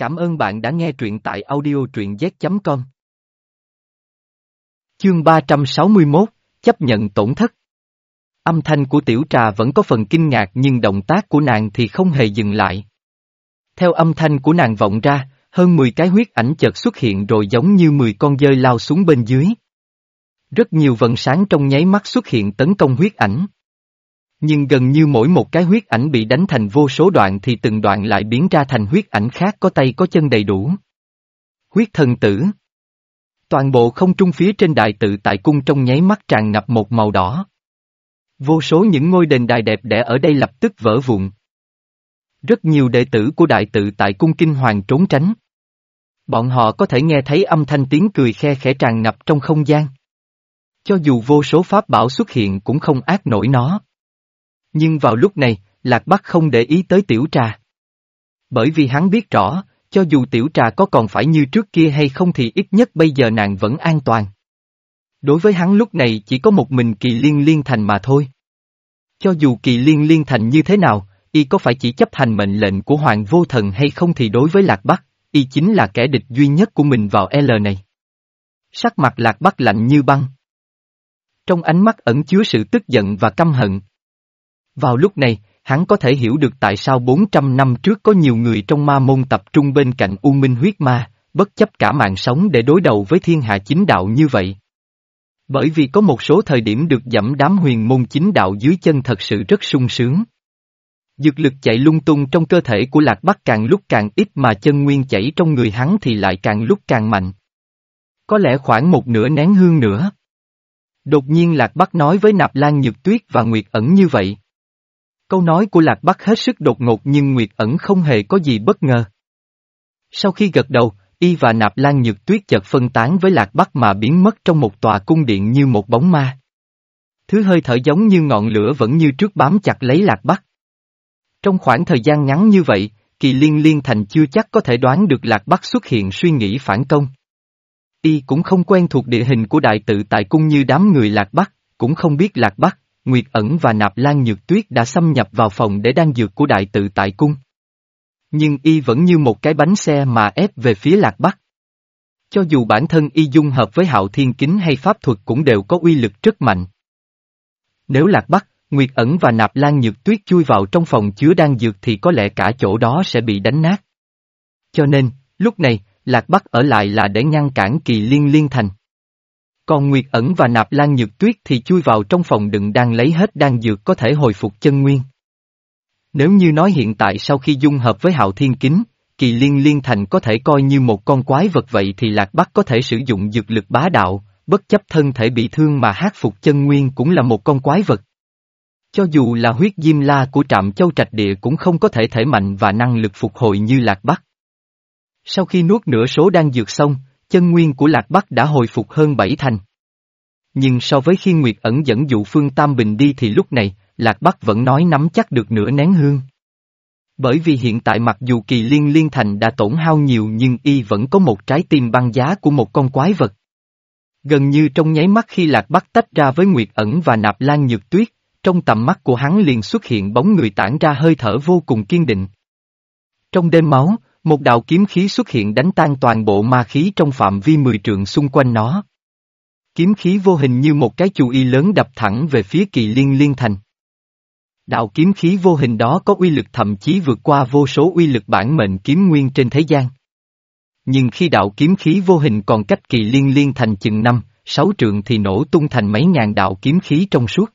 Cảm ơn bạn đã nghe truyện tại audio truyện z.com. Chương 361, chấp nhận tổn thất. Âm thanh của tiểu trà vẫn có phần kinh ngạc nhưng động tác của nàng thì không hề dừng lại. Theo âm thanh của nàng vọng ra, hơn 10 cái huyết ảnh chợt xuất hiện rồi giống như 10 con dơi lao xuống bên dưới. Rất nhiều vận sáng trong nháy mắt xuất hiện tấn công huyết ảnh. Nhưng gần như mỗi một cái huyết ảnh bị đánh thành vô số đoạn thì từng đoạn lại biến ra thành huyết ảnh khác có tay có chân đầy đủ. Huyết thần tử Toàn bộ không trung phía trên đại tự tại cung trong nháy mắt tràn ngập một màu đỏ. Vô số những ngôi đền đài đẹp đẽ ở đây lập tức vỡ vụn. Rất nhiều đệ tử của đại tự tại cung kinh hoàng trốn tránh. Bọn họ có thể nghe thấy âm thanh tiếng cười khe khẽ tràn ngập trong không gian. Cho dù vô số pháp bảo xuất hiện cũng không ác nổi nó. Nhưng vào lúc này, Lạc Bắc không để ý tới tiểu trà. Bởi vì hắn biết rõ, cho dù tiểu trà có còn phải như trước kia hay không thì ít nhất bây giờ nàng vẫn an toàn. Đối với hắn lúc này chỉ có một mình kỳ liên liên thành mà thôi. Cho dù kỳ liên liên thành như thế nào, y có phải chỉ chấp hành mệnh lệnh của Hoàng Vô Thần hay không thì đối với Lạc Bắc, y chính là kẻ địch duy nhất của mình vào L này. Sắc mặt Lạc Bắc lạnh như băng. Trong ánh mắt ẩn chứa sự tức giận và căm hận. Vào lúc này, hắn có thể hiểu được tại sao 400 năm trước có nhiều người trong ma môn tập trung bên cạnh U Minh huyết ma, bất chấp cả mạng sống để đối đầu với thiên hạ chính đạo như vậy. Bởi vì có một số thời điểm được dẫm đám huyền môn chính đạo dưới chân thật sự rất sung sướng. Dược lực chạy lung tung trong cơ thể của Lạc Bắc càng lúc càng ít mà chân nguyên chảy trong người hắn thì lại càng lúc càng mạnh. Có lẽ khoảng một nửa nén hương nữa. Đột nhiên Lạc Bắc nói với Nạp Lan Nhược Tuyết và Nguyệt ẩn như vậy. Câu nói của Lạc Bắc hết sức đột ngột nhưng Nguyệt ẩn không hề có gì bất ngờ. Sau khi gật đầu, Y và Nạp Lan Nhược Tuyết chợt phân tán với Lạc Bắc mà biến mất trong một tòa cung điện như một bóng ma. Thứ hơi thở giống như ngọn lửa vẫn như trước bám chặt lấy Lạc Bắc. Trong khoảng thời gian ngắn như vậy, Kỳ Liên Liên Thành chưa chắc có thể đoán được Lạc Bắc xuất hiện suy nghĩ phản công. Y cũng không quen thuộc địa hình của đại tự tại cung như đám người Lạc Bắc, cũng không biết Lạc Bắc, Nguyệt ẩn và Nạp Lan Nhược Tuyết đã xâm nhập vào phòng để đang dược của đại tự tại cung. Nhưng y vẫn như một cái bánh xe mà ép về phía Lạc Bắc. Cho dù bản thân y dung hợp với hạo thiên kính hay pháp thuật cũng đều có uy lực rất mạnh. Nếu Lạc Bắc, Nguyệt ẩn và Nạp Lan Nhược Tuyết chui vào trong phòng chứa đan dược thì có lẽ cả chỗ đó sẽ bị đánh nát. Cho nên, lúc này, Lạc Bắc ở lại là để ngăn cản kỳ liên liên thành. Còn Nguyệt ẩn và Nạp Lan Nhược Tuyết thì chui vào trong phòng đựng đang lấy hết đan dược có thể hồi phục chân nguyên. Nếu như nói hiện tại sau khi dung hợp với Hạo Thiên Kính, kỳ liên liên thành có thể coi như một con quái vật vậy thì Lạc Bắc có thể sử dụng dược lực bá đạo, bất chấp thân thể bị thương mà hát phục chân nguyên cũng là một con quái vật. Cho dù là huyết diêm la của trạm châu trạch địa cũng không có thể thể mạnh và năng lực phục hồi như Lạc Bắc. Sau khi nuốt nửa số đan dược xong, chân nguyên của Lạc Bắc đã hồi phục hơn bảy thành. Nhưng so với khi Nguyệt ẩn dẫn dụ Phương Tam Bình đi thì lúc này, Lạc Bắc vẫn nói nắm chắc được nửa nén hương. Bởi vì hiện tại mặc dù kỳ liên liên thành đã tổn hao nhiều nhưng y vẫn có một trái tim băng giá của một con quái vật. Gần như trong nháy mắt khi Lạc Bắc tách ra với Nguyệt ẩn và Nạp Lan Nhược Tuyết, trong tầm mắt của hắn liền xuất hiện bóng người tản ra hơi thở vô cùng kiên định. Trong đêm máu, một đạo kiếm khí xuất hiện đánh tan toàn bộ ma khí trong phạm vi mười trượng xung quanh nó. Kiếm khí vô hình như một cái chú y lớn đập thẳng về phía kỳ liên liên thành. Đạo kiếm khí vô hình đó có uy lực thậm chí vượt qua vô số uy lực bản mệnh kiếm nguyên trên thế gian. Nhưng khi đạo kiếm khí vô hình còn cách kỳ liên liên thành chừng năm, sáu trượng thì nổ tung thành mấy ngàn đạo kiếm khí trong suốt.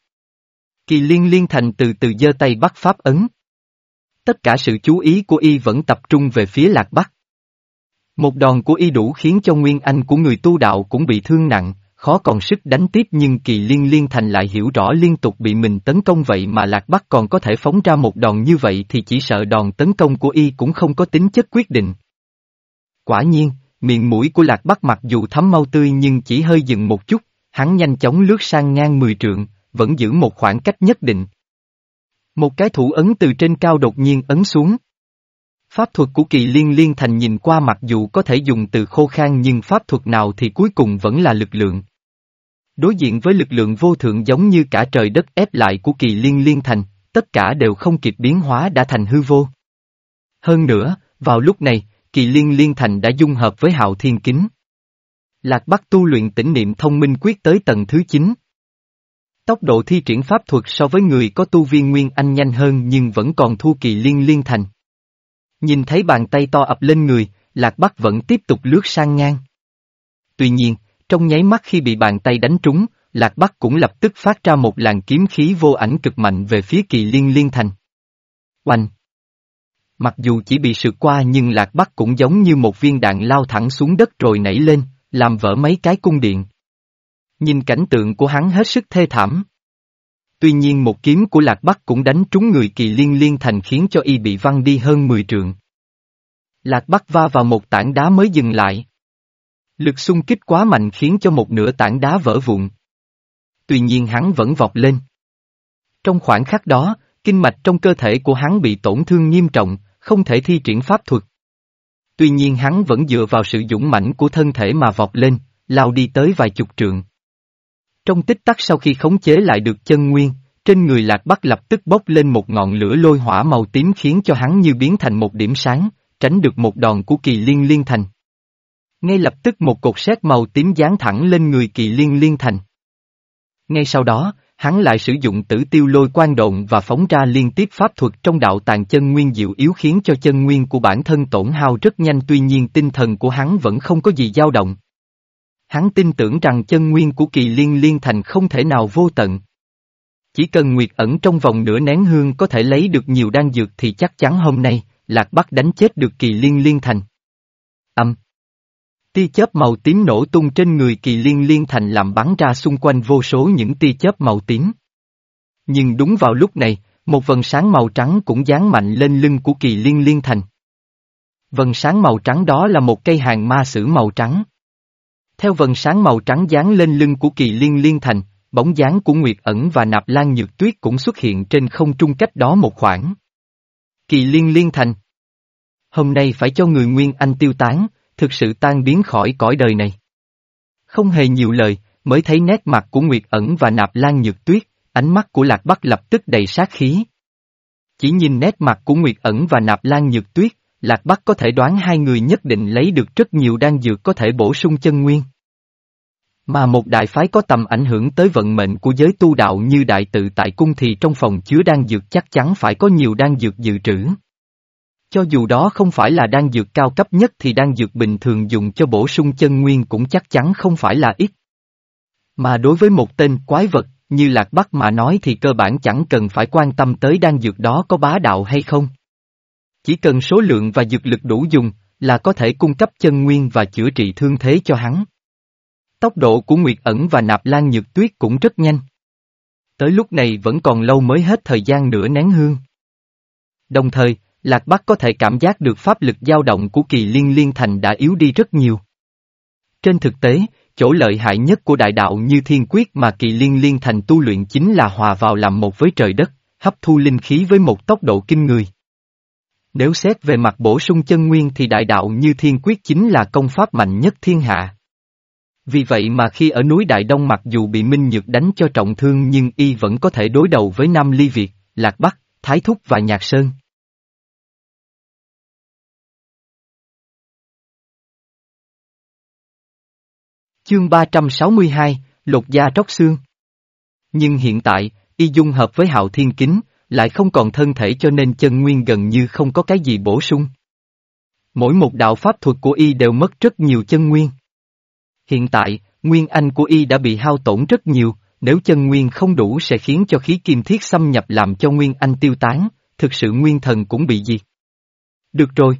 Kỳ liên liên thành từ từ giơ tay bắt pháp ấn. Tất cả sự chú ý của y vẫn tập trung về phía lạc bắc. Một đòn của y đủ khiến cho nguyên anh của người tu đạo cũng bị thương nặng, khó còn sức đánh tiếp nhưng kỳ liên liên thành lại hiểu rõ liên tục bị mình tấn công vậy mà Lạc Bắc còn có thể phóng ra một đòn như vậy thì chỉ sợ đòn tấn công của y cũng không có tính chất quyết định. Quả nhiên, miệng mũi của Lạc Bắc mặc dù thấm mau tươi nhưng chỉ hơi dừng một chút, hắn nhanh chóng lướt sang ngang mười trượng, vẫn giữ một khoảng cách nhất định. Một cái thủ ấn từ trên cao đột nhiên ấn xuống. Pháp thuật của kỳ liên liên thành nhìn qua mặc dù có thể dùng từ khô khan nhưng pháp thuật nào thì cuối cùng vẫn là lực lượng. Đối diện với lực lượng vô thượng giống như cả trời đất ép lại của kỳ liên liên thành, tất cả đều không kịp biến hóa đã thành hư vô. Hơn nữa, vào lúc này, kỳ liên liên thành đã dung hợp với hạo thiên kính. Lạc Bắc tu luyện tỉnh niệm thông minh quyết tới tầng thứ 9. Tốc độ thi triển pháp thuật so với người có tu viên Nguyên Anh nhanh hơn nhưng vẫn còn thua kỳ liên liên thành. Nhìn thấy bàn tay to ập lên người, Lạc Bắc vẫn tiếp tục lướt sang ngang. Tuy nhiên, trong nháy mắt khi bị bàn tay đánh trúng, Lạc Bắc cũng lập tức phát ra một làn kiếm khí vô ảnh cực mạnh về phía kỳ liên liên thành. Oanh! Mặc dù chỉ bị sượt qua nhưng Lạc Bắc cũng giống như một viên đạn lao thẳng xuống đất rồi nảy lên, làm vỡ mấy cái cung điện. Nhìn cảnh tượng của hắn hết sức thê thảm. Tuy nhiên một kiếm của Lạc Bắc cũng đánh trúng người kỳ liên liên thành khiến cho y bị văng đi hơn 10 trượng. Lạc Bắc va vào một tảng đá mới dừng lại. Lực xung kích quá mạnh khiến cho một nửa tảng đá vỡ vụn. Tuy nhiên hắn vẫn vọt lên. Trong khoảng khắc đó, kinh mạch trong cơ thể của hắn bị tổn thương nghiêm trọng, không thể thi triển pháp thuật. Tuy nhiên hắn vẫn dựa vào sự dũng mãnh của thân thể mà vọt lên, lao đi tới vài chục trượng. Trong tích tắc sau khi khống chế lại được chân nguyên, trên người lạc bắc lập tức bốc lên một ngọn lửa lôi hỏa màu tím khiến cho hắn như biến thành một điểm sáng, tránh được một đòn của kỳ liên liên thành. Ngay lập tức một cột sét màu tím dán thẳng lên người kỳ liên liên thành. Ngay sau đó, hắn lại sử dụng tử tiêu lôi quan động và phóng ra liên tiếp pháp thuật trong đạo tàng chân nguyên diệu yếu khiến cho chân nguyên của bản thân tổn hao rất nhanh tuy nhiên tinh thần của hắn vẫn không có gì dao động. Hắn tin tưởng rằng chân nguyên của kỳ liên liên thành không thể nào vô tận. Chỉ cần nguyệt ẩn trong vòng nửa nén hương có thể lấy được nhiều đan dược thì chắc chắn hôm nay, Lạc Bắc đánh chết được kỳ liên liên thành. Âm. Tia chớp màu tím nổ tung trên người kỳ liên liên thành làm bắn ra xung quanh vô số những tia chớp màu tím. Nhưng đúng vào lúc này, một vần sáng màu trắng cũng dán mạnh lên lưng của kỳ liên liên thành. Vần sáng màu trắng đó là một cây hàng ma sử màu trắng. Theo vần sáng màu trắng dán lên lưng của kỳ liên liên thành, bóng dáng của Nguyệt ẩn và nạp lan nhược tuyết cũng xuất hiện trên không trung cách đó một khoảng. Kỳ liên liên thành. Hôm nay phải cho người Nguyên Anh tiêu tán, thực sự tan biến khỏi cõi đời này. Không hề nhiều lời, mới thấy nét mặt của Nguyệt ẩn và nạp lan nhược tuyết, ánh mắt của Lạc Bắc lập tức đầy sát khí. Chỉ nhìn nét mặt của Nguyệt ẩn và nạp lan nhược tuyết, Lạc Bắc có thể đoán hai người nhất định lấy được rất nhiều đan dược có thể bổ sung chân nguyên. Mà một đại phái có tầm ảnh hưởng tới vận mệnh của giới tu đạo như đại tự tại cung thì trong phòng chứa đan dược chắc chắn phải có nhiều đan dược dự trữ. Cho dù đó không phải là đan dược cao cấp nhất thì đan dược bình thường dùng cho bổ sung chân nguyên cũng chắc chắn không phải là ít. Mà đối với một tên quái vật, như Lạc Bắc mà nói thì cơ bản chẳng cần phải quan tâm tới đan dược đó có bá đạo hay không. Chỉ cần số lượng và dược lực đủ dùng, là có thể cung cấp chân nguyên và chữa trị thương thế cho hắn. Tốc độ của Nguyệt ẩn và Nạp Lan Nhược Tuyết cũng rất nhanh. Tới lúc này vẫn còn lâu mới hết thời gian nửa nén hương. Đồng thời, Lạc Bắc có thể cảm giác được pháp lực dao động của kỳ liên liên thành đã yếu đi rất nhiều. Trên thực tế, chỗ lợi hại nhất của đại đạo như thiên quyết mà kỳ liên liên thành tu luyện chính là hòa vào làm một với trời đất, hấp thu linh khí với một tốc độ kinh người. Nếu xét về mặt bổ sung chân nguyên thì đại đạo như thiên quyết chính là công pháp mạnh nhất thiên hạ. Vì vậy mà khi ở núi Đại Đông mặc dù bị Minh Nhược đánh cho trọng thương nhưng y vẫn có thể đối đầu với Nam Ly Việt, Lạc Bắc, Thái Thúc và Nhạc Sơn. Chương 362, Lột da tróc xương. Nhưng hiện tại, y dung hợp với hạo thiên kính, lại không còn thân thể cho nên chân nguyên gần như không có cái gì bổ sung. Mỗi một đạo pháp thuật của y đều mất rất nhiều chân nguyên. Hiện tại, nguyên anh của y đã bị hao tổn rất nhiều, nếu chân nguyên không đủ sẽ khiến cho khí kim thiết xâm nhập làm cho nguyên anh tiêu tán, thực sự nguyên thần cũng bị diệt. Được rồi.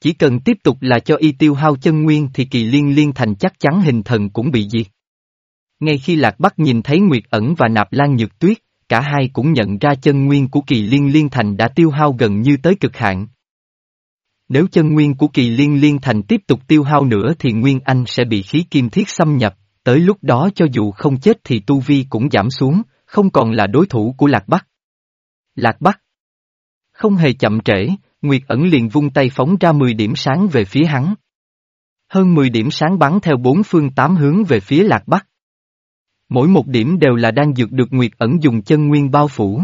Chỉ cần tiếp tục là cho y tiêu hao chân nguyên thì kỳ liên liên thành chắc chắn hình thần cũng bị diệt. Ngay khi Lạc Bắc nhìn thấy Nguyệt ẩn và Nạp Lan Nhược Tuyết, cả hai cũng nhận ra chân nguyên của kỳ liên liên thành đã tiêu hao gần như tới cực hạn. Nếu chân nguyên của kỳ liên liên thành tiếp tục tiêu hao nữa thì Nguyên Anh sẽ bị khí kim thiết xâm nhập, tới lúc đó cho dù không chết thì tu vi cũng giảm xuống, không còn là đối thủ của Lạc Bắc. Lạc Bắc Không hề chậm trễ, Nguyệt ẩn liền vung tay phóng ra 10 điểm sáng về phía hắn. Hơn 10 điểm sáng bắn theo bốn phương tám hướng về phía Lạc Bắc. Mỗi một điểm đều là đang dược được Nguyệt ẩn dùng chân nguyên bao phủ.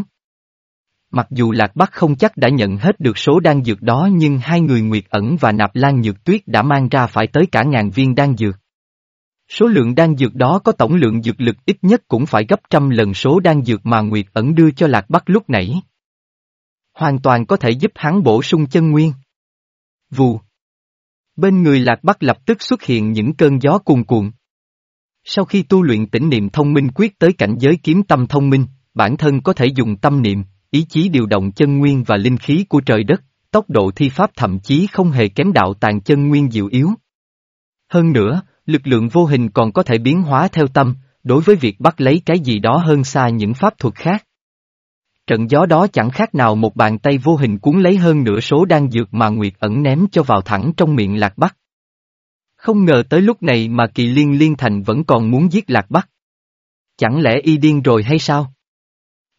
mặc dù Lạc Bắc không chắc đã nhận hết được số đan dược đó, nhưng hai người Nguyệt ẩn và Nạp Lan Nhược Tuyết đã mang ra phải tới cả ngàn viên đan dược. Số lượng đan dược đó có tổng lượng dược lực ít nhất cũng phải gấp trăm lần số đan dược mà Nguyệt ẩn đưa cho Lạc Bắc lúc nãy. Hoàn toàn có thể giúp hắn bổ sung chân nguyên. Vù. Bên người Lạc Bắc lập tức xuất hiện những cơn gió cuồn cuộn. Sau khi tu luyện tỉnh niệm thông minh quyết tới cảnh giới kiếm tâm thông minh, bản thân có thể dùng tâm niệm, ý chí điều động chân nguyên và linh khí của trời đất, tốc độ thi pháp thậm chí không hề kém đạo tàn chân nguyên diệu yếu. Hơn nữa, lực lượng vô hình còn có thể biến hóa theo tâm, đối với việc bắt lấy cái gì đó hơn xa những pháp thuật khác. Trận gió đó chẳng khác nào một bàn tay vô hình cuốn lấy hơn nửa số đan dược mà Nguyệt ẩn ném cho vào thẳng trong miệng Lạc Bắc. Không ngờ tới lúc này mà kỳ liên liên thành vẫn còn muốn giết Lạc Bắc. Chẳng lẽ y điên rồi hay sao?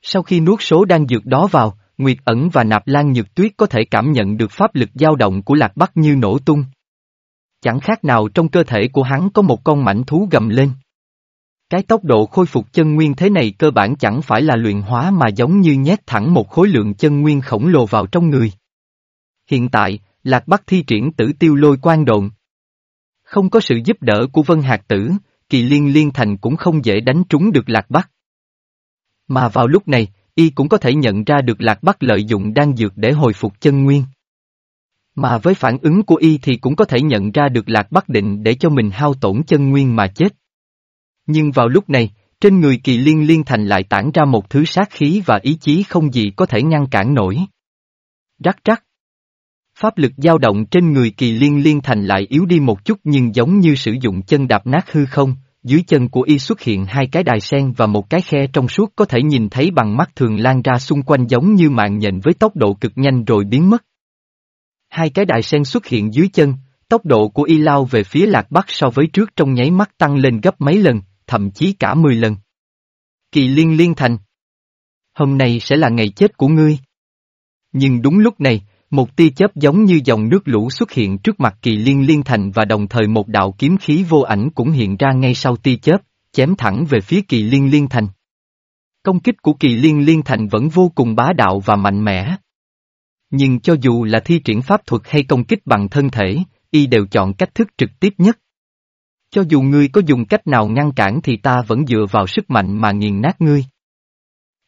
Sau khi nuốt số đan dược đó vào, Nguyệt ẩn và Nạp Lan Nhược Tuyết có thể cảm nhận được pháp lực dao động của Lạc Bắc như nổ tung. Chẳng khác nào trong cơ thể của hắn có một con mảnh thú gầm lên. Cái tốc độ khôi phục chân nguyên thế này cơ bản chẳng phải là luyện hóa mà giống như nhét thẳng một khối lượng chân nguyên khổng lồ vào trong người. Hiện tại, Lạc Bắc thi triển tử tiêu lôi quan độn. Không có sự giúp đỡ của Vân Hạc Tử, kỳ liên liên thành cũng không dễ đánh trúng được Lạc Bắc. Mà vào lúc này, y cũng có thể nhận ra được Lạc Bắc lợi dụng đan dược để hồi phục chân nguyên. Mà với phản ứng của y thì cũng có thể nhận ra được Lạc Bắc định để cho mình hao tổn chân nguyên mà chết. Nhưng vào lúc này, trên người kỳ liên liên thành lại tản ra một thứ sát khí và ý chí không gì có thể ngăn cản nổi. Rắc rắc. Pháp lực dao động trên người kỳ liên liên thành lại yếu đi một chút nhưng giống như sử dụng chân đạp nát hư không, dưới chân của y xuất hiện hai cái đài sen và một cái khe trong suốt có thể nhìn thấy bằng mắt thường lan ra xung quanh giống như mạng nhện với tốc độ cực nhanh rồi biến mất. Hai cái đài sen xuất hiện dưới chân, tốc độ của y lao về phía lạc bắc so với trước trong nháy mắt tăng lên gấp mấy lần, thậm chí cả mười lần. Kỳ liên liên thành. Hôm nay sẽ là ngày chết của ngươi. Nhưng đúng lúc này, một tia chớp giống như dòng nước lũ xuất hiện trước mặt kỳ liên liên thành và đồng thời một đạo kiếm khí vô ảnh cũng hiện ra ngay sau tia chớp, chém thẳng về phía kỳ liên liên thành. Công kích của kỳ liên liên thành vẫn vô cùng bá đạo và mạnh mẽ. Nhưng cho dù là thi triển pháp thuật hay công kích bằng thân thể, y đều chọn cách thức trực tiếp nhất. Cho dù ngươi có dùng cách nào ngăn cản thì ta vẫn dựa vào sức mạnh mà nghiền nát ngươi.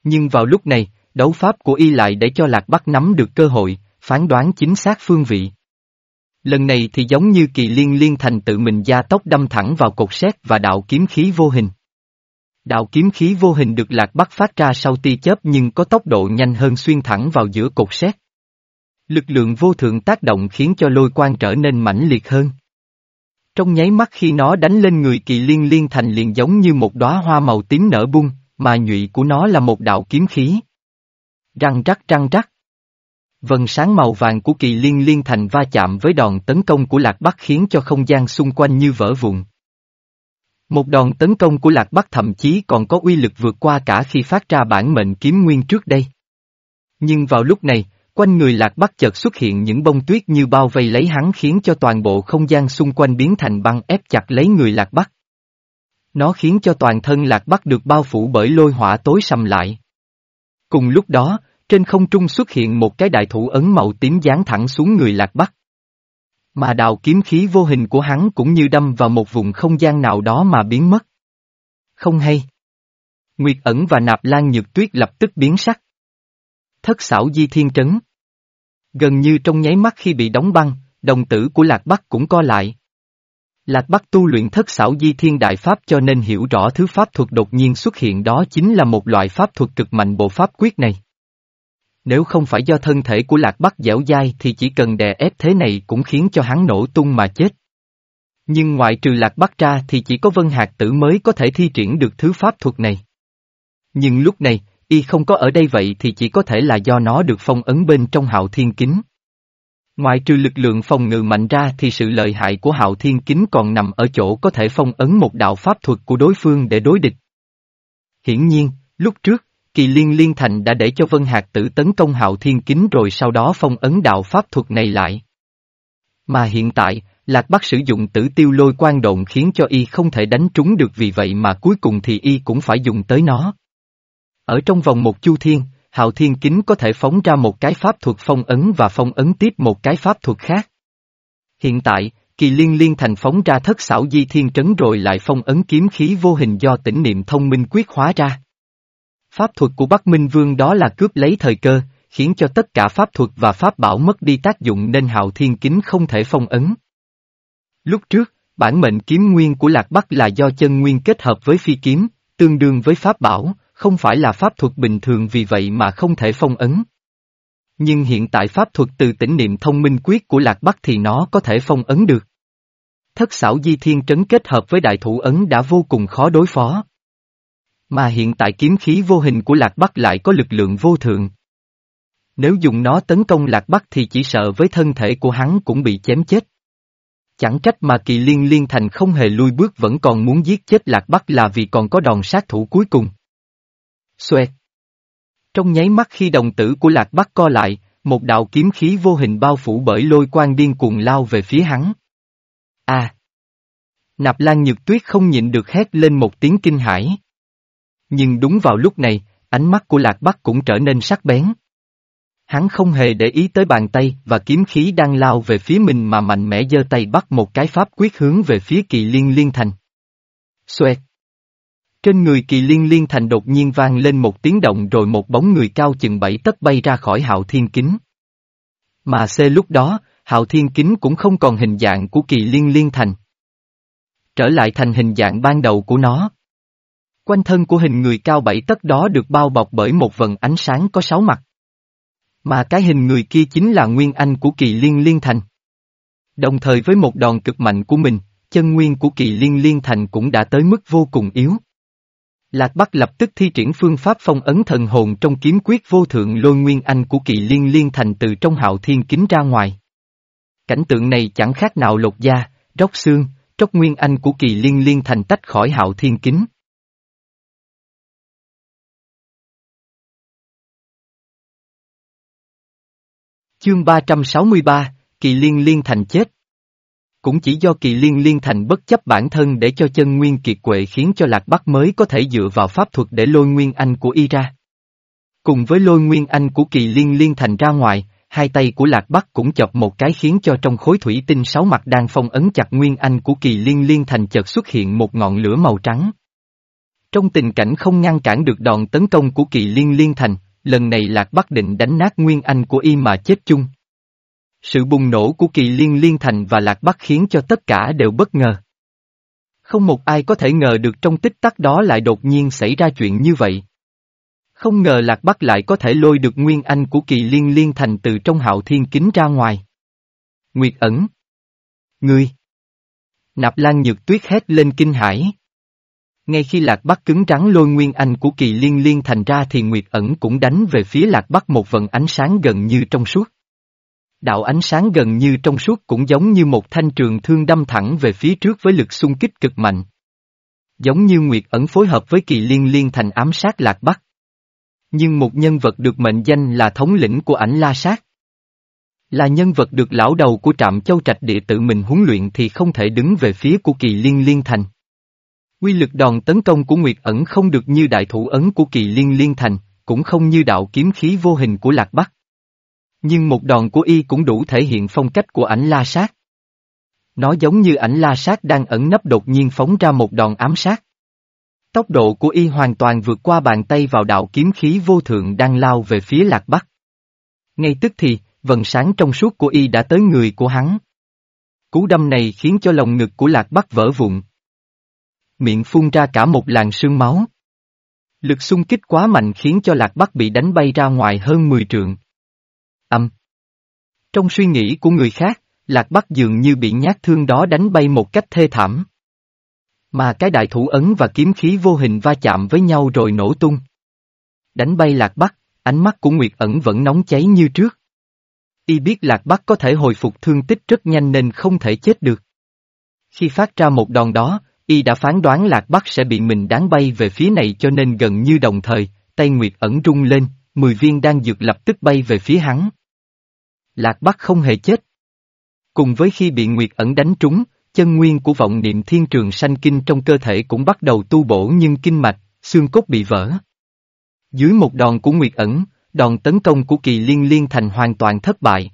Nhưng vào lúc này, đấu pháp của y lại để cho Lạc Bắc nắm được cơ hội, phán đoán chính xác phương vị. Lần này thì giống như kỳ liên liên thành tự mình gia tốc đâm thẳng vào cột sét và đạo kiếm khí vô hình. Đạo kiếm khí vô hình được lạc bắt phát ra sau tia chớp nhưng có tốc độ nhanh hơn xuyên thẳng vào giữa cột sét. Lực lượng vô thượng tác động khiến cho lôi quan trở nên mãnh liệt hơn. Trong nháy mắt khi nó đánh lên người kỳ liên liên thành liền giống như một đóa hoa màu tím nở bung, mà nhụy của nó là một đạo kiếm khí. Răng rắc răng rắc. Vần sáng màu vàng của kỳ liên liên thành va chạm với đòn tấn công của Lạc Bắc khiến cho không gian xung quanh như vỡ vụn. Một đòn tấn công của Lạc Bắc thậm chí còn có uy lực vượt qua cả khi phát ra bản mệnh kiếm nguyên trước đây. Nhưng vào lúc này, quanh người Lạc Bắc chợt xuất hiện những bông tuyết như bao vây lấy hắn khiến cho toàn bộ không gian xung quanh biến thành băng ép chặt lấy người Lạc Bắc. Nó khiến cho toàn thân Lạc Bắc được bao phủ bởi lôi hỏa tối sầm lại. Cùng lúc đó, trên không trung xuất hiện một cái đại thủ ấn màu tím dán thẳng xuống người lạc bắc. Mà đào kiếm khí vô hình của hắn cũng như đâm vào một vùng không gian nào đó mà biến mất. Không hay. Nguyệt ẩn và nạp lan nhược tuyết lập tức biến sắc. Thất xảo di thiên trấn. Gần như trong nháy mắt khi bị đóng băng, đồng tử của Lạc Bắc cũng co lại. Lạc Bắc tu luyện thất xảo di thiên đại pháp cho nên hiểu rõ thứ pháp thuật đột nhiên xuất hiện đó chính là một loại pháp thuật cực mạnh bộ pháp quyết này. Nếu không phải do thân thể của Lạc Bắc dẻo dai thì chỉ cần đè ép thế này cũng khiến cho hắn nổ tung mà chết. Nhưng ngoại trừ Lạc Bắc ra thì chỉ có Vân hạt Tử mới có thể thi triển được thứ pháp thuật này. Nhưng lúc này, y không có ở đây vậy thì chỉ có thể là do nó được phong ấn bên trong hạo thiên kính. Ngoại trừ lực lượng phòng ngự mạnh ra thì sự lợi hại của hạo thiên kính còn nằm ở chỗ có thể phong ấn một đạo pháp thuật của đối phương để đối địch. Hiển nhiên, lúc trước, Kỳ liên liên thành đã để cho Vân Hạc tử tấn công hạo thiên kính rồi sau đó phong ấn đạo pháp thuật này lại. Mà hiện tại, Lạc Bắc sử dụng tử tiêu lôi quan độn khiến cho y không thể đánh trúng được vì vậy mà cuối cùng thì y cũng phải dùng tới nó. Ở trong vòng một chu thiên, Hạo Thiên Kính có thể phóng ra một cái pháp thuật phong ấn và phong ấn tiếp một cái pháp thuật khác. Hiện tại, kỳ liên liên thành phóng ra thất xảo di thiên trấn rồi lại phong ấn kiếm khí vô hình do tỉnh niệm thông minh quyết hóa ra. Pháp thuật của Bắc Minh Vương đó là cướp lấy thời cơ, khiến cho tất cả pháp thuật và pháp bảo mất đi tác dụng nên hạo thiên kính không thể phong ấn. Lúc trước, bản mệnh kiếm nguyên của Lạc Bắc là do chân nguyên kết hợp với phi kiếm, tương đương với pháp bảo, không phải là pháp thuật bình thường vì vậy mà không thể phong ấn. Nhưng hiện tại pháp thuật từ tỉnh niệm thông minh quyết của Lạc Bắc thì nó có thể phong ấn được. Thất xảo di thiên trấn kết hợp với đại thủ ấn đã vô cùng khó đối phó. Mà hiện tại kiếm khí vô hình của Lạc Bắc lại có lực lượng vô thượng. Nếu dùng nó tấn công Lạc Bắc thì chỉ sợ với thân thể của hắn cũng bị chém chết. Chẳng trách mà kỳ liên liên thành không hề lui bước vẫn còn muốn giết chết Lạc Bắc là vì còn có đòn sát thủ cuối cùng. Xoẹt. Trong nháy mắt khi đồng tử của Lạc Bắc co lại, một đạo kiếm khí vô hình bao phủ bởi lôi quang điên cuồng lao về phía hắn. A. À! Nạp Lan Nhược Tuyết không nhịn được hét lên một tiếng kinh hãi. Nhưng đúng vào lúc này, ánh mắt của Lạc Bắc cũng trở nên sắc bén. Hắn không hề để ý tới bàn tay và kiếm khí đang lao về phía mình mà mạnh mẽ giơ tay bắt một cái pháp quyết hướng về phía kỳ liên liên thành. Xoẹt. Trên người kỳ liên liên thành đột nhiên vang lên một tiếng động rồi một bóng người cao chừng bảy tấc bay ra khỏi hạo thiên kính. Mà xê lúc đó, hạo thiên kính cũng không còn hình dạng của kỳ liên liên thành. Trở lại thành hình dạng ban đầu của nó. Quanh thân của hình người cao bảy tấc đó được bao bọc bởi một vần ánh sáng có sáu mặt. Mà cái hình người kia chính là nguyên anh của kỳ liên liên thành. Đồng thời với một đòn cực mạnh của mình, chân nguyên của kỳ liên liên thành cũng đã tới mức vô cùng yếu. Lạc Bắc lập tức thi triển phương pháp phong ấn thần hồn trong kiếm quyết vô thượng lôi nguyên anh của kỳ liên liên thành từ trong hạo thiên kính ra ngoài. Cảnh tượng này chẳng khác nào lột da, róc xương, tróc nguyên anh của kỳ liên liên thành tách khỏi hạo thiên kính. Chương 363, Kỳ Liên Liên Thành chết. Cũng chỉ do Kỳ Liên Liên Thành bất chấp bản thân để cho chân nguyên kiệt quệ khiến cho Lạc Bắc mới có thể dựa vào pháp thuật để lôi nguyên anh của y ra. Cùng với lôi nguyên anh của Kỳ Liên Liên Thành ra ngoài, hai tay của Lạc Bắc cũng chọc một cái khiến cho trong khối thủy tinh sáu mặt đang phong ấn chặt nguyên anh của Kỳ Liên Liên Thành chợt xuất hiện một ngọn lửa màu trắng. Trong tình cảnh không ngăn cản được đòn tấn công của Kỳ Liên Liên Thành, lần này Lạc Bắc định đánh nát nguyên anh của y mà chết chung. Sự bùng nổ của kỳ liên liên thành và Lạc Bắc khiến cho tất cả đều bất ngờ. Không một ai có thể ngờ được trong tích tắc đó lại đột nhiên xảy ra chuyện như vậy. Không ngờ Lạc Bắc lại có thể lôi được nguyên anh của kỳ liên liên thành từ trong hạo thiên kính ra ngoài. Nguyệt ẩn. Ngươi. Nạp Lan Nhược Tuyết hét lên kinh hãi. Ngay khi Lạc Bắc cứng rắn lôi nguyên anh của kỳ liên liên thành ra thì Nguyệt ẩn cũng đánh về phía Lạc Bắc một vần ánh sáng gần như trong suốt. Đạo ánh sáng gần như trong suốt cũng giống như một thanh trường thương đâm thẳng về phía trước với lực xung kích cực mạnh. Giống như Nguyệt ẩn phối hợp với kỳ liên liên thành ám sát Lạc Bắc. Nhưng một nhân vật được mệnh danh là thống lĩnh của ảnh la sát. Là nhân vật được lão đầu của trạm châu trạch địa tự mình huấn luyện thì không thể đứng về phía của kỳ liên liên thành. Quy lực đòn tấn công của Nguyệt ẩn không được như đại thủ ấn của kỳ liên liên thành, cũng không như đạo kiếm khí vô hình của Lạc Bắc. Nhưng một đòn của y cũng đủ thể hiện phong cách của ảnh la sát. Nó giống như ảnh la sát đang ẩn nấp đột nhiên phóng ra một đòn ám sát. Tốc độ của y hoàn toàn vượt qua bàn tay vào đạo kiếm khí vô thượng đang lao về phía Lạc Bắc. Ngay tức thì, vần sáng trong suốt của y đã tới người của hắn. Cú đâm này khiến cho lồng ngực của Lạc Bắc vỡ vụn, miệng phun ra cả một làn sương máu. Lực xung kích quá mạnh khiến cho Lạc Bắc bị đánh bay ra ngoài hơn 10 trượng. Âm. Trong suy nghĩ của người khác, Lạc Bắc dường như bị nhát thương đó đánh bay một cách thê thảm. Mà cái đại thủ ấn và kiếm khí vô hình va chạm với nhau rồi nổ tung. Đánh bay Lạc Bắc, ánh mắt của Nguyệt ẩn vẫn nóng cháy như trước. Y biết Lạc Bắc có thể hồi phục thương tích rất nhanh nên không thể chết được. Khi phát ra một đòn đó, Y đã phán đoán Lạc Bắc sẽ bị mình đáng bay về phía này cho nên gần như đồng thời, tay Nguyệt ẩn rung lên, 10 viên đang dược lập tức bay về phía hắn. Lạc Bắc không hề chết. Cùng với khi bị Nguyệt ẩn đánh trúng, chân nguyên của vọng niệm thiên trường sanh kinh trong cơ thể cũng bắt đầu tu bổ nhưng kinh mạch, xương cốt bị vỡ. Dưới một đòn của Nguyệt ẩn, đòn tấn công của kỳ liên liên thành hoàn toàn thất bại.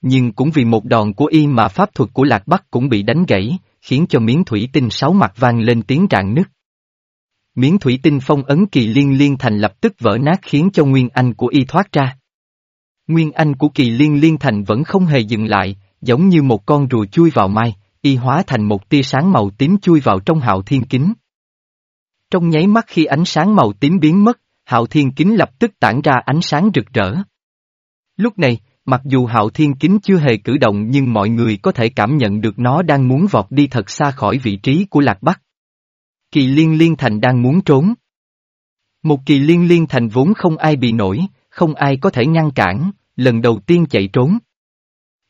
Nhưng cũng vì một đòn của y mà pháp thuật của Lạc Bắc cũng bị đánh gãy, khiến cho miếng thủy tinh sáu mặt vang lên tiếng rạn nứt. Miếng thủy tinh phong ấn kỳ liên liên thành lập tức vỡ nát khiến cho Nguyên Anh của y thoát ra. Nguyên Anh của kỳ liên liên thành vẫn không hề dừng lại, giống như một con rùa chui vào mai, y hóa thành một tia sáng màu tím chui vào trong hạo thiên kính. Trong nháy mắt khi ánh sáng màu tím biến mất, hạo thiên kính lập tức tản ra ánh sáng rực rỡ. Lúc này, mặc dù hạo thiên kính chưa hề cử động nhưng mọi người có thể cảm nhận được nó đang muốn vọt đi thật xa khỏi vị trí của Lạc Bắc. Kỳ liên liên thành đang muốn trốn. Một kỳ liên liên thành vốn không ai bị nổi, không ai có thể ngăn cản, lần đầu tiên chạy trốn.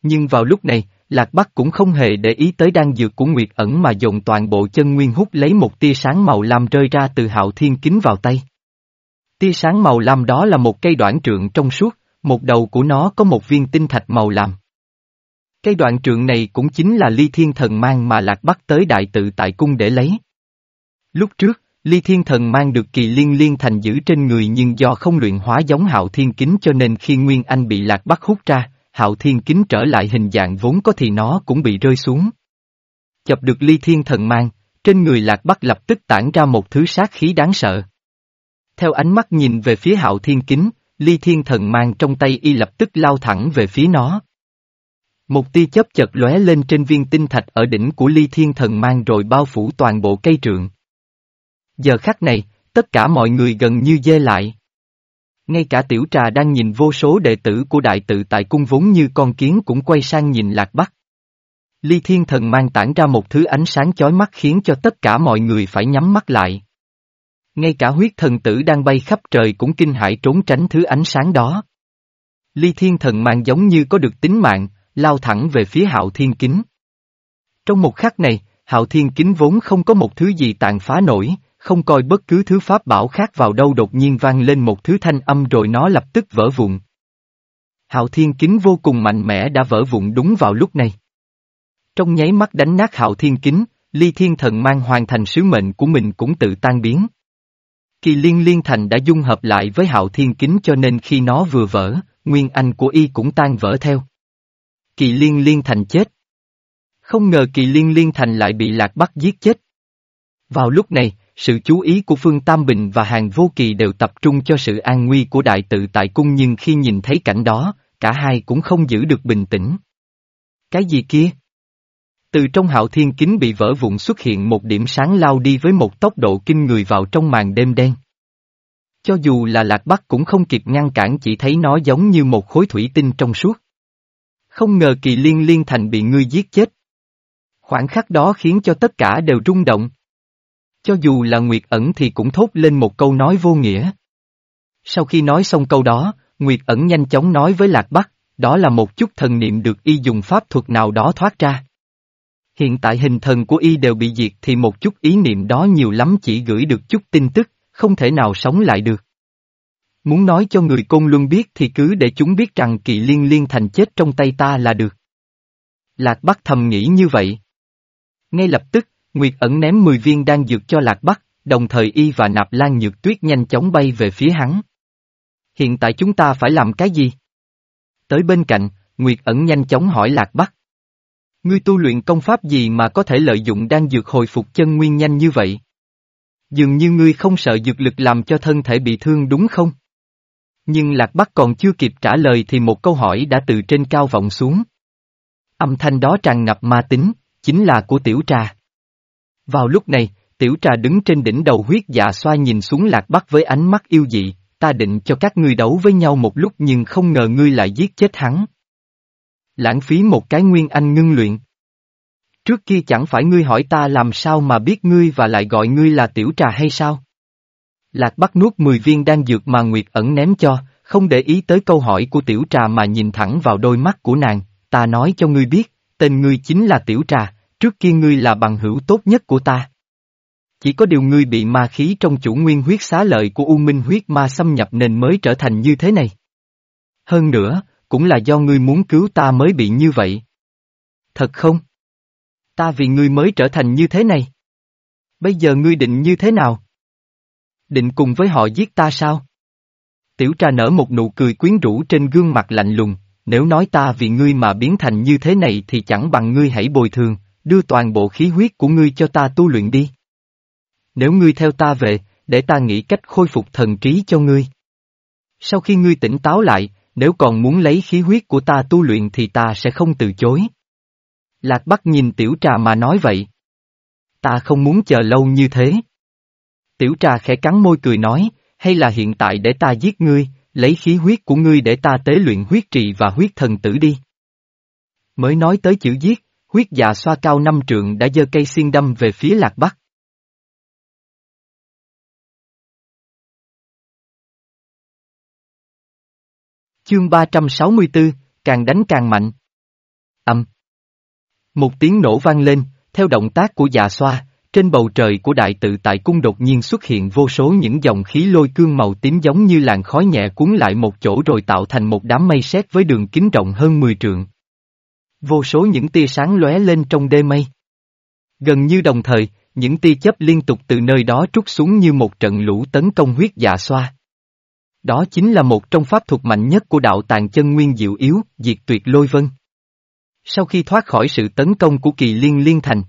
Nhưng vào lúc này, Lạc Bắc cũng không hề để ý tới đan dược của Nguyệt ẩn mà dồn toàn bộ chân nguyên hút lấy một tia sáng màu lam rơi ra từ hạo thiên kính vào tay. Tia sáng màu lam đó là một cây đoạn trượng trong suốt, một đầu của nó có một viên tinh thạch màu lam. Cây đoạn trượng này cũng chính là ly thiên thần mang mà Lạc Bắc tới đại tự tại cung để lấy. Lúc trước, ly thiên thần mang được kỳ liên liên thành giữ trên người nhưng do không luyện hóa giống hạo thiên kính cho nên khi Nguyên Anh bị Lạc Bắc hút ra, hạo thiên kính trở lại hình dạng vốn có thì nó cũng bị rơi xuống. Chập được ly thiên thần mang, trên người lạc bắc lập tức tản ra một thứ sát khí đáng sợ. Theo ánh mắt nhìn về phía hạo thiên kính, ly thiên thần mang trong tay y lập tức lao thẳng về phía nó. Một tia chớp chật lóe lên trên viên tinh thạch ở đỉnh của ly thiên thần mang rồi bao phủ toàn bộ cây trượng. Giờ khắc này, tất cả mọi người gần như dê lại. Ngay cả tiểu trà đang nhìn vô số đệ tử của đại tự tại cung vốn như con kiến cũng quay sang nhìn lạc bắc. Ly thiên thần mang tản ra một thứ ánh sáng chói mắt khiến cho tất cả mọi người phải nhắm mắt lại. Ngay cả huyết thần tử đang bay khắp trời cũng kinh hãi trốn tránh thứ ánh sáng đó. Ly thiên thần mang giống như có được tính mạng, lao thẳng về phía hạo thiên kính. Trong một khắc này, hạo thiên kính vốn không có một thứ gì tàn phá nổi, không coi bất cứ thứ pháp bảo khác vào đâu đột nhiên vang lên một thứ thanh âm rồi nó lập tức vỡ vụn. Hạo thiên kính vô cùng mạnh mẽ đã vỡ vụn đúng vào lúc này. Trong nháy mắt đánh nát hạo thiên kính, ly thiên thần mang hoàn thành sứ mệnh của mình cũng tự tan biến. Kỳ liên liên thành đã dung hợp lại với hạo thiên kính cho nên khi nó vừa vỡ, nguyên anh của y cũng tan vỡ theo. Kỳ liên liên thành chết. Không ngờ kỳ liên liên thành lại bị lạc bắt giết chết. Vào lúc này, sự chú ý của Phương Tam Bình và Hàng Vô Kỳ đều tập trung cho sự an nguy của đại tự tại cung nhưng khi nhìn thấy cảnh đó, cả hai cũng không giữ được bình tĩnh. Cái gì kia? Từ trong hạo thiên kính bị vỡ vụn xuất hiện một điểm sáng lao đi với một tốc độ kinh người vào trong màn đêm đen. Cho dù là lạc bắc cũng không kịp ngăn cản chỉ thấy nó giống như một khối thủy tinh trong suốt. Không ngờ kỳ liên liên thành bị ngươi giết chết. Khoảng khắc đó khiến cho tất cả đều rung động. Cho dù là Nguyệt ẩn thì cũng thốt lên một câu nói vô nghĩa. Sau khi nói xong câu đó, Nguyệt ẩn nhanh chóng nói với Lạc Bắc, đó là một chút thần niệm được y dùng pháp thuật nào đó thoát ra. Hiện tại hình thần của y đều bị diệt thì một chút ý niệm đó nhiều lắm chỉ gửi được chút tin tức, không thể nào sống lại được. Muốn nói cho người Côn Luân biết thì cứ để chúng biết rằng Kỵ liên liên thành chết trong tay ta là được. Lạc Bắc thầm nghĩ như vậy. Ngay lập tức, Nguyệt ẩn ném 10 viên đan dược cho Lạc Bắc, đồng thời y và nạp lan nhược tuyết nhanh chóng bay về phía hắn. Hiện tại chúng ta phải làm cái gì? Tới bên cạnh, Nguyệt ẩn nhanh chóng hỏi Lạc Bắc. Ngươi tu luyện công pháp gì mà có thể lợi dụng đang dược hồi phục chân nguyên nhanh như vậy? Dường như ngươi không sợ dược lực làm cho thân thể bị thương đúng không? Nhưng Lạc Bắc còn chưa kịp trả lời thì một câu hỏi đã từ trên cao vọng xuống. Âm thanh đó tràn ngập ma tính, chính là của tiểu trà. Vào lúc này, tiểu trà đứng trên đỉnh đầu huyết dạ xoa nhìn xuống lạc bắc với ánh mắt yêu dị, ta định cho các ngươi đấu với nhau một lúc nhưng không ngờ ngươi lại giết chết hắn. Lãng phí một cái nguyên anh ngưng luyện. Trước kia chẳng phải ngươi hỏi ta làm sao mà biết ngươi và lại gọi ngươi là tiểu trà hay sao? Lạc Bắc nuốt 10 viên đan dược mà Nguyệt ẩn ném cho, không để ý tới câu hỏi của tiểu trà mà nhìn thẳng vào đôi mắt của nàng, ta nói cho ngươi biết, tên ngươi chính là tiểu trà, trước kia ngươi là bằng hữu tốt nhất của ta. Chỉ có điều ngươi bị ma khí trong chủ nguyên huyết xá lợi của U Minh huyết ma xâm nhập nên mới trở thành như thế này. Hơn nữa, cũng là do ngươi muốn cứu ta mới bị như vậy. Thật không? Ta vì ngươi mới trở thành như thế này. Bây giờ ngươi định như thế nào? Định cùng với họ giết ta sao? Tiểu trà nở một nụ cười quyến rũ trên gương mặt lạnh lùng, nếu nói ta vì ngươi mà biến thành như thế này thì chẳng bằng ngươi hãy bồi thường, đưa toàn bộ khí huyết của ngươi cho ta tu luyện đi. Nếu ngươi theo ta về, để ta nghĩ cách khôi phục thần trí cho ngươi. Sau khi ngươi tỉnh táo lại, nếu còn muốn lấy khí huyết của ta tu luyện thì ta sẽ không từ chối. Lạc Bắc nhìn tiểu trà mà nói vậy. Ta không muốn chờ lâu như thế. Tiểu trà khẽ cắn môi cười nói, hay là hiện tại để ta giết ngươi, lấy khí huyết của ngươi để ta tế luyện huyết trì và huyết thần tử đi. Mới nói tới chữ giết, huyết dạ xoa cao năm trượng đã giơ cây xiên đâm về phía lạc bắc. Chương 364, càng đánh càng mạnh. Âm. Một tiếng nổ vang lên, theo động tác của dạ xoa, trên bầu trời của đại tự tại cung đột nhiên xuất hiện vô số những dòng khí lôi cương màu tím giống như làn khói nhẹ cuốn lại một chỗ rồi tạo thành một đám mây sét với đường kính rộng hơn 10 trượng. Vô số những tia sáng lóe lên trong đê mây. Gần như đồng thời, những tia chớp liên tục từ nơi đó trút xuống như một trận lũ tấn công huyết dạ xoa. Đó chính là một trong pháp thuật mạnh nhất của đạo tàng chân nguyên diệu yếu, diệt tuyệt lôi vân. Sau khi thoát khỏi sự tấn công của kỳ liên liên thành,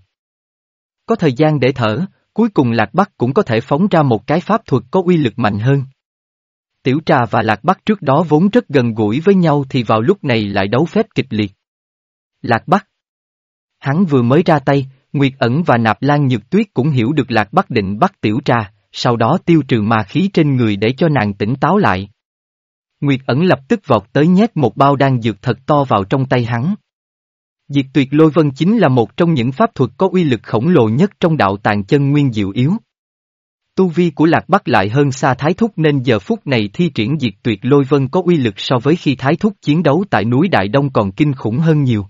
có thời gian để thở, cuối cùng Lạc Bắc cũng có thể phóng ra một cái pháp thuật có uy lực mạnh hơn. Tiểu trà và Lạc Bắc trước đó vốn rất gần gũi với nhau thì vào lúc này lại đấu phép kịch liệt. Lạc Bắc Hắn vừa mới ra tay, Nguyệt ẩn và Nạp Lan Nhược Tuyết cũng hiểu được Lạc Bắc định bắt tiểu trà, sau đó tiêu trừ ma khí trên người để cho nàng tỉnh táo lại. Nguyệt ẩn lập tức vọt tới nhét một bao đan dược thật to vào trong tay hắn. Diệt tuyệt lôi vân chính là một trong những pháp thuật có uy lực khổng lồ nhất trong đạo tàng chân nguyên diệu yếu. Tu vi của Lạc Bắc lại hơn xa Thái Thúc nên giờ phút này thi triển diệt tuyệt lôi vân có uy lực so với khi Thái Thúc chiến đấu tại núi Đại Đông còn kinh khủng hơn nhiều.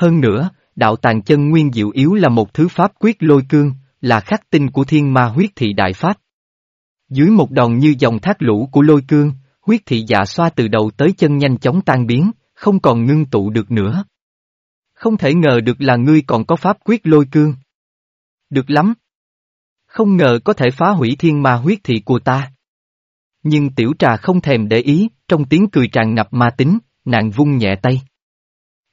Hơn nữa, đạo tàng chân nguyên diệu yếu là một thứ pháp quyết lôi cương, là khắc tinh của thiên ma huyết thị đại pháp. Dưới một đòn như dòng thác lũ của lôi cương, huyết thị dạ xoa từ đầu tới chân nhanh chóng tan biến, không còn ngưng tụ được nữa. Không thể ngờ được là ngươi còn có pháp quyết lôi cương. Được lắm. Không ngờ có thể phá hủy thiên ma huyết thị của ta. Nhưng tiểu trà không thèm để ý, trong tiếng cười tràn ngập ma tính, nàng vung nhẹ tay.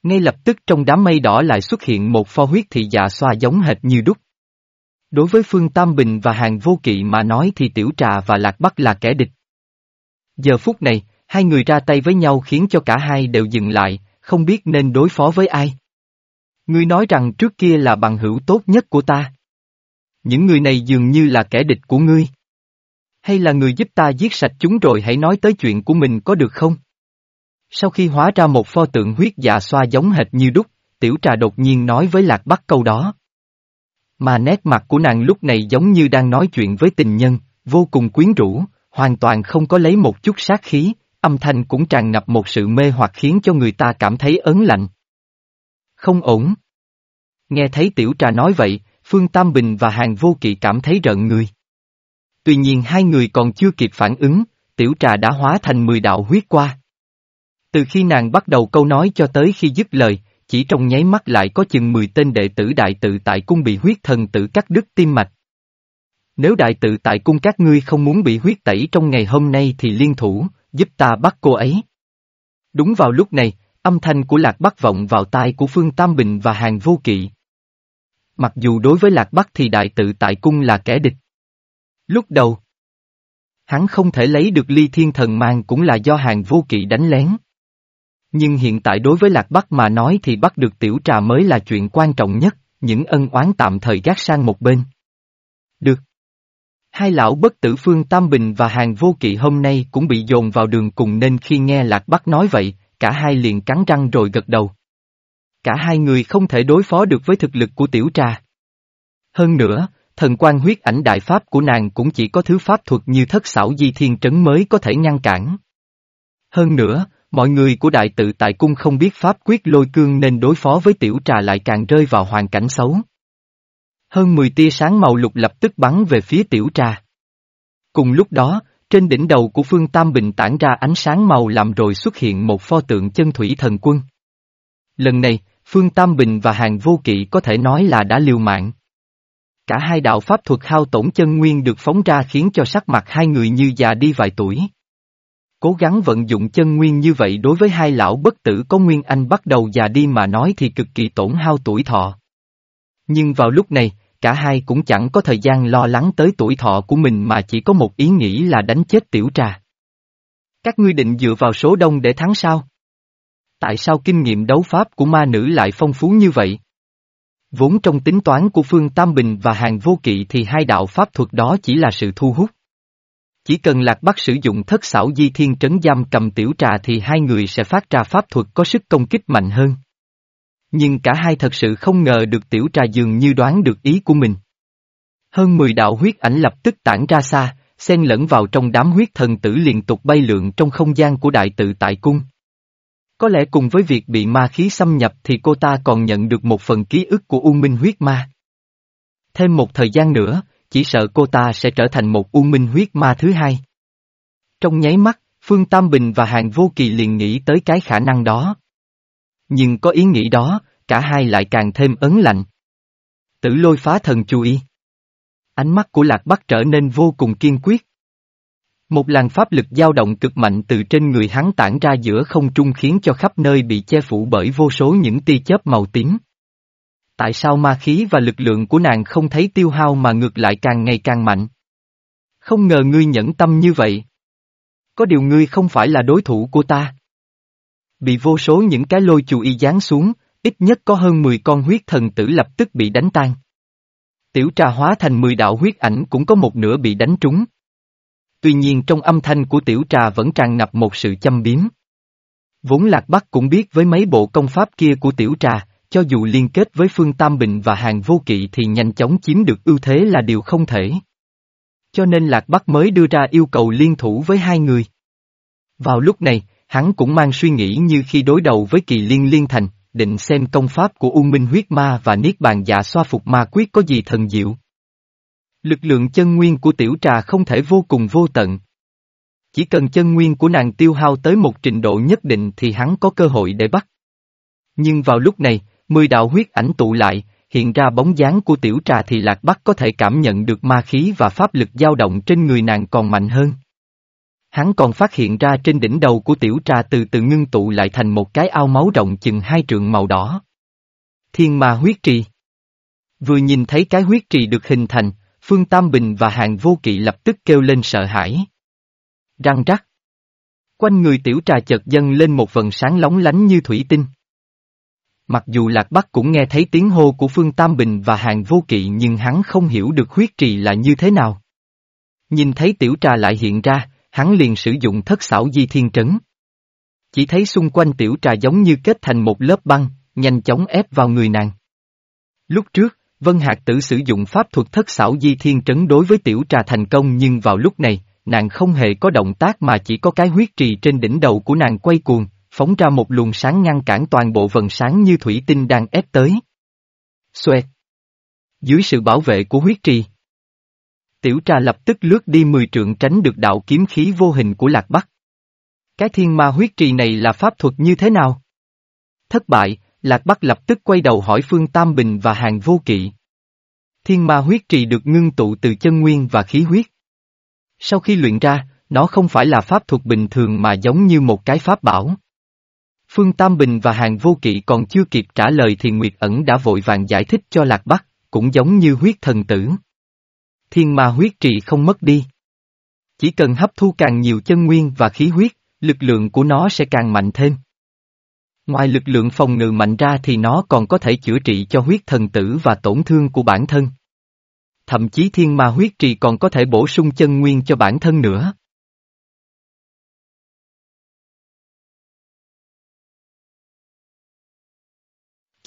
Ngay lập tức trong đám mây đỏ lại xuất hiện một pho huyết thị dạ xoa giống hệt như đúc. Đối với Phương Tam Bình và hàng vô kỵ mà nói thì tiểu trà và lạc bắc là kẻ địch. Giờ phút này, hai người ra tay với nhau khiến cho cả hai đều dừng lại, không biết nên đối phó với ai. Ngươi nói rằng trước kia là bằng hữu tốt nhất của ta. Những người này dường như là kẻ địch của ngươi. Hay là người giúp ta giết sạch chúng rồi hãy nói tới chuyện của mình có được không? Sau khi hóa ra một pho tượng huyết dạ xoa giống hệt như đúc, tiểu trà đột nhiên nói với lạc bắc câu đó. Mà nét mặt của nàng lúc này giống như đang nói chuyện với tình nhân, vô cùng quyến rũ, hoàn toàn không có lấy một chút sát khí, âm thanh cũng tràn ngập một sự mê hoặc khiến cho người ta cảm thấy ớn lạnh. Không ổn. Nghe thấy tiểu trà nói vậy, Phương Tam Bình và Hàng Vô Kỵ cảm thấy rợn người. Tuy nhiên hai người còn chưa kịp phản ứng, tiểu trà đã hóa thành mười đạo huyết qua. Từ khi nàng bắt đầu câu nói cho tới khi dứt lời, chỉ trong nháy mắt lại có chừng mười tên đệ tử đại tự tại cung bị huyết thần tử cắt đứt tim mạch. Nếu đại tự tại cung các ngươi không muốn bị huyết tẩy trong ngày hôm nay thì liên thủ, giúp ta bắt cô ấy. Đúng vào lúc này, Âm thanh của Lạc Bắc vọng vào tai của Phương Tam Bình và Hàng Vô Kỵ. Mặc dù đối với Lạc Bắc thì đại tự tại cung là kẻ địch. Lúc đầu, hắn không thể lấy được ly thiên thần mang cũng là do Hàng Vô Kỵ đánh lén. Nhưng hiện tại đối với Lạc Bắc mà nói thì bắt được tiểu trà mới là chuyện quan trọng nhất, những ân oán tạm thời gác sang một bên. Được. Hai lão bất tử Phương Tam Bình và Hàng Vô Kỵ hôm nay cũng bị dồn vào đường cùng nên khi nghe Lạc Bắc nói vậy, cả hai liền cắn răng rồi gật đầu. Cả hai người không thể đối phó được với thực lực của tiểu trà. Hơn nữa, thần quan huyết ảnh đại pháp của nàng cũng chỉ có thứ pháp thuật như thất xảo di thiên trấn mới có thể ngăn cản. Hơn nữa, mọi người của đại tự tại cung không biết pháp quyết lôi cương nên đối phó với tiểu trà lại càng rơi vào hoàn cảnh xấu. Hơn 10 tia sáng màu lục lập tức bắn về phía tiểu trà. Cùng lúc đó, trên đỉnh đầu của Phương Tam Bình tản ra ánh sáng màu làm rồi xuất hiện một pho tượng chân thủy thần quân. Lần này, Phương Tam Bình và Hàng Vô Kỵ có thể nói là đã liều mạng. Cả hai đạo pháp thuật hao tổn chân nguyên được phóng ra khiến cho sắc mặt hai người như già đi vài tuổi cố gắng vận dụng chân nguyên như vậy đối với hai lão bất tử có nguyên anh bắt đầu già đi mà nói thì cực kỳ tổn hao tuổi thọ. Nhưng vào lúc này, cả hai cũng chẳng có thời gian lo lắng tới tuổi thọ của mình mà chỉ có một ý nghĩ là đánh chết tiểu trà. Các ngươi định dựa vào số đông để thắng sao? Tại sao kinh nghiệm đấu pháp của ma nữ lại phong phú như vậy? Vốn trong tính toán của Phương Tam Bình và Hàng Vô Kỵ thì hai đạo pháp thuật đó chỉ là sự thu hút. Chỉ cần Lạc Bắc sử dụng thất xảo di thiên trấn giam cầm tiểu trà thì hai người sẽ phát ra pháp thuật có sức công kích mạnh hơn. Nhưng cả hai thật sự không ngờ được tiểu trà dường như đoán được ý của mình. Hơn 10 đạo huyết ảnh lập tức tản ra xa, xen lẫn vào trong đám huyết thần tử liên tục bay lượn trong không gian của đại tự tại cung. Có lẽ cùng với việc bị ma khí xâm nhập thì cô ta còn nhận được một phần ký ức của U Minh huyết ma. Thêm một thời gian nữa, chỉ sợ cô ta sẽ trở thành một U Minh huyết ma thứ hai. Trong nháy mắt, Phương Tam Bình và Hàng Vô Kỳ liền nghĩ tới cái khả năng đó. Nhưng có ý nghĩ đó, cả hai lại càng thêm ấn lạnh. Tử lôi phá thần chú ý. Ánh mắt của Lạc Bắc trở nên vô cùng kiên quyết. Một làn pháp lực dao động cực mạnh từ trên người hắn tản ra giữa không trung khiến cho khắp nơi bị che phủ bởi vô số những tia chớp màu tím. Tại sao ma khí và lực lượng của nàng không thấy tiêu hao mà ngược lại càng ngày càng mạnh? Không ngờ ngươi nhẫn tâm như vậy. Có điều ngươi không phải là đối thủ của ta. Bị vô số những cái lôi chù y giáng xuống, ít nhất có hơn 10 con huyết thần tử lập tức bị đánh tan. Tiểu trà hóa thành 10 đạo huyết ảnh cũng có một nửa bị đánh trúng. Tuy nhiên trong âm thanh của tiểu trà vẫn tràn ngập một sự châm biếm. Vốn Lạc Bắc cũng biết với mấy bộ công pháp kia của tiểu trà, cho dù liên kết với Phương Tam Bình và Hàng Vô Kỵ thì nhanh chóng chiếm được ưu thế là điều không thể. Cho nên Lạc Bắc mới đưa ra yêu cầu liên thủ với hai người. Vào lúc này, hắn cũng mang suy nghĩ như khi đối đầu với kỳ liên liên thành, định xem công pháp của U Minh huyết ma và Niết bàn dạ xoa phục ma quyết có gì thần diệu. Lực lượng chân nguyên của tiểu trà không thể vô cùng vô tận. Chỉ cần chân nguyên của nàng tiêu hao tới một trình độ nhất định thì hắn có cơ hội để bắt. Nhưng vào lúc này, mười đạo huyết ảnh tụ lại, hiện ra bóng dáng của tiểu trà thì lạc bắc có thể cảm nhận được ma khí và pháp lực dao động trên người nàng còn mạnh hơn. Hắn còn phát hiện ra trên đỉnh đầu của tiểu trà từ từ ngưng tụ lại thành một cái ao máu rộng chừng hai trượng màu đỏ. Thiên ma huyết trì. Vừa nhìn thấy cái huyết trì được hình thành, Phương Tam Bình và Hàng Vô Kỵ lập tức kêu lên sợ hãi. Răng rắc. Quanh người tiểu trà chợt dâng lên một vần sáng lóng lánh như thủy tinh. Mặc dù Lạc Bắc cũng nghe thấy tiếng hô của Phương Tam Bình và Hàng Vô Kỵ nhưng hắn không hiểu được huyết trì là như thế nào. Nhìn thấy tiểu trà lại hiện ra, hắn liền sử dụng thất xảo di thiên trấn. Chỉ thấy xung quanh tiểu trà giống như kết thành một lớp băng, nhanh chóng ép vào người nàng. Lúc trước, Vân Hạc Tử sử dụng pháp thuật thất xảo di thiên trấn đối với tiểu trà thành công nhưng vào lúc này, nàng không hề có động tác mà chỉ có cái huyết trì trên đỉnh đầu của nàng quay cuồng, phóng ra một luồng sáng ngăn cản toàn bộ vần sáng như thủy tinh đang ép tới. Xoẹt! Dưới sự bảo vệ của huyết trì. Tiểu trà lập tức lướt đi mười trượng tránh được đạo kiếm khí vô hình của Lạc Bắc. Cái thiên ma huyết trì này là pháp thuật như thế nào? Thất bại, Lạc Bắc lập tức quay đầu hỏi Phương Tam Bình và Hàng Vô Kỵ. Thiên ma huyết trì được ngưng tụ từ chân nguyên và khí huyết. Sau khi luyện ra, nó không phải là pháp thuật bình thường mà giống như một cái pháp bảo. Phương Tam Bình và Hàng Vô Kỵ còn chưa kịp trả lời thì Nguyệt ẩn đã vội vàng giải thích cho Lạc Bắc, cũng giống như huyết thần tử. Thiên ma huyết trị không mất đi. Chỉ cần hấp thu càng nhiều chân nguyên và khí huyết, lực lượng của nó sẽ càng mạnh thêm. Ngoài lực lượng phòng ngự mạnh ra thì nó còn có thể chữa trị cho huyết thần tử và tổn thương của bản thân. Thậm chí thiên ma huyết trì còn có thể bổ sung chân nguyên cho bản thân nữa.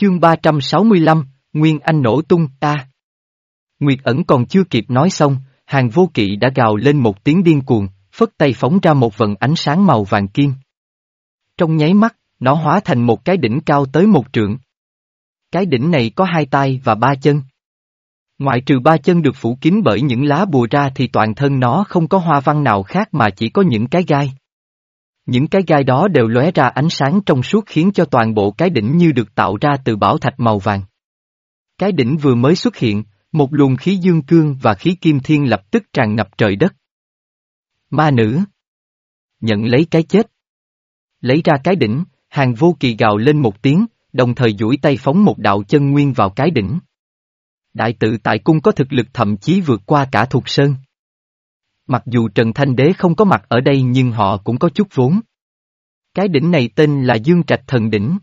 Chương 365, Nguyên Anh nổ tung, ta. Nguyệt ẩn còn chưa kịp nói xong, hàng vô kỵ đã gào lên một tiếng điên cuồng, phất tay phóng ra một vần ánh sáng màu vàng kim. Trong nháy mắt, nó hóa thành một cái đỉnh cao tới một trượng. Cái đỉnh này có hai tay và ba chân. Ngoại trừ ba chân được phủ kín bởi những lá bùa ra thì toàn thân nó không có hoa văn nào khác mà chỉ có những cái gai. Những cái gai đó đều lóe ra ánh sáng trong suốt khiến cho toàn bộ cái đỉnh như được tạo ra từ bảo thạch màu vàng. Cái đỉnh vừa mới xuất hiện, một luồng khí dương cương và khí kim thiên lập tức tràn ngập trời đất. Ma nữ nhận lấy cái chết. Lấy ra cái đỉnh, hàng vô kỳ gào lên một tiếng, đồng thời duỗi tay phóng một đạo chân nguyên vào cái đỉnh. Đại tự tại cung có thực lực thậm chí vượt qua cả thuộc sơn. Mặc dù Trần Thanh Đế không có mặt ở đây nhưng họ cũng có chút vốn. Cái đỉnh này tên là Dương Trạch Thần Đỉnh.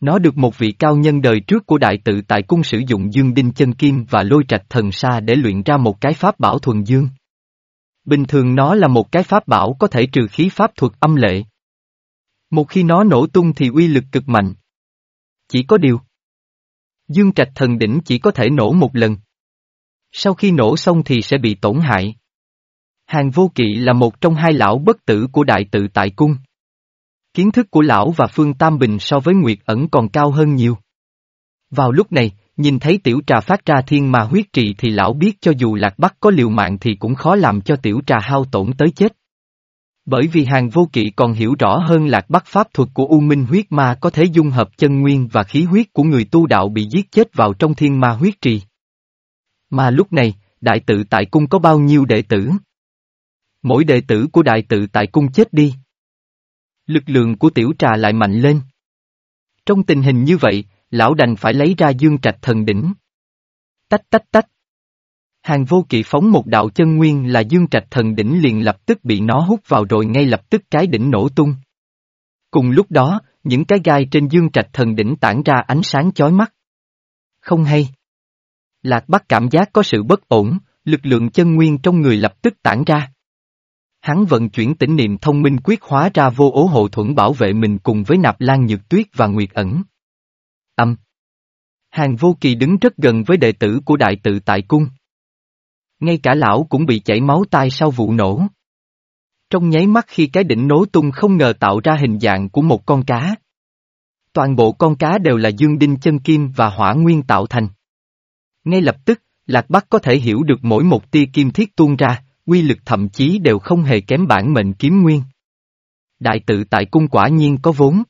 Nó được một vị cao nhân đời trước của đại tự tại cung sử dụng dương đinh chân kim và lôi trạch thần sa để luyện ra một cái pháp bảo thuần dương. Bình thường nó là một cái pháp bảo có thể trừ khí pháp thuật âm lệ. Một khi nó nổ tung thì uy lực cực mạnh. Chỉ có điều. Dương trạch thần đỉnh chỉ có thể nổ một lần. Sau khi nổ xong thì sẽ bị tổn hại. Hàng vô kỵ là một trong hai lão bất tử của đại tự tại cung. Kiến thức của lão và Phương Tam Bình so với Nguyệt ẩn còn cao hơn nhiều. Vào lúc này, nhìn thấy tiểu trà phát ra thiên ma huyết trị thì lão biết cho dù lạc bắc có liều mạng thì cũng khó làm cho tiểu trà hao tổn tới chết. Bởi vì hàng vô kỵ còn hiểu rõ hơn lạc bắc pháp thuật của U Minh huyết ma có thể dung hợp chân nguyên và khí huyết của người tu đạo bị giết chết vào trong thiên ma huyết trì. Mà lúc này, đại tự tại cung có bao nhiêu đệ tử? Mỗi đệ tử của đại tự tại cung chết đi. Lực lượng của tiểu trà lại mạnh lên. Trong tình hình như vậy, lão đành phải lấy ra dương trạch thần đỉnh. Tách tách tách. Hàng vô kỵ phóng một đạo chân nguyên là dương trạch thần đỉnh liền lập tức bị nó hút vào rồi ngay lập tức cái đỉnh nổ tung. Cùng lúc đó, những cái gai trên dương trạch thần đỉnh tản ra ánh sáng chói mắt. Không hay. Lạc Bắc cảm giác có sự bất ổn, lực lượng chân nguyên trong người lập tức tản ra. Hắn vận chuyển tỉnh niệm thông minh quyết hóa ra vô ố hộ thuẫn bảo vệ mình cùng với nạp lan nhược tuyết và nguyệt ẩn. Âm. Hàng vô kỳ đứng rất gần với đệ tử của đại tự tại cung. Ngay cả lão cũng bị chảy máu tai sau vụ nổ. Trong nháy mắt khi cái đỉnh nổ tung không ngờ tạo ra hình dạng của một con cá. Toàn bộ con cá đều là dương đinh chân kim và hỏa nguyên tạo thành. Ngay lập tức, Lạc Bắc có thể hiểu được mỗi một tia kim thiết tuôn ra, quy lực thậm chí đều không hề kém bản mệnh kiếm nguyên. Đại tự tại cung quả nhiên có vốn.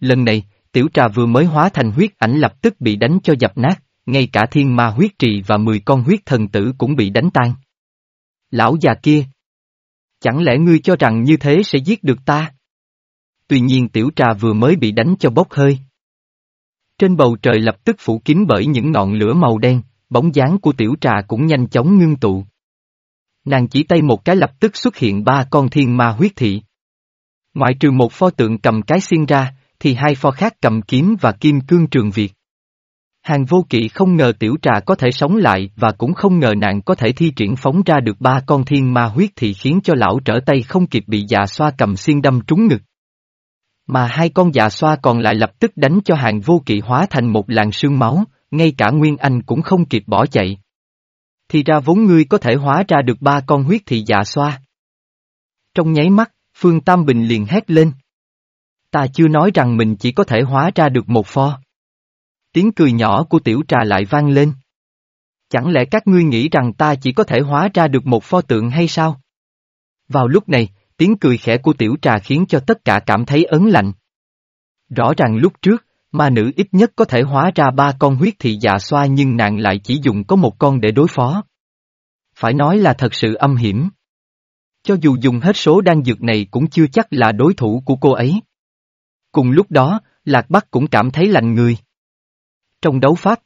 Lần này, tiểu trà vừa mới hóa thành huyết ảnh lập tức bị đánh cho dập nát, ngay cả thiên ma huyết trì và 10 con huyết thần tử cũng bị đánh tan. Lão già kia! Chẳng lẽ ngươi cho rằng như thế sẽ giết được ta? Tuy nhiên tiểu trà vừa mới bị đánh cho bốc hơi. Trên bầu trời lập tức phủ kín bởi những ngọn lửa màu đen, bóng dáng của tiểu trà cũng nhanh chóng ngưng tụ. Nàng chỉ tay một cái lập tức xuất hiện ba con thiên ma huyết thị. Ngoại trừ một pho tượng cầm cái xiên ra, thì hai pho khác cầm kiếm và kim cương trường Việt. Hàng vô kỵ không ngờ tiểu trà có thể sống lại và cũng không ngờ nàng có thể thi triển phóng ra được ba con thiên ma huyết thị khiến cho lão trở tay không kịp bị dạ xoa cầm xiên đâm trúng ngực. Mà hai con dạ xoa còn lại lập tức đánh cho hàng vô kỵ hóa thành một làn sương máu, ngay cả Nguyên Anh cũng không kịp bỏ chạy. Thì ra vốn ngươi có thể hóa ra được ba con huyết thị dạ xoa. Trong nháy mắt, Phương Tam Bình liền hét lên. Ta chưa nói rằng mình chỉ có thể hóa ra được một pho. Tiếng cười nhỏ của tiểu trà lại vang lên. Chẳng lẽ các ngươi nghĩ rằng ta chỉ có thể hóa ra được một pho tượng hay sao? Vào lúc này, tiếng cười khẽ của tiểu trà khiến cho tất cả cảm thấy ấn lạnh. Rõ ràng lúc trước, Ma nữ ít nhất có thể hóa ra ba con huyết thị dạ xoa nhưng nàng lại chỉ dùng có một con để đối phó. Phải nói là thật sự âm hiểm. Cho dù dùng hết số đan dược này cũng chưa chắc là đối thủ của cô ấy. Cùng lúc đó, Lạc Bắc cũng cảm thấy lạnh người. Trong đấu pháp,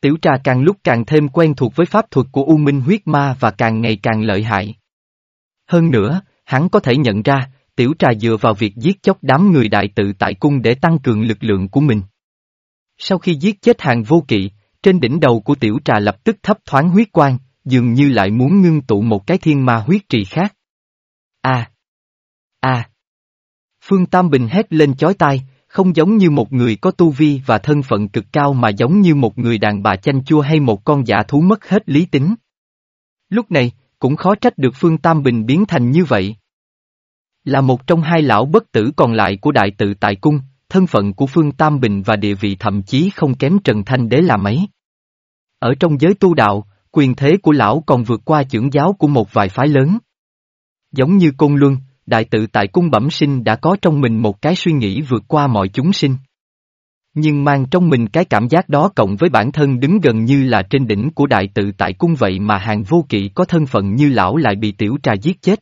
Tiểu trà càng lúc càng thêm quen thuộc với pháp thuật của U Minh huyết ma và càng ngày càng lợi hại. Hơn nữa, hắn có thể nhận ra, tiểu trà dựa vào việc giết chóc đám người đại tự tại cung để tăng cường lực lượng của mình. Sau khi giết chết hàng vô kỵ, trên đỉnh đầu của tiểu trà lập tức thấp thoáng huyết quang, dường như lại muốn ngưng tụ một cái thiên ma huyết trì khác. A! A! Phương Tam Bình hét lên chói tai, không giống như một người có tu vi và thân phận cực cao mà giống như một người đàn bà chanh chua hay một con giả thú mất hết lý tính. Lúc này, cũng khó trách được Phương Tam Bình biến thành như vậy. Là một trong hai lão bất tử còn lại của đại tự tại cung, thân phận của Phương Tam Bình và địa vị thậm chí không kém Trần Thanh Đế là mấy. Ở trong giới tu đạo, quyền thế của lão còn vượt qua trưởng giáo của một vài phái lớn. Giống như Côn Luân, đại tự tại cung bẩm sinh đã có trong mình một cái suy nghĩ vượt qua mọi chúng sinh. Nhưng mang trong mình cái cảm giác đó cộng với bản thân đứng gần như là trên đỉnh của đại tự tại cung vậy mà hàng vô kỵ có thân phận như lão lại bị tiểu trà giết chết.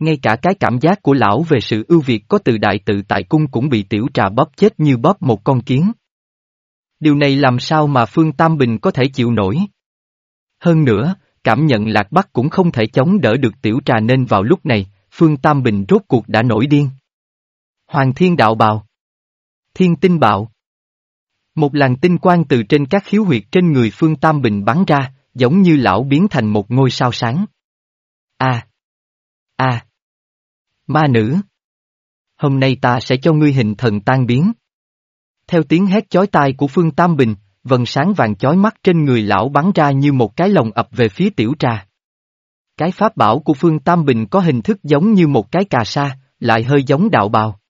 Ngay cả cái cảm giác của lão về sự ưu việt có từ đại tự tại cung cũng bị tiểu trà bóp chết như bóp một con kiến. Điều này làm sao mà Phương Tam Bình có thể chịu nổi? Hơn nữa, cảm nhận lạc bắc cũng không thể chống đỡ được tiểu trà nên vào lúc này, Phương Tam Bình rốt cuộc đã nổi điên. Hoàng thiên đạo bào. Thiên tinh bạo. Một làn tinh quang từ trên các khiếu huyệt trên người Phương Tam Bình bắn ra, giống như lão biến thành một ngôi sao sáng. A. A. Ma nữ. Hôm nay ta sẽ cho ngươi hình thần tan biến. Theo tiếng hét chói tai của Phương Tam Bình, vần sáng vàng chói mắt trên người lão bắn ra như một cái lồng ập về phía tiểu trà. Cái pháp bảo của Phương Tam Bình có hình thức giống như một cái cà sa, lại hơi giống đạo bào.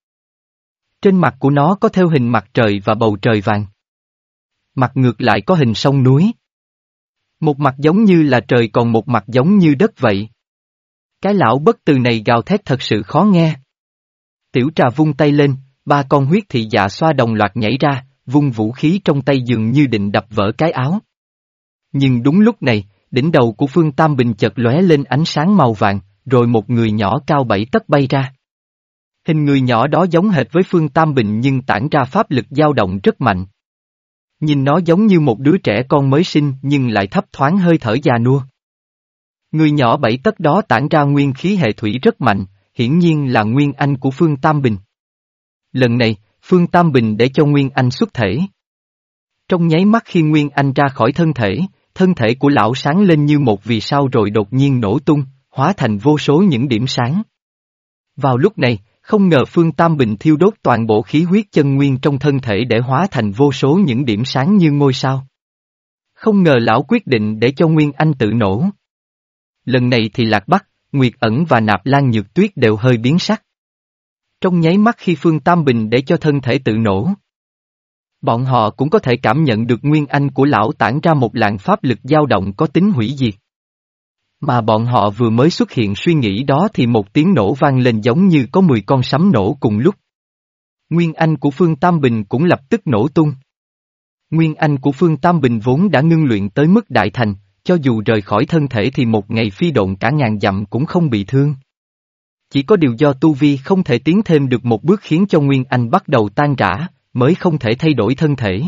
Trên mặt của nó có theo hình mặt trời và bầu trời vàng. Mặt ngược lại có hình sông núi. Một mặt giống như là trời còn một mặt giống như đất vậy. Cái lão bất từ này gào thét thật sự khó nghe. Tiểu trà vung tay lên, ba con huyết thị dạ xoa đồng loạt nhảy ra, vung vũ khí trong tay dường như định đập vỡ cái áo. Nhưng đúng lúc này, đỉnh đầu của Phương Tam Bình chợt lóe lên ánh sáng màu vàng, rồi một người nhỏ cao bảy tấc bay ra. Hình người nhỏ đó giống hệt với Phương Tam Bình nhưng tản ra pháp lực dao động rất mạnh. Nhìn nó giống như một đứa trẻ con mới sinh nhưng lại thấp thoáng hơi thở già nua. Người nhỏ bảy tấc đó tản ra nguyên khí hệ thủy rất mạnh, hiển nhiên là Nguyên Anh của Phương Tam Bình. Lần này, Phương Tam Bình để cho Nguyên Anh xuất thể. Trong nháy mắt khi Nguyên Anh ra khỏi thân thể, thân thể của lão sáng lên như một vì sao rồi đột nhiên nổ tung, hóa thành vô số những điểm sáng. Vào lúc này, không ngờ Phương Tam Bình thiêu đốt toàn bộ khí huyết chân nguyên trong thân thể để hóa thành vô số những điểm sáng như ngôi sao. Không ngờ lão quyết định để cho Nguyên Anh tự nổ. Lần này thì Lạc Bắc, Nguyệt ẩn và Nạp Lan Nhược Tuyết đều hơi biến sắc. Trong nháy mắt khi Phương Tam Bình để cho thân thể tự nổ. Bọn họ cũng có thể cảm nhận được Nguyên Anh của lão tản ra một làn pháp lực dao động có tính hủy diệt. Mà bọn họ vừa mới xuất hiện suy nghĩ đó thì một tiếng nổ vang lên giống như có 10 con sấm nổ cùng lúc. Nguyên Anh của Phương Tam Bình cũng lập tức nổ tung. Nguyên Anh của Phương Tam Bình vốn đã ngưng luyện tới mức đại thành, cho dù rời khỏi thân thể thì một ngày phi độn cả ngàn dặm cũng không bị thương. Chỉ có điều do Tu Vi không thể tiến thêm được một bước khiến cho Nguyên Anh bắt đầu tan rã, mới không thể thay đổi thân thể.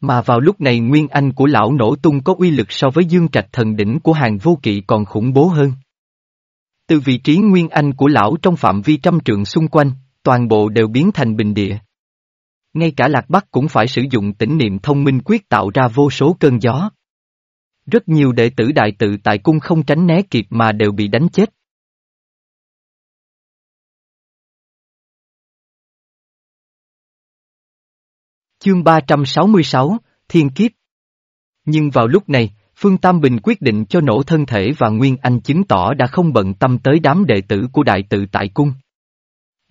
Mà vào lúc này Nguyên Anh của lão nổ tung có uy lực so với dương trạch thần đỉnh của hàng vô kỵ còn khủng bố hơn. Từ vị trí Nguyên Anh của lão trong phạm vi trăm trượng xung quanh, toàn bộ đều biến thành bình địa. Ngay cả Lạc Bắc cũng phải sử dụng tỉnh niệm thông minh quyết tạo ra vô số cơn gió. Rất nhiều đệ tử đại tự tại cung không tránh né kịp mà đều bị đánh chết. Chương 366, Thiên Kiếp Nhưng vào lúc này, Phương Tam Bình quyết định cho nổ thân thể và Nguyên Anh chứng tỏ đã không bận tâm tới đám đệ tử của Đại tự tại cung.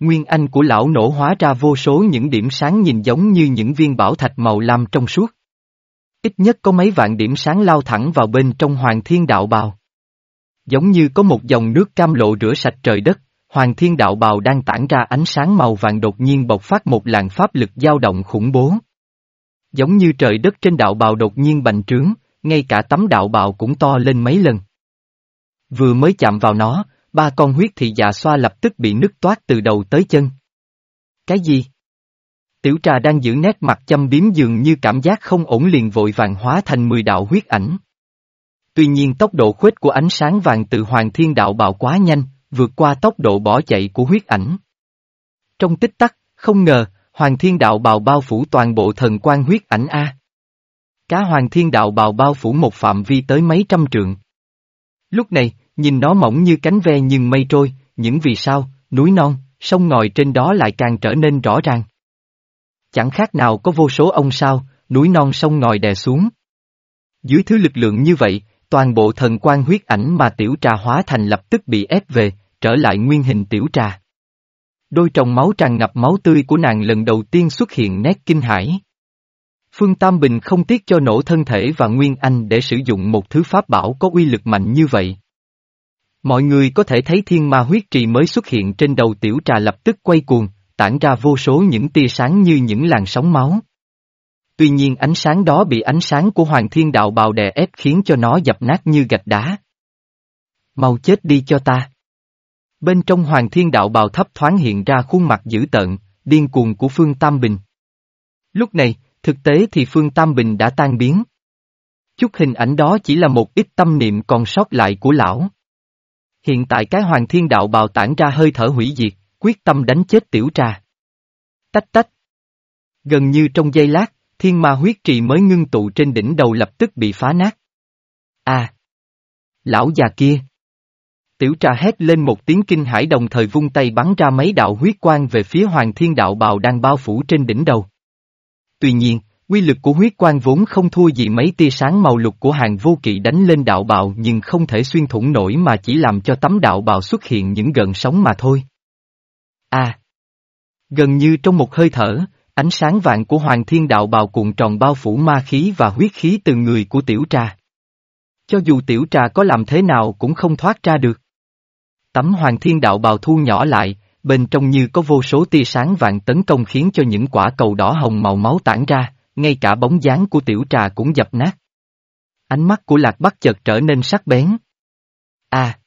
Nguyên Anh của lão nổ hóa ra vô số những điểm sáng nhìn giống như những viên bảo thạch màu lam trong suốt. Ít nhất có mấy vạn điểm sáng lao thẳng vào bên trong Hoàng Thiên Đạo Bào. Giống như có một dòng nước cam lộ rửa sạch trời đất, Hoàng Thiên Đạo Bào đang tản ra ánh sáng màu vàng đột nhiên bộc phát một làn pháp lực dao động khủng bố. Giống như trời đất trên đạo bào đột nhiên bành trướng, ngay cả tấm đạo bào cũng to lên mấy lần. Vừa mới chạm vào nó, ba con huyết thị dạ xoa lập tức bị nứt toát từ đầu tới chân. Cái gì? Tiểu trà đang giữ nét mặt châm biếm dường như cảm giác không ổn liền vội vàng hóa thành mười đạo huyết ảnh. Tuy nhiên tốc độ khuếch của ánh sáng vàng từ hoàng thiên đạo bào quá nhanh, vượt qua tốc độ bỏ chạy của huyết ảnh. Trong tích tắc, không ngờ, hoàng thiên đạo bào bao phủ toàn bộ thần quan huyết ảnh A. Cá hoàng thiên đạo bào bao phủ một phạm vi tới mấy trăm trượng. Lúc này, nhìn nó mỏng như cánh ve nhưng mây trôi, những vì sao, núi non, sông ngòi trên đó lại càng trở nên rõ ràng. Chẳng khác nào có vô số ông sao, núi non sông ngòi đè xuống. Dưới thứ lực lượng như vậy, toàn bộ thần quan huyết ảnh mà tiểu trà hóa thành lập tức bị ép về, trở lại nguyên hình tiểu trà. Đôi tròng máu tràn ngập máu tươi của nàng lần đầu tiên xuất hiện nét kinh hãi. Phương Tam Bình không tiếc cho nổ thân thể và Nguyên Anh để sử dụng một thứ pháp bảo có uy lực mạnh như vậy. Mọi người có thể thấy thiên ma huyết trì mới xuất hiện trên đầu tiểu trà lập tức quay cuồng, tản ra vô số những tia sáng như những làn sóng máu. Tuy nhiên ánh sáng đó bị ánh sáng của Hoàng Thiên Đạo bào đè ép khiến cho nó dập nát như gạch đá. Mau chết đi cho ta. Bên trong hoàng thiên đạo bào thấp thoáng hiện ra khuôn mặt dữ tợn, điên cuồng của Phương Tam Bình. Lúc này, thực tế thì Phương Tam Bình đã tan biến. Chút hình ảnh đó chỉ là một ít tâm niệm còn sót lại của lão. Hiện tại cái hoàng thiên đạo bào tản ra hơi thở hủy diệt, quyết tâm đánh chết tiểu trà. Tách tách. Gần như trong giây lát, thiên ma huyết trì mới ngưng tụ trên đỉnh đầu lập tức bị phá nát. À! Lão già kia! Tiểu trà hét lên một tiếng kinh hải đồng thời vung tay bắn ra mấy đạo huyết quang về phía hoàng thiên đạo bào đang bao phủ trên đỉnh đầu. Tuy nhiên, quy lực của huyết quang vốn không thua gì mấy tia sáng màu lục của hàng vô kỵ đánh lên đạo bào nhưng không thể xuyên thủng nổi mà chỉ làm cho tấm đạo bào xuất hiện những gần sóng mà thôi. À! Gần như trong một hơi thở, ánh sáng vạn của hoàng thiên đạo bào cuộn tròn bao phủ ma khí và huyết khí từ người của tiểu trà. Cho dù tiểu trà có làm thế nào cũng không thoát ra được. Tấm hoàng thiên đạo bào thu nhỏ lại, bên trong như có vô số tia sáng vàng tấn công khiến cho những quả cầu đỏ hồng màu máu tản ra, ngay cả bóng dáng của tiểu trà cũng dập nát. Ánh mắt của lạc bắc chợt trở nên sắc bén. À!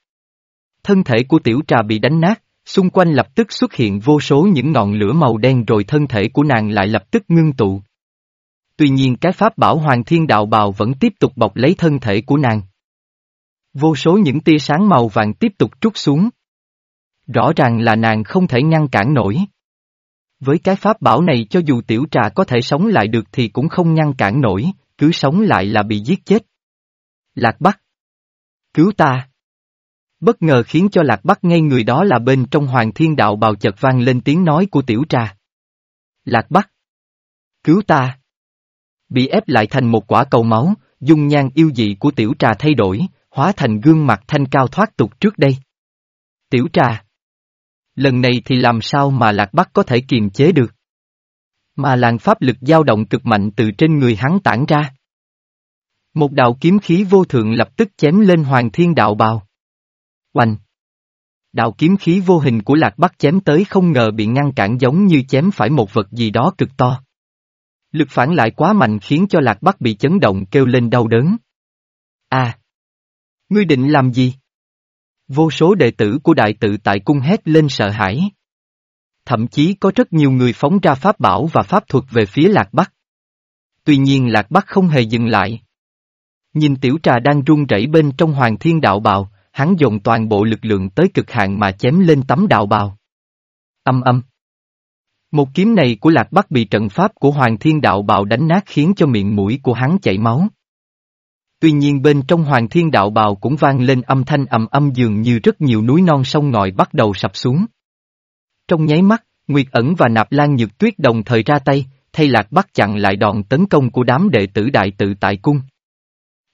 Thân thể của tiểu trà bị đánh nát, xung quanh lập tức xuất hiện vô số những ngọn lửa màu đen rồi thân thể của nàng lại lập tức ngưng tụ. Tuy nhiên cái pháp bảo hoàng thiên đạo bào vẫn tiếp tục bọc lấy thân thể của nàng. Vô số những tia sáng màu vàng tiếp tục trút xuống. Rõ ràng là nàng không thể ngăn cản nổi. Với cái pháp bảo này cho dù tiểu trà có thể sống lại được thì cũng không ngăn cản nổi, cứ sống lại là bị giết chết. Lạc Bắc. Cứu ta. Bất ngờ khiến cho Lạc Bắc ngay người đó là bên trong hoàng thiên đạo bào chợt vang lên tiếng nói của tiểu trà. Lạc Bắc. Cứu ta. Bị ép lại thành một quả cầu máu, dung nhan yêu dị của tiểu trà thay đổi, hóa thành gương mặt thanh cao thoát tục trước đây. Tiểu trà. Lần này thì làm sao mà Lạc Bắc có thể kiềm chế được? Mà làn pháp lực dao động cực mạnh từ trên người hắn tản ra. Một đạo kiếm khí vô thượng lập tức chém lên hoàng thiên đạo bào. Oanh! Đạo kiếm khí vô hình của Lạc Bắc chém tới không ngờ bị ngăn cản giống như chém phải một vật gì đó cực to. Lực phản lại quá mạnh khiến cho Lạc Bắc bị chấn động kêu lên đau đớn. À! Ngươi định làm gì? Vô số đệ tử của đại tự tại cung hét lên sợ hãi. Thậm chí có rất nhiều người phóng ra pháp bảo và pháp thuật về phía Lạc Bắc. Tuy nhiên Lạc Bắc không hề dừng lại. Nhìn tiểu trà đang run rẩy bên trong hoàng thiên đạo bào, hắn dùng toàn bộ lực lượng tới cực hạn mà chém lên tấm đạo bào. Âm âm. Một kiếm này của Lạc Bắc bị trận pháp của Hoàng Thiên Đạo Bào đánh nát khiến cho miệng mũi của hắn chảy máu. Tuy nhiên bên trong Hoàng Thiên Đạo Bào cũng vang lên âm thanh ầm âm dường như rất nhiều núi non sông ngòi bắt đầu sập xuống. Trong nháy mắt, Nguyệt ẩn và Nạp Lan Nhược Tuyết đồng thời ra tay, thay Lạc Bắc chặn lại đòn tấn công của đám đệ tử đại tự tại cung.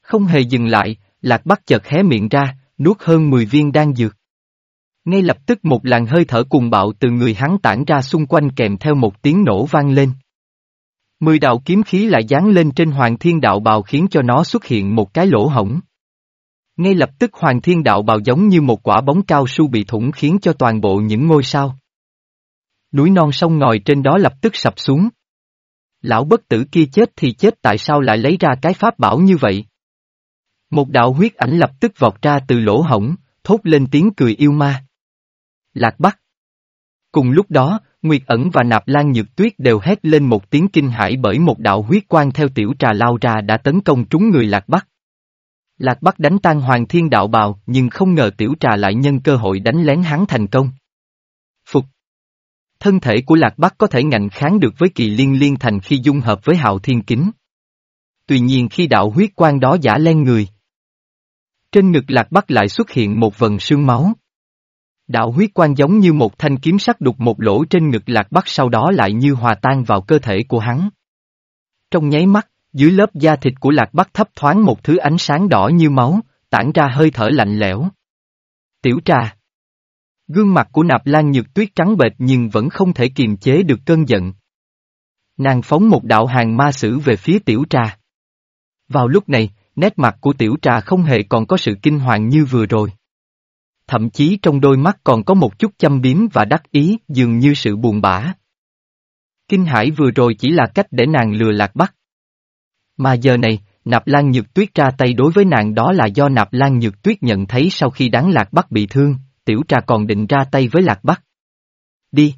Không hề dừng lại, Lạc Bắc chợt hé miệng ra, nuốt hơn 10 viên đan dược. Ngay lập tức một làn hơi thở cuồng bạo từ người hắn tản ra xung quanh kèm theo một tiếng nổ vang lên. Mười đạo kiếm khí lại dán lên trên hoàng thiên đạo bào khiến cho nó xuất hiện một cái lỗ hổng. Ngay lập tức hoàng thiên đạo bào giống như một quả bóng cao su bị thủng khiến cho toàn bộ những ngôi sao. Núi non sông ngòi trên đó lập tức sập xuống. Lão bất tử kia chết thì chết tại sao lại lấy ra cái pháp bảo như vậy? Một đạo huyết ảnh lập tức vọt ra từ lỗ hổng, thốt lên tiếng cười yêu ma. Lạc Bắc. Cùng lúc đó, Nguyệt ẩn và Nạp Lan Nhược Tuyết đều hét lên một tiếng kinh hãi bởi một đạo huyết quang theo tiểu trà lao ra đã tấn công trúng người Lạc Bắc. Lạc Bắc đánh tan Hoàng Thiên Đạo Bào nhưng không ngờ tiểu trà lại nhân cơ hội đánh lén hắn thành công. Phục. Thân thể của Lạc Bắc có thể ngạnh kháng được với kỳ liên liên thành khi dung hợp với hạo thiên kính. Tuy nhiên khi đạo huyết quang đó giả len người, trên ngực lạc bắc lại xuất hiện một vần sương máu. Đạo huyết quan giống như một thanh kiếm sắc đục một lỗ trên ngực lạc bắc sau đó lại như hòa tan vào cơ thể của hắn. Trong nháy mắt, dưới lớp da thịt của lạc bắc thấp thoáng một thứ ánh sáng đỏ như máu, tản ra hơi thở lạnh lẽo. Tiểu trà Gương mặt của nạp lan nhược tuyết trắng bệch nhưng vẫn không thể kiềm chế được cơn giận. Nàng phóng một đạo hàng ma sử về phía tiểu trà. Vào lúc này, nét mặt của tiểu trà không hề còn có sự kinh hoàng như vừa rồi. Thậm chí trong đôi mắt còn có một chút chăm biếm và đắc ý dường như sự buồn bã. Kinh hải vừa rồi chỉ là cách để nàng lừa lạc bắt. Mà giờ này, Nạp Lan Nhược Tuyết ra tay đối với nàng đó là do Nạp Lan Nhược Tuyết nhận thấy sau khi đáng lạc bắt bị thương, tiểu trà còn định ra tay với Lạc Bắc. Đi!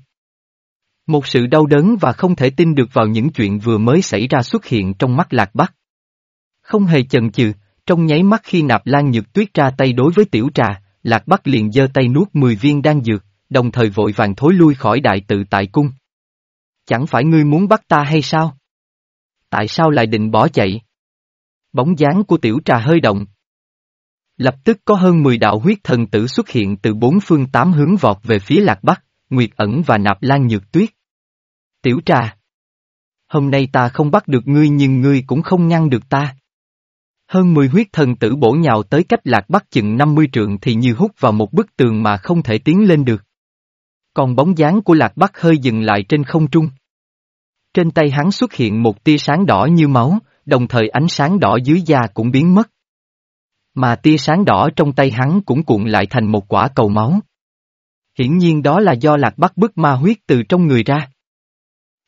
Một sự đau đớn và không thể tin được vào những chuyện vừa mới xảy ra xuất hiện trong mắt Lạc Bắc. Không hề chần chừ, trong nháy mắt khi nạp lan nhược tuyết ra tay đối với tiểu trà, Lạc Bắc liền giơ tay nuốt 10 viên đan dược, đồng thời vội vàng thối lui khỏi đại tự tại cung. Chẳng phải ngươi muốn bắt ta hay sao? Tại sao lại định bỏ chạy? Bóng dáng của tiểu trà hơi động. Lập tức có hơn 10 đạo huyết thần tử xuất hiện từ bốn phương tám hướng vọt về phía Lạc Bắc, Nguyệt ẩn và nạp lan nhược tuyết. Tiểu trà. Hôm nay ta không bắt được ngươi nhưng ngươi cũng không ngăn được ta. Hơn 10 huyết thần tử bổ nhào tới cách lạc bắc chừng 50 trượng thì như hút vào một bức tường mà không thể tiến lên được. Còn bóng dáng của lạc bắc hơi dừng lại trên không trung. Trên tay hắn xuất hiện một tia sáng đỏ như máu, đồng thời ánh sáng đỏ dưới da cũng biến mất. Mà tia sáng đỏ trong tay hắn cũng cuộn lại thành một quả cầu máu. Hiển nhiên đó là do lạc bắc bức ma huyết từ trong người ra.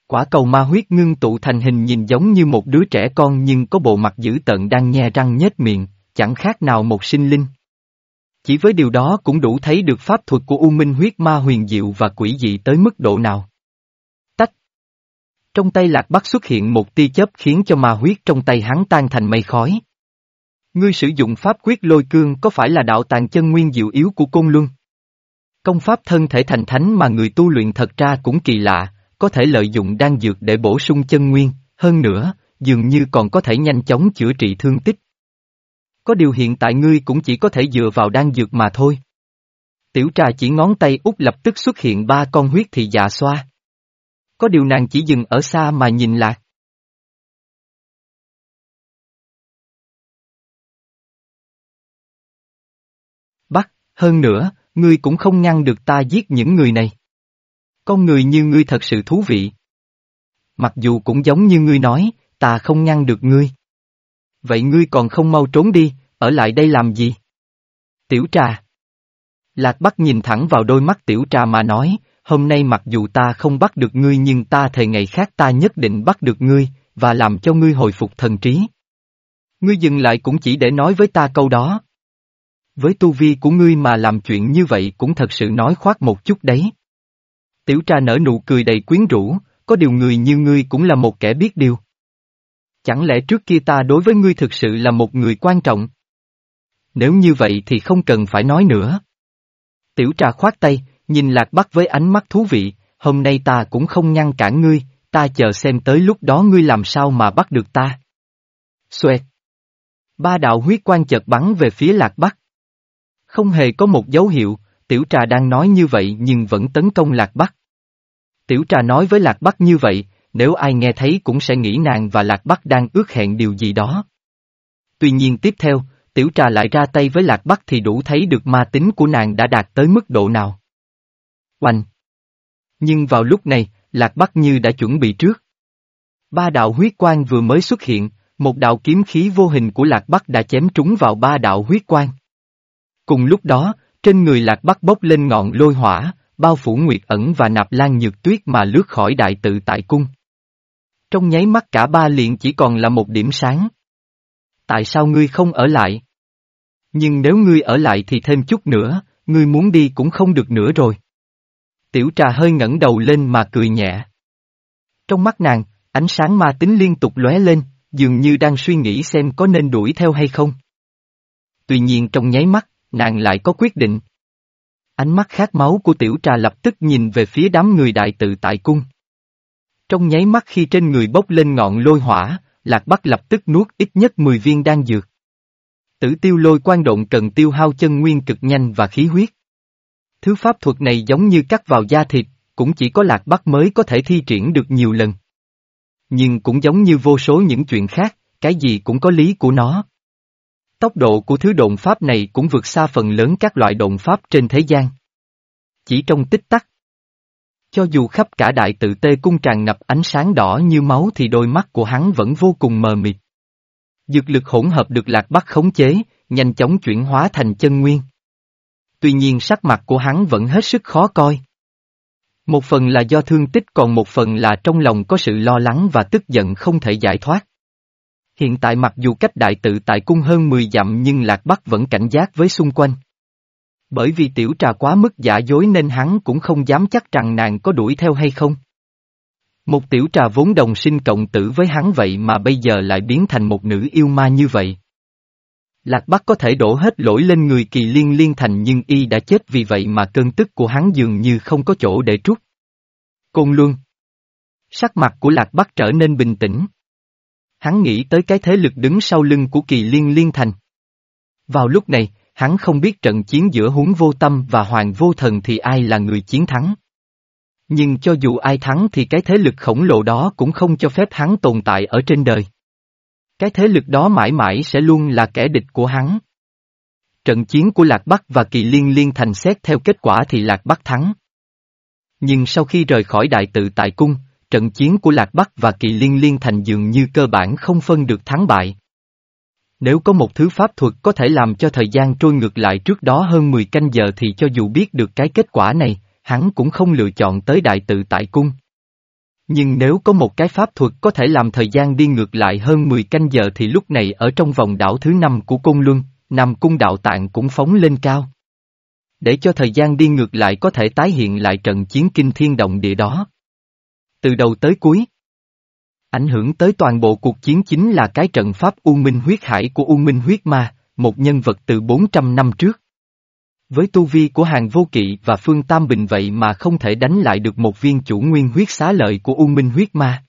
Quả cầu ma huyết ngưng tụ thành hình nhìn giống như một đứa trẻ con nhưng có bộ mặt dữ tợn đang nhe răng nhếch miệng, chẳng khác nào một sinh linh. Chỉ với điều đó cũng đủ thấy được pháp thuật của U Minh huyết ma huyền diệu và quỷ dị tới mức độ nào. Tách. Trong tay lạc bắc xuất hiện một tia chớp khiến cho ma huyết trong tay hắn tan thành mây khói. Ngươi sử dụng pháp quyết lôi cương có phải là đạo tàng chân nguyên diệu yếu của Côn Luân? Công pháp thân thể thành thánh mà người tu luyện thật ra cũng kỳ lạ, có thể lợi dụng đan dược để bổ sung chân nguyên, hơn nữa, dường như còn có thể nhanh chóng chữa trị thương tích. Có điều hiện tại ngươi cũng chỉ có thể dựa vào đan dược mà thôi. Tiểu trà chỉ ngón tay út lập tức xuất hiện ba con huyết thị dạ xoa. Có điều nàng chỉ dừng ở xa mà nhìn lạc. Bắt, hơn nữa, ngươi cũng không ngăn được ta giết những người này. Con người như ngươi thật sự thú vị. Mặc dù cũng giống như ngươi nói, ta không ngăn được ngươi. Vậy ngươi còn không mau trốn đi, ở lại đây làm gì? Tiểu trà. Lạc Bắc nhìn thẳng vào đôi mắt tiểu trà mà nói, hôm nay mặc dù ta không bắt được ngươi nhưng ta thề ngày khác ta nhất định bắt được ngươi, và làm cho ngươi hồi phục thần trí. Ngươi dừng lại cũng chỉ để nói với ta câu đó. Với tu vi của ngươi mà làm chuyện như vậy cũng thật sự nói khoác một chút đấy. Tiểu tra nở nụ cười đầy quyến rũ, có điều người như ngươi cũng là một kẻ biết điều. Chẳng lẽ trước kia ta đối với ngươi thực sự là một người quan trọng? Nếu như vậy thì không cần phải nói nữa. Tiểu trà khoát tay, nhìn lạc bắc với ánh mắt thú vị, hôm nay ta cũng không ngăn cản ngươi, ta chờ xem tới lúc đó ngươi làm sao mà bắt được ta. Xoẹt. Ba đạo huyết quan chợt bắn về phía lạc bắc. Không hề có một dấu hiệu, tiểu trà đang nói như vậy nhưng vẫn tấn công lạc bắc. Tiểu trà nói với Lạc Bắc như vậy, nếu ai nghe thấy cũng sẽ nghĩ nàng và Lạc Bắc đang ước hẹn điều gì đó. Tuy nhiên tiếp theo, tiểu trà lại ra tay với Lạc Bắc thì đủ thấy được ma tính của nàng đã đạt tới mức độ nào. Oanh! Nhưng vào lúc này, Lạc Bắc như đã chuẩn bị trước. Ba đạo huyết quang vừa mới xuất hiện, một đạo kiếm khí vô hình của Lạc Bắc đã chém trúng vào ba đạo huyết quang. Cùng lúc đó, trên người Lạc Bắc bốc lên ngọn lôi hỏa, bao phủ Nguyệt ẩn và nạp lan nhược tuyết mà lướt khỏi đại tự tại cung. Trong nháy mắt cả ba liền chỉ còn là một điểm sáng. Tại sao ngươi không ở lại? Nhưng nếu ngươi ở lại thì thêm chút nữa, ngươi muốn đi cũng không được nữa rồi. Tiểu trà hơi ngẩng đầu lên mà cười nhẹ. Trong mắt nàng, ánh sáng ma tính liên tục lóe lên, dường như đang suy nghĩ xem có nên đuổi theo hay không. Tuy nhiên trong nháy mắt, nàng lại có quyết định. Ánh mắt khát máu của tiểu trà lập tức nhìn về phía đám người đại tự tại cung. Trong nháy mắt khi trên người bốc lên ngọn lôi hỏa, Lạc Bắc lập tức nuốt ít nhất 10 viên đan dược. Tử tiêu lôi quan động cần tiêu hao chân nguyên cực nhanh và khí huyết. Thứ pháp thuật này giống như cắt vào da thịt, cũng chỉ có Lạc Bắc mới có thể thi triển được nhiều lần. Nhưng cũng giống như vô số những chuyện khác, cái gì cũng có lý của nó. Tốc độ của thứ độn pháp này cũng vượt xa phần lớn các loại độn pháp trên thế gian. Chỉ trong tích tắc. Cho dù khắp cả đại tự tê cung tràn ngập ánh sáng đỏ như máu thì đôi mắt của hắn vẫn vô cùng mờ mịt. Dược lực hỗn hợp được lạc bắc khống chế, nhanh chóng chuyển hóa thành chân nguyên. Tuy nhiên sắc mặt của hắn vẫn hết sức khó coi. Một phần là do thương tích còn một phần là trong lòng có sự lo lắng và tức giận không thể giải thoát. Hiện tại mặc dù cách đại tự tại cung hơn 10 dặm nhưng Lạc Bắc vẫn cảnh giác với xung quanh. Bởi vì tiểu trà quá mức giả dối nên hắn cũng không dám chắc rằng nàng có đuổi theo hay không. Một tiểu trà vốn đồng sinh cộng tử với hắn vậy mà bây giờ lại biến thành một nữ yêu ma như vậy. Lạc Bắc có thể đổ hết lỗi lên người kỳ liên liên thành nhưng y đã chết vì vậy mà cơn tức của hắn dường như không có chỗ để trút. Côn Luân Sắc mặt của Lạc Bắc trở nên bình tĩnh. Hắn nghĩ tới cái thế lực đứng sau lưng của kỳ liên liên thành. Vào lúc này, hắn không biết trận chiến giữa huống vô tâm và hoàng vô thần thì ai là người chiến thắng. Nhưng cho dù ai thắng thì cái thế lực khổng lồ đó cũng không cho phép hắn tồn tại ở trên đời. Cái thế lực đó mãi mãi sẽ luôn là kẻ địch của hắn. Trận chiến của Lạc Bắc và Kỳ Liên Liên thành xét theo kết quả thì Lạc Bắc thắng. Nhưng sau khi rời khỏi đại tự tại cung, trận chiến của Lạc Bắc và Kỳ Liên Liên thành dường như cơ bản không phân được thắng bại. Nếu có một thứ pháp thuật có thể làm cho thời gian trôi ngược lại trước đó hơn 10 canh giờ thì cho dù biết được cái kết quả này, hắn cũng không lựa chọn tới đại tự tại cung. Nhưng nếu có một cái pháp thuật có thể làm thời gian đi ngược lại hơn 10 canh giờ thì lúc này ở trong vòng đảo thứ năm của Côn Luân, Nam Cung Đạo Tạng cũng phóng lên cao. Để cho thời gian đi ngược lại có thể tái hiện lại trận chiến kinh thiên động địa đó. Từ đầu tới cuối. Ảnh hưởng tới toàn bộ cuộc chiến chính là cái trận pháp U Minh huyết hải của U Minh huyết ma, một nhân vật từ 400 năm trước. Với tu vi của hàng vô kỵ và phương tam bình vậy mà không thể đánh lại được một viên chủ nguyên huyết xá lợi của U Minh huyết ma.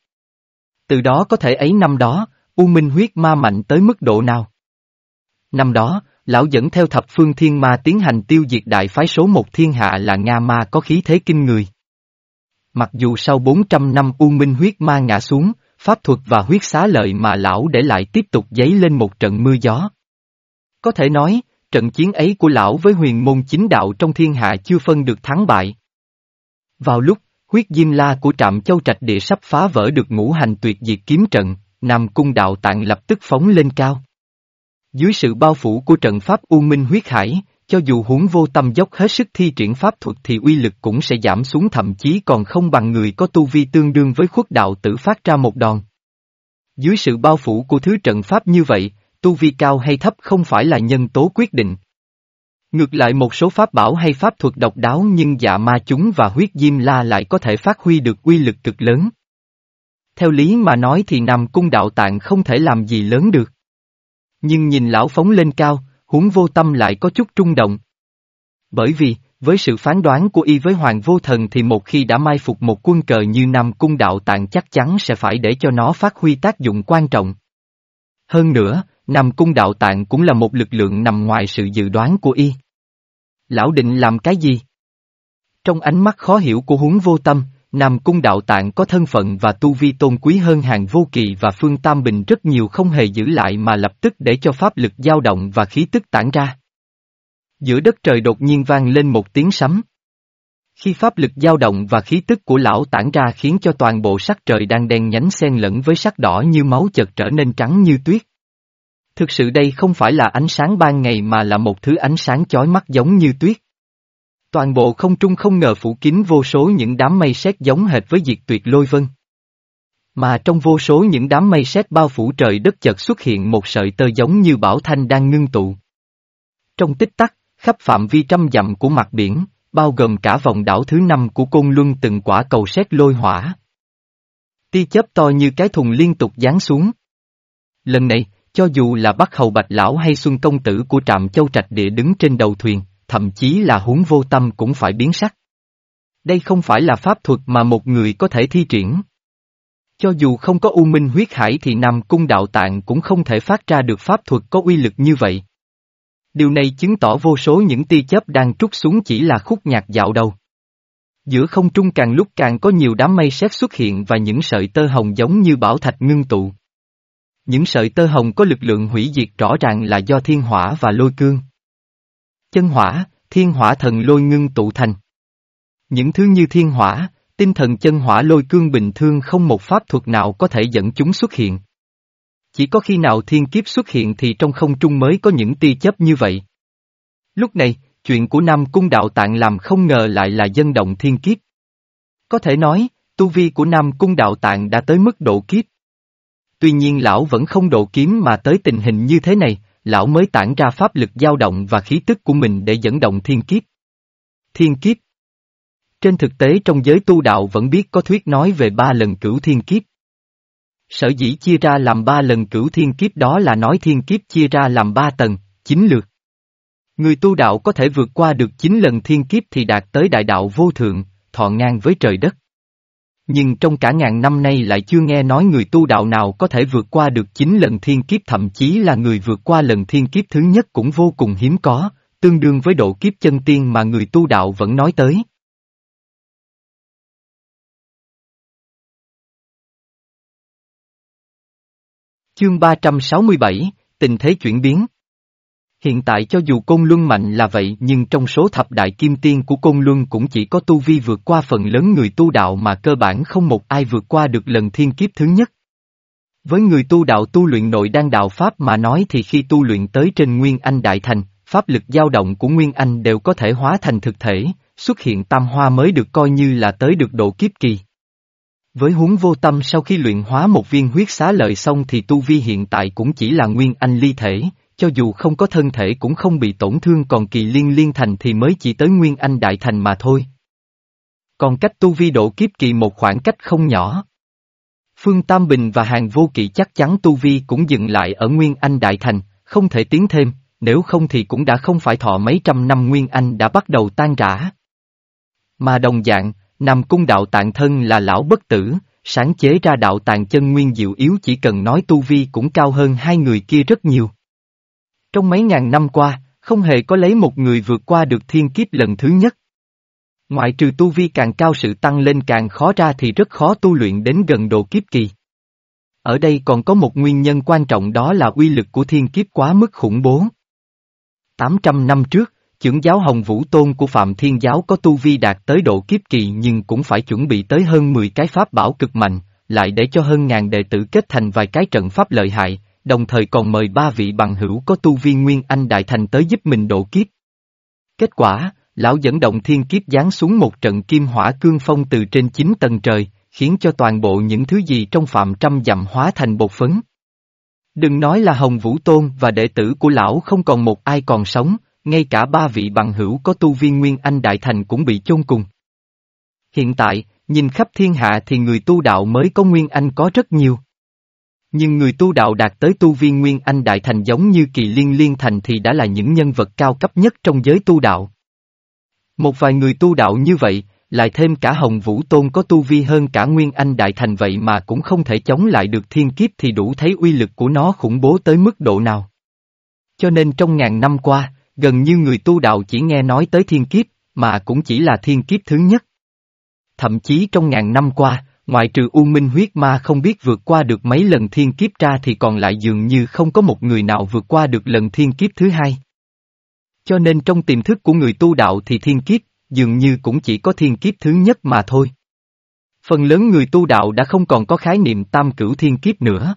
Từ đó có thể ấy năm đó, U Minh huyết ma mạnh tới mức độ nào? Năm đó, lão dẫn theo thập phương thiên ma tiến hành tiêu diệt đại phái số một thiên hạ là Nga ma có khí thế kinh người. Mặc dù sau 400 năm U Minh huyết ma ngã xuống, pháp thuật và huyết xá lợi mà lão để lại tiếp tục dấy lên một trận mưa gió. Có thể nói, trận chiến ấy của lão với huyền môn chính đạo trong thiên hạ chưa phân được thắng bại. Vào lúc, huyết diêm la của trạm châu trạch địa sắp phá vỡ được ngũ hành tuyệt diệt kiếm trận, Nam Cung đạo tạng lập tức phóng lên cao. Dưới sự bao phủ của trận pháp U Minh huyết hải, cho dù huống vô tâm dốc hết sức thi triển pháp thuật thì uy lực cũng sẽ giảm xuống thậm chí còn không bằng người có tu vi tương đương với khuất đạo tử phát ra một đòn. Dưới sự bao phủ của thứ trận pháp như vậy, tu vi cao hay thấp không phải là nhân tố quyết định. Ngược lại một số pháp bảo hay pháp thuật độc đáo nhưng dạ ma chúng và huyết diêm la lại có thể phát huy được uy lực cực lớn. Theo lý mà nói thì nằm Cung Đạo Tạng không thể làm gì lớn được. Nhưng nhìn lão phóng lên cao, huống vô tâm lại có chút trung động. Bởi vì, với sự phán đoán của y với Hoàng Vô Thần thì một khi đã mai phục một quân cờ như Nam Cung Đạo Tạng chắc chắn sẽ phải để cho nó phát huy tác dụng quan trọng. Hơn nữa, Nam Cung Đạo Tạng cũng là một lực lượng nằm ngoài sự dự đoán của y. Lão định làm cái gì? Trong ánh mắt khó hiểu của huống vô tâm, Nam Cung Đạo Tạng có thân phận và tu vi tôn quý hơn hàng vô kỳ và Phương Tam Bình rất nhiều không hề giữ lại mà lập tức để cho pháp lực dao động và khí tức tản ra. Giữa đất trời đột nhiên vang lên một tiếng sấm. Khi pháp lực dao động và khí tức của lão tản ra khiến cho toàn bộ sắc trời đang đen nhánh xen lẫn với sắc đỏ như máu chợt trở nên trắng như tuyết. Thực sự đây không phải là ánh sáng ban ngày mà là một thứ ánh sáng chói mắt giống như tuyết. Toàn bộ không trung không ngờ phủ kín vô số những đám mây sét giống hệt với diệt tuyệt lôi vân. Mà trong vô số những đám mây sét bao phủ trời đất chợt xuất hiện một sợi tơ giống như bảo thanh đang ngưng tụ. Trong tích tắc, khắp phạm vi trăm dặm của mặt biển, bao gồm cả vòng đảo thứ năm của Côn Luân từng quả cầu sét lôi hỏa. Ti chớp to như cái thùng liên tục giáng xuống. Lần này, cho dù là Bắc Hầu Bạch Lão hay Xuân Công Tử của trạm châu trạch địa đứng trên đầu thuyền, thậm chí là huống vô tâm cũng phải biến sắc. Đây không phải là pháp thuật mà một người có thể thi triển. Cho dù không có U Minh huyết hải thì Nam Cung Đạo Tạng cũng không thể phát ra được pháp thuật có uy lực như vậy. Điều này chứng tỏ vô số những tia chớp đang trút xuống chỉ là khúc nhạc dạo đầu. Giữa không trung càng lúc càng có nhiều đám mây sét xuất hiện và những sợi tơ hồng giống như bảo thạch ngưng tụ. Những sợi tơ hồng có lực lượng hủy diệt rõ ràng là do thiên hỏa và lôi cương. Chân hỏa, thiên hỏa thần lôi ngưng tụ thành. Những thứ như thiên hỏa, tinh thần chân hỏa lôi cương bình thường không một pháp thuật nào có thể dẫn chúng xuất hiện. Chỉ có khi nào thiên kiếp xuất hiện thì trong không trung mới có những tia chấp như vậy. Lúc này, chuyện của Nam Cung Đạo Tạng làm không ngờ lại là dân động thiên kiếp. Có thể nói, tu vi của Nam Cung Đạo Tạng đã tới mức độ kiếp. Tuy nhiên lão vẫn không độ kiếm mà tới tình hình như thế này, lão mới tản ra pháp lực dao động và khí tức của mình để dẫn động thiên kiếp. Thiên kiếp Trên thực tế trong giới tu đạo vẫn biết có thuyết nói về ba lần cửu thiên kiếp. Sở dĩ chia ra làm ba lần cửu thiên kiếp đó là nói thiên kiếp chia ra làm ba tầng, chín lượt. Người tu đạo có thể vượt qua được chín lần thiên kiếp thì đạt tới đại đạo vô thượng, thọ ngang với trời đất. Nhưng trong cả ngàn năm nay lại chưa nghe nói người tu đạo nào có thể vượt qua được chín lần thiên kiếp thậm chí là người vượt qua lần thiên kiếp thứ nhất cũng vô cùng hiếm có, tương đương với độ kiếp chân tiên mà người tu đạo vẫn nói tới. Chương 367, Tình thế chuyển biến Hiện tại cho dù Côn Luân mạnh là vậy nhưng trong số thập đại kim tiên của Côn Luân cũng chỉ có tu vi vượt qua phần lớn người tu đạo mà cơ bản không một ai vượt qua được lần thiên kiếp thứ nhất. Với người tu đạo tu luyện nội đan đạo Pháp mà nói thì khi tu luyện tới trên Nguyên Anh Đại Thành, pháp lực dao động của Nguyên Anh đều có thể hóa thành thực thể, xuất hiện tam hoa mới được coi như là tới được độ kiếp kỳ. Với huống vô tâm sau khi luyện hóa một viên huyết xá lợi xong thì tu vi hiện tại cũng chỉ là Nguyên Anh ly thể, cho dù không có thân thể cũng không bị tổn thương còn kỳ liên liên thành thì mới chỉ tới Nguyên Anh Đại Thành mà thôi. Còn cách tu vi độ kiếp kỳ một khoảng cách không nhỏ. Phương Tam Bình và Hàng Vô Kỵ chắc chắn tu vi cũng dừng lại ở Nguyên Anh Đại Thành, không thể tiến thêm, nếu không thì cũng đã không phải thọ mấy trăm năm Nguyên Anh đã bắt đầu tan rã. Mà đồng dạng, Nam Cung Đạo Tạng Thân là lão bất tử, sáng chế ra đạo tàng chân nguyên diệu yếu chỉ cần nói tu vi cũng cao hơn hai người kia rất nhiều. Trong mấy ngàn năm qua, không hề có lấy một người vượt qua được thiên kiếp lần thứ nhất. Ngoại trừ tu vi càng cao sự tăng lên càng khó ra thì rất khó tu luyện đến gần độ kiếp kỳ. Ở đây còn có một nguyên nhân quan trọng đó là uy lực của thiên kiếp quá mức khủng bố. 800 năm trước, trưởng giáo Hồng Vũ Tôn của Phạm Thiên Giáo có tu vi đạt tới độ kiếp kỳ nhưng cũng phải chuẩn bị tới hơn 10 cái pháp bảo cực mạnh, lại để cho hơn ngàn đệ tử kết thành vài cái trận pháp lợi hại, đồng thời còn mời ba vị bằng hữu có tu vi Nguyên Anh Đại Thành tới giúp mình độ kiếp. Kết quả, lão dẫn động thiên kiếp giáng xuống một trận kim hỏa cương phong từ trên chín tầng trời, khiến cho toàn bộ những thứ gì trong phạm trăm dặm hóa thành bột phấn. Đừng nói là Hồng Vũ Tôn và đệ tử của lão không còn một ai còn sống, ngay cả ba vị bằng hữu có tu viên Nguyên Anh Đại Thành cũng bị chôn cùng. Hiện tại, nhìn khắp thiên hạ thì người tu đạo mới có Nguyên Anh có rất nhiều. Nhưng người tu đạo đạt tới tu viên Nguyên Anh Đại Thành giống như kỳ liên liên thành thì đã là những nhân vật cao cấp nhất trong giới tu đạo. Một vài người tu đạo như vậy, lại thêm cả Hồng Vũ Tôn có tu vi hơn cả Nguyên Anh Đại Thành vậy mà cũng không thể chống lại được thiên kiếp thì đủ thấy uy lực của nó khủng bố tới mức độ nào. Cho nên trong ngàn năm qua, gần như người tu đạo chỉ nghe nói tới thiên kiếp, mà cũng chỉ là thiên kiếp thứ nhất. Thậm chí trong ngàn năm qua, Ngoại trừ U Minh huyết ma không biết vượt qua được mấy lần thiên kiếp ra thì còn lại dường như không có một người nào vượt qua được lần thiên kiếp thứ hai. Cho nên trong tiềm thức của người tu đạo thì thiên kiếp, dường như cũng chỉ có thiên kiếp thứ nhất mà thôi. Phần lớn người tu đạo đã không còn có khái niệm tam cửu thiên kiếp nữa.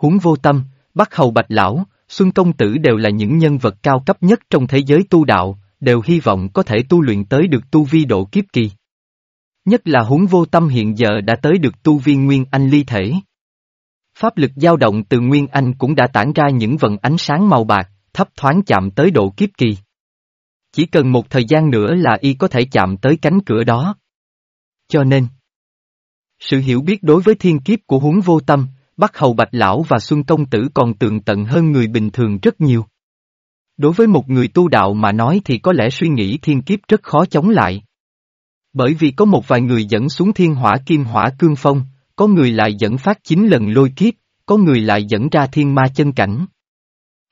Huống vô tâm, Bắc Hầu Bạch Lão, Xuân Công Tử đều là những nhân vật cao cấp nhất trong thế giới tu đạo, đều hy vọng có thể tu luyện tới được tu vi độ kiếp kỳ. Nhất là huống vô tâm hiện giờ đã tới được tu viên Nguyên Anh ly thể. Pháp lực dao động từ Nguyên Anh cũng đã tản ra những vần ánh sáng màu bạc, thấp thoáng chạm tới độ kiếp kỳ. Chỉ cần một thời gian nữa là y có thể chạm tới cánh cửa đó. Cho nên, sự hiểu biết đối với thiên kiếp của huống vô tâm, Bắc Hầu Bạch Lão và Xuân Công Tử còn tường tận hơn người bình thường rất nhiều. Đối với một người tu đạo mà nói thì có lẽ suy nghĩ thiên kiếp rất khó chống lại. Bởi vì có một vài người dẫn xuống thiên hỏa kim hỏa cương phong, có người lại dẫn phát chín lần lôi kiếp, có người lại dẫn ra thiên ma chân cảnh.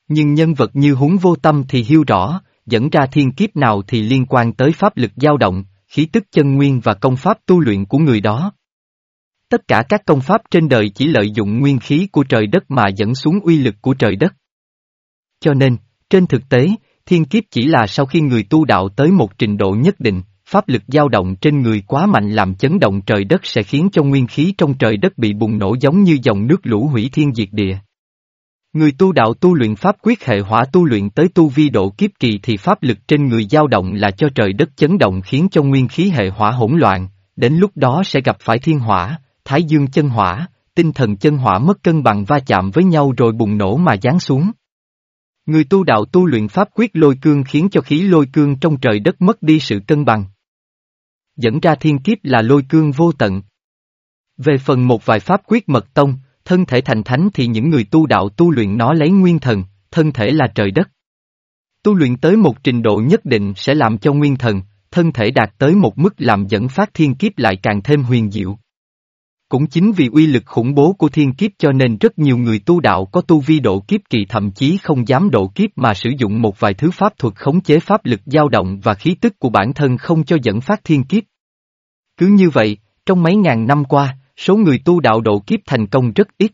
Nhưng nhân vật như húng vô tâm thì hiu rõ, dẫn ra thiên kiếp nào thì liên quan tới pháp lực dao động, khí tức chân nguyên và công pháp tu luyện của người đó. Tất cả các công pháp trên đời chỉ lợi dụng nguyên khí của trời đất mà dẫn xuống uy lực của trời đất. Cho nên, trên thực tế, thiên kiếp chỉ là sau khi người tu đạo tới một trình độ nhất định, pháp lực dao động trên người quá mạnh làm chấn động trời đất sẽ khiến cho nguyên khí trong trời đất bị bùng nổ giống như dòng nước lũ hủy thiên diệt địa. Người tu đạo tu luyện pháp quyết hệ hỏa tu luyện tới tu vi độ kiếp kỳ thì pháp lực trên người dao động là cho trời đất chấn động khiến cho nguyên khí hệ hỏa hỗn loạn, đến lúc đó sẽ gặp phải thiên hỏa, thái dương chân hỏa, tinh thần chân hỏa mất cân bằng va chạm với nhau rồi bùng nổ mà giáng xuống. Người tu đạo tu luyện pháp quyết lôi cương khiến cho khí lôi cương trong trời đất mất đi sự cân bằng. Dẫn ra thiên kiếp là lôi cương vô tận. Về phần một vài pháp quyết mật tông, thân thể thành thánh thì những người tu đạo tu luyện nó lấy nguyên thần, thân thể là trời đất. Tu luyện tới một trình độ nhất định sẽ làm cho nguyên thần, thân thể đạt tới một mức làm dẫn phát thiên kiếp lại càng thêm huyền diệu. Cũng chính vì uy lực khủng bố của thiên kiếp cho nên rất nhiều người tu đạo có tu vi độ kiếp kỳ thậm chí không dám độ kiếp mà sử dụng một vài thứ pháp thuật khống chế pháp lực dao động và khí tức của bản thân không cho dẫn phát thiên kiếp. Cứ như vậy, trong mấy ngàn năm qua, số người tu đạo độ kiếp thành công rất ít.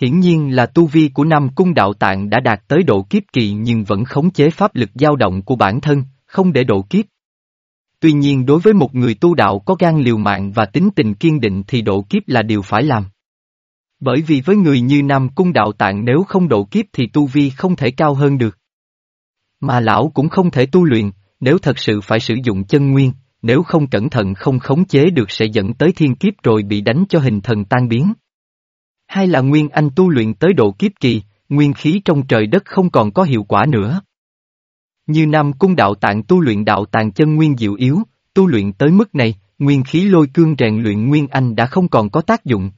Hiển nhiên là tu vi của Nam Cung Đạo Tạng đã đạt tới độ kiếp kỳ nhưng vẫn khống chế pháp lực dao động của bản thân, không để độ kiếp. Tuy nhiên đối với một người tu đạo có gan liều mạng và tính tình kiên định thì độ kiếp là điều phải làm. Bởi vì với người như Nam Cung Đạo Tạng nếu không độ kiếp thì tu vi không thể cao hơn được. Mà lão cũng không thể tu luyện, nếu thật sự phải sử dụng chân nguyên, nếu không cẩn thận không khống chế được sẽ dẫn tới thiên kiếp rồi bị đánh cho hình thần tan biến. Hay là Nguyên Anh tu luyện tới độ kiếp kỳ, nguyên khí trong trời đất không còn có hiệu quả nữa. Như Nam Cung đạo tạng tu luyện đạo tàng chân nguyên diệu yếu, tu luyện tới mức này, nguyên khí lôi cương rèn luyện Nguyên Anh đã không còn có tác dụng.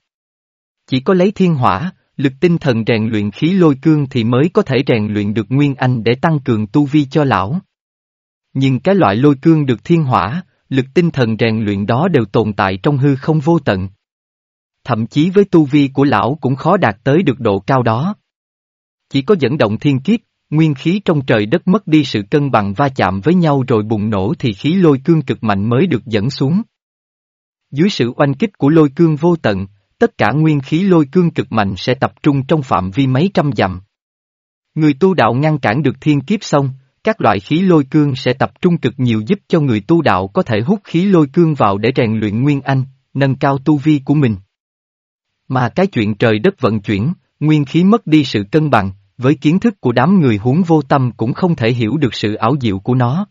Chỉ có lấy thiên hỏa, lực tinh thần rèn luyện khí lôi cương thì mới có thể rèn luyện được Nguyên Anh để tăng cường tu vi cho lão. Nhưng cái loại lôi cương được thiên hỏa, lực tinh thần rèn luyện đó đều tồn tại trong hư không vô tận. Thậm chí với tu vi của lão cũng khó đạt tới được độ cao đó. Chỉ có dẫn động thiên kiếp, nguyên khí trong trời đất mất đi sự cân bằng va chạm với nhau rồi bùng nổ thì khí lôi cương cực mạnh mới được dẫn xuống. Dưới sự oanh kích của lôi cương vô tận, tất cả nguyên khí lôi cương cực mạnh sẽ tập trung trong phạm vi mấy trăm dặm. Người tu đạo ngăn cản được thiên kiếp xong, các loại khí lôi cương sẽ tập trung cực nhiều giúp cho người tu đạo có thể hút khí lôi cương vào để rèn luyện nguyên anh, nâng cao tu vi của mình. Mà cái chuyện trời đất vận chuyển, nguyên khí mất đi sự cân bằng, với kiến thức của đám người huống vô tâm cũng không thể hiểu được sự ảo diệu của nó.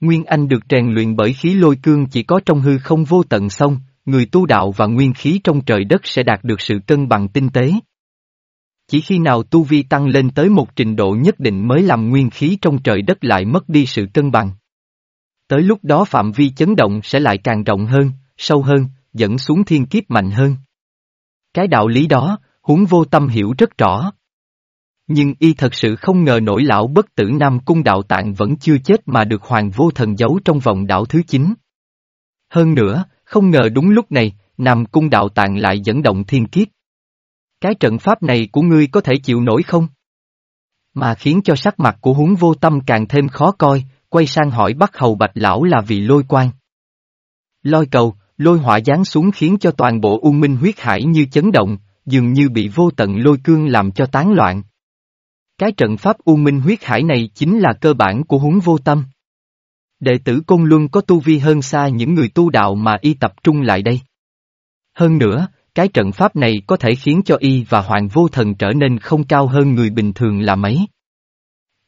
Nguyên Anh được rèn luyện bởi khí lôi cương chỉ có trong hư không vô tận sông người tu đạo và nguyên khí trong trời đất sẽ đạt được sự cân bằng tinh tế. Chỉ khi nào tu vi tăng lên tới một trình độ nhất định mới làm nguyên khí trong trời đất lại mất đi sự cân bằng. Tới lúc đó phạm vi chấn động sẽ lại càng rộng hơn, sâu hơn, dẫn xuống thiên kiếp mạnh hơn. Cái đạo lý đó, huống vô tâm hiểu rất rõ. Nhưng y thật sự không ngờ nổi lão bất tử Nam Cung Đạo Tạng vẫn chưa chết mà được Hoàng Vô Thần giấu trong vòng đảo thứ 9. Hơn nữa, không ngờ đúng lúc này, Nam Cung Đạo Tạng lại dẫn động thiên kiếp. Cái trận pháp này của ngươi có thể chịu nổi không? Mà khiến cho sắc mặt của huống vô tâm càng thêm khó coi, quay sang hỏi bắt hầu bạch lão là vì lôi quan. Lôi cầu, lôi hỏa giáng xuống khiến cho toàn bộ U Minh huyết hải như chấn động, dường như bị vô tận lôi cương làm cho tán loạn. Cái trận pháp U Minh huyết hải này chính là cơ bản của huống vô tâm. Đệ tử Côn Luân có tu vi hơn xa những người tu đạo mà y tập trung lại đây. Hơn nữa, cái trận pháp này có thể khiến cho y và Hoàng Vô Thần trở nên không cao hơn người bình thường là mấy.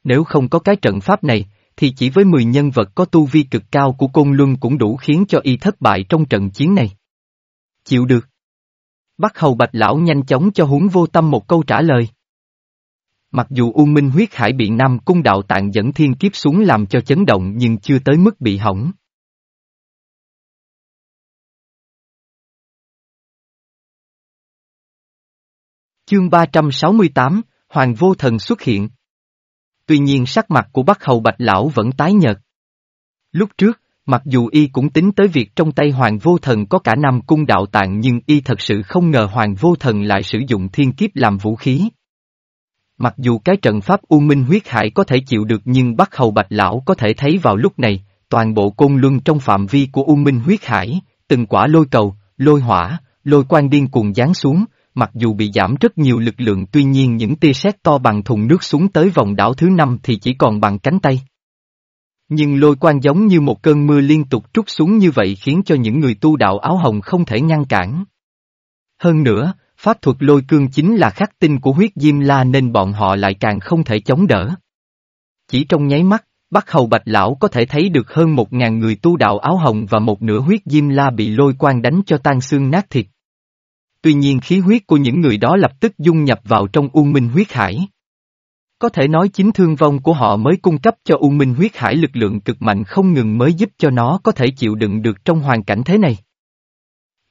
Nếu không có cái trận pháp này, thì chỉ với 10 nhân vật có tu vi cực cao của Côn Luân cũng đủ khiến cho y thất bại trong trận chiến này. Chịu được. Bắc Hầu Bạch Lão nhanh chóng cho huống vô tâm một câu trả lời. Mặc dù U Minh huyết hải bị Nam Cung Đạo Tạng dẫn thiên kiếp xuống làm cho chấn động nhưng chưa tới mức bị hỏng. Chương 368, Hoàng Vô Thần xuất hiện. Tuy nhiên sắc mặt của Bắc Hầu Bạch Lão vẫn tái nhợt. Lúc trước, mặc dù y cũng tính tới việc trong tay Hoàng Vô Thần có cả năm cung đạo tạng nhưng y thật sự không ngờ Hoàng Vô Thần lại sử dụng thiên kiếp làm vũ khí. Mặc dù cái trận pháp U Minh huyết hải có thể chịu được nhưng Bắc Hầu Bạch Lão có thể thấy vào lúc này, toàn bộ côn luân trong phạm vi của U Minh huyết hải, từng quả lôi cầu, lôi hỏa, lôi quan điên cuồng giáng xuống, mặc dù bị giảm rất nhiều lực lượng tuy nhiên những tia sét to bằng thùng nước xuống tới vòng đảo thứ năm thì chỉ còn bằng cánh tay. Nhưng lôi quan giống như một cơn mưa liên tục trút xuống như vậy khiến cho những người tu đạo áo hồng không thể ngăn cản. Hơn nữa, pháp thuật lôi cương chính là khắc tinh của huyết diêm la nên bọn họ lại càng không thể chống đỡ. Chỉ trong nháy mắt, Bắc Hầu Bạch Lão có thể thấy được hơn một ngàn người tu đạo áo hồng và một nửa huyết diêm la bị lôi quang đánh cho tan xương nát thịt. Tuy nhiên khí huyết của những người đó lập tức dung nhập vào trong u minh huyết hải. Có thể nói chính thương vong của họ mới cung cấp cho U Minh huyết hải lực lượng cực mạnh không ngừng mới giúp cho nó có thể chịu đựng được trong hoàn cảnh thế này.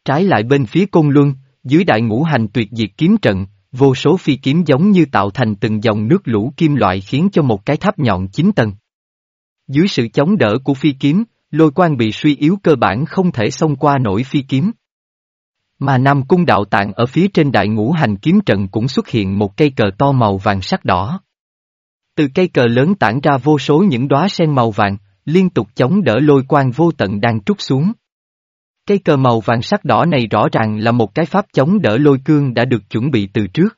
Trái lại bên phía Côn Luân, dưới đại ngũ hành tuyệt diệt kiếm trận, vô số phi kiếm giống như tạo thành từng dòng nước lũ kim loại khiến cho một cái tháp nhọn chín tầng. Dưới sự chống đỡ của phi kiếm, lôi quan bị suy yếu cơ bản không thể xông qua nổi phi kiếm. Mà Nam Cung Đạo Tạng ở phía trên đại ngũ hành kiếm trận cũng xuất hiện một cây cờ to màu vàng sắc đỏ. Từ cây cờ lớn tản ra vô số những đóa sen màu vàng, liên tục chống đỡ lôi quan vô tận đang trút xuống. Cây cờ màu vàng sắc đỏ này rõ ràng là một cái pháp chống đỡ lôi cương đã được chuẩn bị từ trước.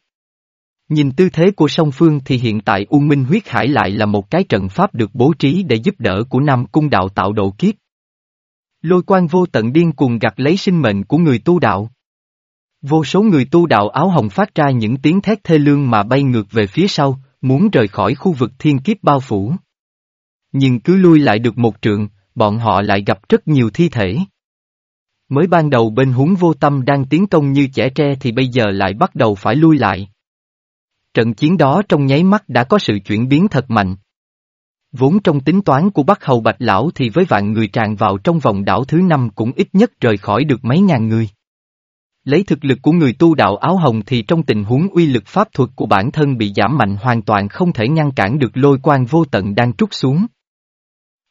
Nhìn tư thế của song phương thì hiện tại U Minh huyết hải lại là một cái trận pháp được bố trí để giúp đỡ của Nam Cung đạo tạo độ kiếp. Lôi quan vô tận điên cuồng gặt lấy sinh mệnh của người tu đạo. Vô số người tu đạo áo hồng phát ra những tiếng thét thê lương mà bay ngược về phía sau, muốn rời khỏi khu vực thiên kiếp bao phủ. Nhưng cứ lui lại được một trượng, bọn họ lại gặp rất nhiều thi thể. Mới ban đầu bên huống vô tâm đang tiến công như trẻ tre thì bây giờ lại bắt đầu phải lui lại. Trận chiến đó trong nháy mắt đã có sự chuyển biến thật mạnh. Vốn trong tính toán của Bắc Hầu Bạch Lão thì với vạn người tràn vào trong vòng đảo thứ năm cũng ít nhất rời khỏi được mấy ngàn người. Lấy thực lực của người tu đạo áo hồng thì trong tình huống uy lực pháp thuật của bản thân bị giảm mạnh hoàn toàn không thể ngăn cản được lôi quan vô tận đang trút xuống.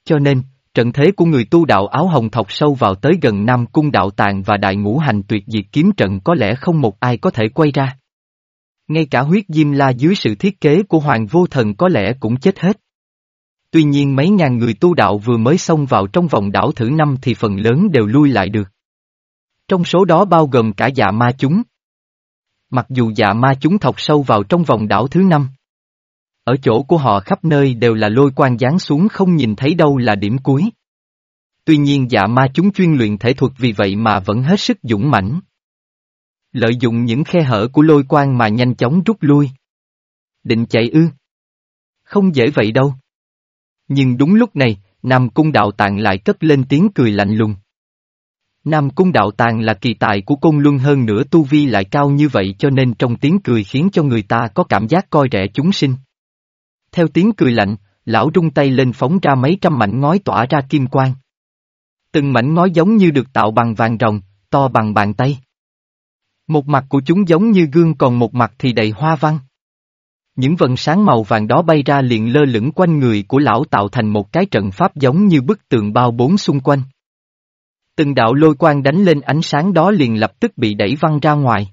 Cho nên, trận thế của người tu đạo áo hồng thọc sâu vào tới gần Nam Cung Đạo Tàng và Đại Ngũ Hành tuyệt diệt kiếm trận có lẽ không một ai có thể quay ra. Ngay cả huyết diêm la dưới sự thiết kế của Hoàng Vô Thần có lẽ cũng chết hết. Tuy nhiên mấy ngàn người tu đạo vừa mới xông vào trong vòng đảo thử năm thì phần lớn đều lui lại được. Trong số đó bao gồm cả dạ ma chúng. Mặc dù dạ ma chúng thọc sâu vào trong vòng đảo thứ năm. Ở chỗ của họ khắp nơi đều là lôi quan giáng xuống không nhìn thấy đâu là điểm cuối. Tuy nhiên dạ ma chúng chuyên luyện thể thuật vì vậy mà vẫn hết sức dũng mãnh. Lợi dụng những khe hở của lôi quan mà nhanh chóng rút lui. Định chạy ư? Không dễ vậy đâu. Nhưng đúng lúc này, Nam Cung Đạo Tàng lại cất lên tiếng cười lạnh lùng. Nam Cung Đạo Tàng là kỳ tài của cung Luân hơn nữa tu vi lại cao như vậy cho nên trong tiếng cười khiến cho người ta có cảm giác coi rẻ chúng sinh. Theo tiếng cười lạnh, lão rung tay lên phóng ra mấy trăm mảnh ngói tỏa ra kim quang. Từng mảnh ngói giống như được tạo bằng vàng rồng, to bằng bàn tay. Một mặt của chúng giống như gương còn một mặt thì đầy hoa văn. Những vần sáng màu vàng đó bay ra liền lơ lửng quanh người của lão tạo thành một cái trận pháp giống như bức tường bao bốn xung quanh. Từng đạo lôi quang đánh lên ánh sáng đó liền lập tức bị đẩy văng ra ngoài.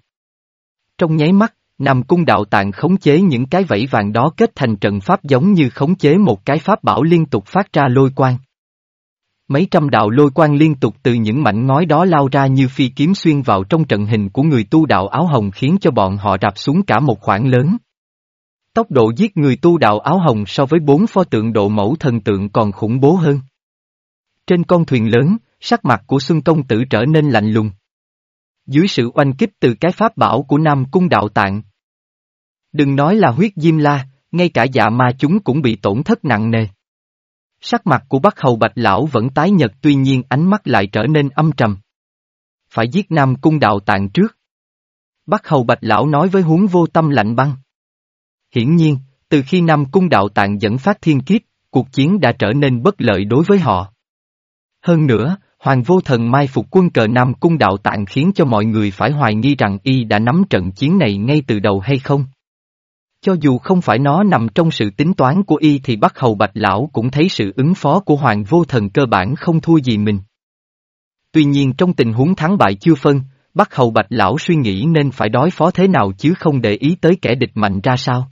Trong nháy mắt, Nam Cung đạo tạng khống chế những cái vẫy vàng đó kết thành trận pháp giống như khống chế một cái pháp bảo liên tục phát ra lôi quang. Mấy trăm đạo lôi quang liên tục từ những mảnh ngói đó lao ra như phi kiếm xuyên vào trong trận hình của người tu đạo áo hồng khiến cho bọn họ rạp xuống cả một khoảng lớn. Tốc độ giết người tu đạo áo hồng so với bốn pho tượng độ mẫu thần tượng còn khủng bố hơn. Trên con thuyền lớn, sắc mặt của Xuân Công Tử trở nên lạnh lùng. Dưới sự oanh kích từ cái pháp bảo của Nam Cung Đạo Tạng. Đừng nói là huyết diêm la, ngay cả dạ ma chúng cũng bị tổn thất nặng nề. Sắc mặt của Bắc Hầu Bạch Lão vẫn tái nhật tuy nhiên ánh mắt lại trở nên âm trầm. Phải giết Nam Cung Đạo Tạng trước. Bắc Hầu Bạch Lão nói với huống vô tâm lạnh băng. Hiển nhiên, từ khi Nam Cung Đạo Tạng dẫn phát thiên kiếp, cuộc chiến đã trở nên bất lợi đối với họ. Hơn nữa, Hoàng vô thần mai phục quân cờ Nam Cung Đạo Tạng khiến cho mọi người phải hoài nghi rằng y đã nắm trận chiến này ngay từ đầu hay không. Cho dù không phải nó nằm trong sự tính toán của y thì Bắc Hầu Bạch Lão cũng thấy sự ứng phó của Hoàng vô thần cơ bản không thua gì mình. Tuy nhiên trong tình huống thắng bại chưa phân, Bắc Hầu Bạch Lão suy nghĩ nên phải đối phó thế nào chứ không để ý tới kẻ địch mạnh ra sao.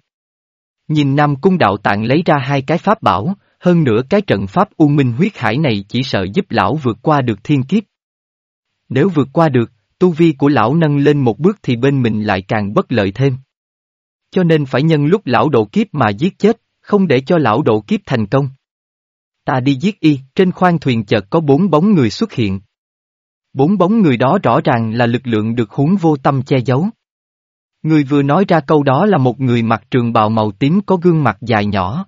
Nhìn Nam Cung Đạo Tạng lấy ra hai cái pháp bảo, hơn nữa cái trận pháp U Minh huyết hải này chỉ sợ giúp lão vượt qua được thiên kiếp. Nếu vượt qua được, tu vi của lão nâng lên một bước thì bên mình lại càng bất lợi thêm. Cho nên phải nhân lúc lão độ kiếp mà giết chết, không để cho lão độ kiếp thành công. Ta đi giết y, trên khoang thuyền chợt có bốn bóng người xuất hiện. Bốn bóng người đó rõ ràng là lực lượng được huống vô tâm che giấu. Người vừa nói ra câu đó là một người mặc trường bào màu tím có gương mặt dài nhỏ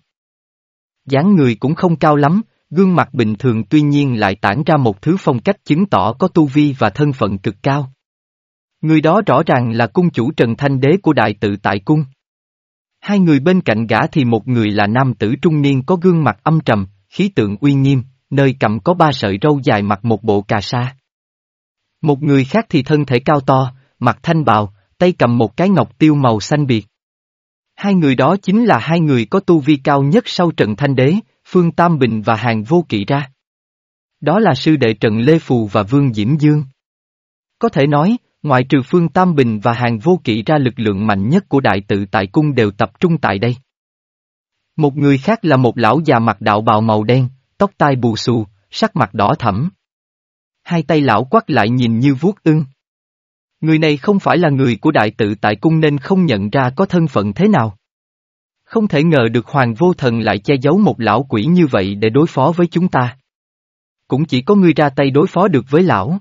dáng người cũng không cao lắm, gương mặt bình thường tuy nhiên lại tản ra một thứ phong cách chứng tỏ có tu vi và thân phận cực cao. Người đó rõ ràng là cung chủ Trần Thanh Đế của Đại tự tại cung. Hai người bên cạnh gã thì một người là nam tử trung niên có gương mặt âm trầm, khí tượng uy nghiêm, nơi cầm có ba sợi râu dài mặc một bộ cà sa. Một người khác thì thân thể cao to, mặt thanh bào, tay cầm một cái ngọc tiêu màu xanh biệt. Hai người đó chính là hai người có tu vi cao nhất sau trận thanh đế, Phương Tam Bình và Hàng Vô Kỵ ra. Đó là sư đệ Trần Lê Phù và Vương Diễm Dương. Có thể nói, ngoại trừ Phương Tam Bình và Hàng Vô Kỵ ra lực lượng mạnh nhất của đại tự tại cung đều tập trung tại đây. Một người khác là một lão già mặc đạo bào màu đen, tóc tai bù xù, sắc mặt đỏ thẫm. Hai tay lão quắc lại nhìn như vuốt ưng. Người này không phải là người của đại tự tại cung nên không nhận ra có thân phận thế nào. Không thể ngờ được Hoàng Vô Thần lại che giấu một lão quỷ như vậy để đối phó với chúng ta. Cũng chỉ có ngươi ra tay đối phó được với lão.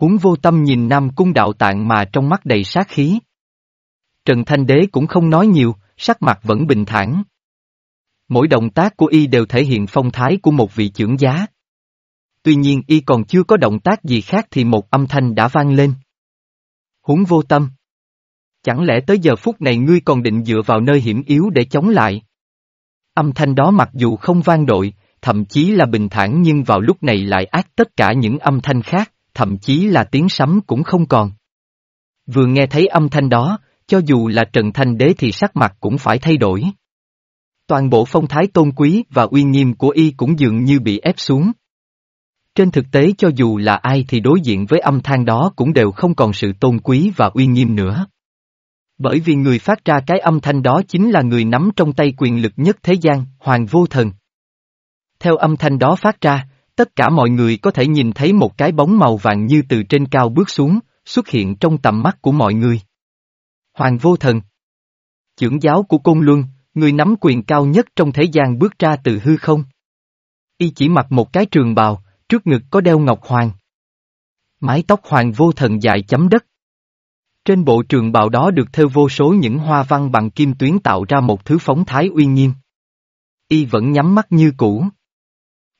Huống vô tâm nhìn Nam Cung đạo tạng mà trong mắt đầy sát khí. Trần Thanh Đế cũng không nói nhiều, sắc mặt vẫn bình thản. Mỗi động tác của y đều thể hiện phong thái của một vị trưởng giá. Tuy nhiên y còn chưa có động tác gì khác thì một âm thanh đã vang lên. Huống vô tâm. Chẳng lẽ tới giờ phút này ngươi còn định dựa vào nơi hiểm yếu để chống lại? Âm thanh đó mặc dù không vang đội, thậm chí là bình thản nhưng vào lúc này lại ác tất cả những âm thanh khác, thậm chí là tiếng sấm cũng không còn. Vừa nghe thấy âm thanh đó, cho dù là Trần Thanh Đế thì sắc mặt cũng phải thay đổi. Toàn bộ phong thái tôn quý và uy nghiêm của y cũng dường như bị ép xuống. Trên thực tế cho dù là ai thì đối diện với âm thanh đó cũng đều không còn sự tôn quý và uy nghiêm nữa. Bởi vì người phát ra cái âm thanh đó chính là người nắm trong tay quyền lực nhất thế gian, Hoàng Vô Thần. Theo âm thanh đó phát ra, tất cả mọi người có thể nhìn thấy một cái bóng màu vàng như từ trên cao bước xuống, xuất hiện trong tầm mắt của mọi người. Hoàng Vô Thần Chưởng giáo của Côn Luân, người nắm quyền cao nhất trong thế gian bước ra từ hư không. Y chỉ mặc một cái trường bào, trước ngực có đeo ngọc hoàng. Mái tóc hoàng vô thần dài chấm đất. Trên bộ trường bào đó được thêu vô số những hoa văn bằng kim tuyến tạo ra một thứ phóng thái uy nghiêm. Y vẫn nhắm mắt như cũ.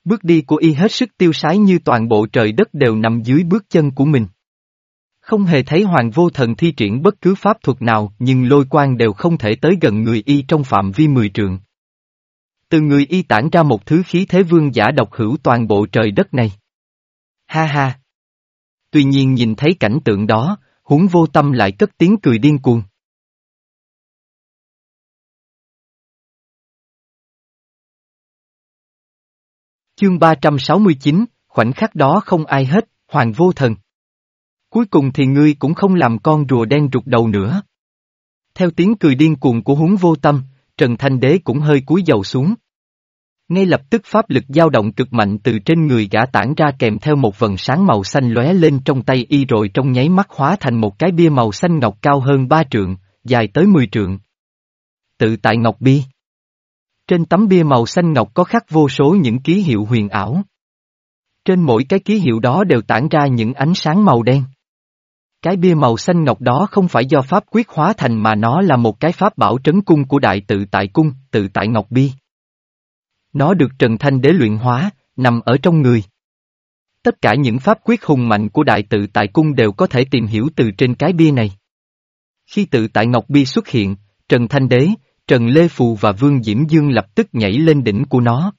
Bước đi của y hết sức tiêu sái như toàn bộ trời đất đều nằm dưới bước chân của mình. Không hề thấy hoàng vô thần thi triển bất cứ pháp thuật nào, nhưng lôi quan đều không thể tới gần người y trong phạm vi mười trượng. Từ người y tản ra một thứ khí thế vương giả độc hữu toàn bộ trời đất này. Ha ha! Tuy nhiên nhìn thấy cảnh tượng đó, huống vô tâm lại cất tiếng cười điên cuồng. Chương 369, khoảnh khắc đó không ai hết, hoàng vô thần. Cuối cùng thì ngươi cũng không làm con rùa đen rụt đầu nữa. Theo tiếng cười điên cuồng của huống vô tâm, Trần Thanh Đế cũng hơi cúi dầu xuống. Ngay lập tức pháp lực dao động cực mạnh từ trên người gã tản ra kèm theo một vần sáng màu xanh lóe lên trong tay y rồi trong nháy mắt hóa thành một cái bia màu xanh ngọc cao hơn ba trượng, dài tới mười trượng. Tự tại ngọc bia. Trên tấm bia màu xanh ngọc có khắc vô số những ký hiệu huyền ảo. Trên mỗi cái ký hiệu đó đều tản ra những ánh sáng màu đen. Cái bia màu xanh ngọc đó không phải do pháp quyết hóa thành mà nó là một cái pháp bảo trấn cung của đại tự tại cung, tự tại ngọc bia. Nó được Trần Thanh Đế luyện hóa, nằm ở trong người. Tất cả những pháp quyết hùng mạnh của đại tự tại cung đều có thể tìm hiểu từ trên cái bia này. Khi tự tại Ngọc Bi xuất hiện, Trần Thanh Đế, Trần Lê Phù và Vương Diễm Dương lập tức nhảy lên đỉnh của nó.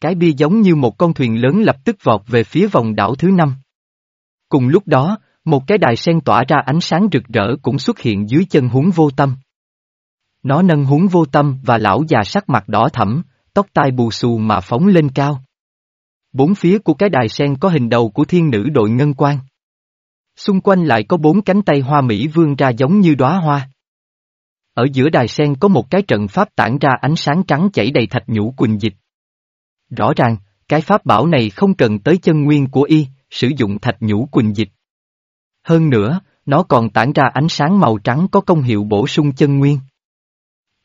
Cái bia giống như một con thuyền lớn lập tức vọt về phía vòng đảo thứ năm. Cùng lúc đó, một cái đài sen tỏa ra ánh sáng rực rỡ cũng xuất hiện dưới chân huống vô tâm. Nó nâng huống vô tâm và lão già sắc mặt đỏ thẫm, tóc tai bù xù mà phóng lên cao. Bốn phía của cái đài sen có hình đầu của thiên nữ đội ngân quan. Xung quanh lại có bốn cánh tay hoa mỹ vươn ra giống như đóa hoa. Ở giữa đài sen có một cái trận pháp tản ra ánh sáng trắng chảy đầy thạch nhũ quỳnh dịch. Rõ ràng, cái pháp bảo này không cần tới chân nguyên của y, sử dụng thạch nhũ quỳnh dịch. Hơn nữa, nó còn tản ra ánh sáng màu trắng có công hiệu bổ sung chân nguyên.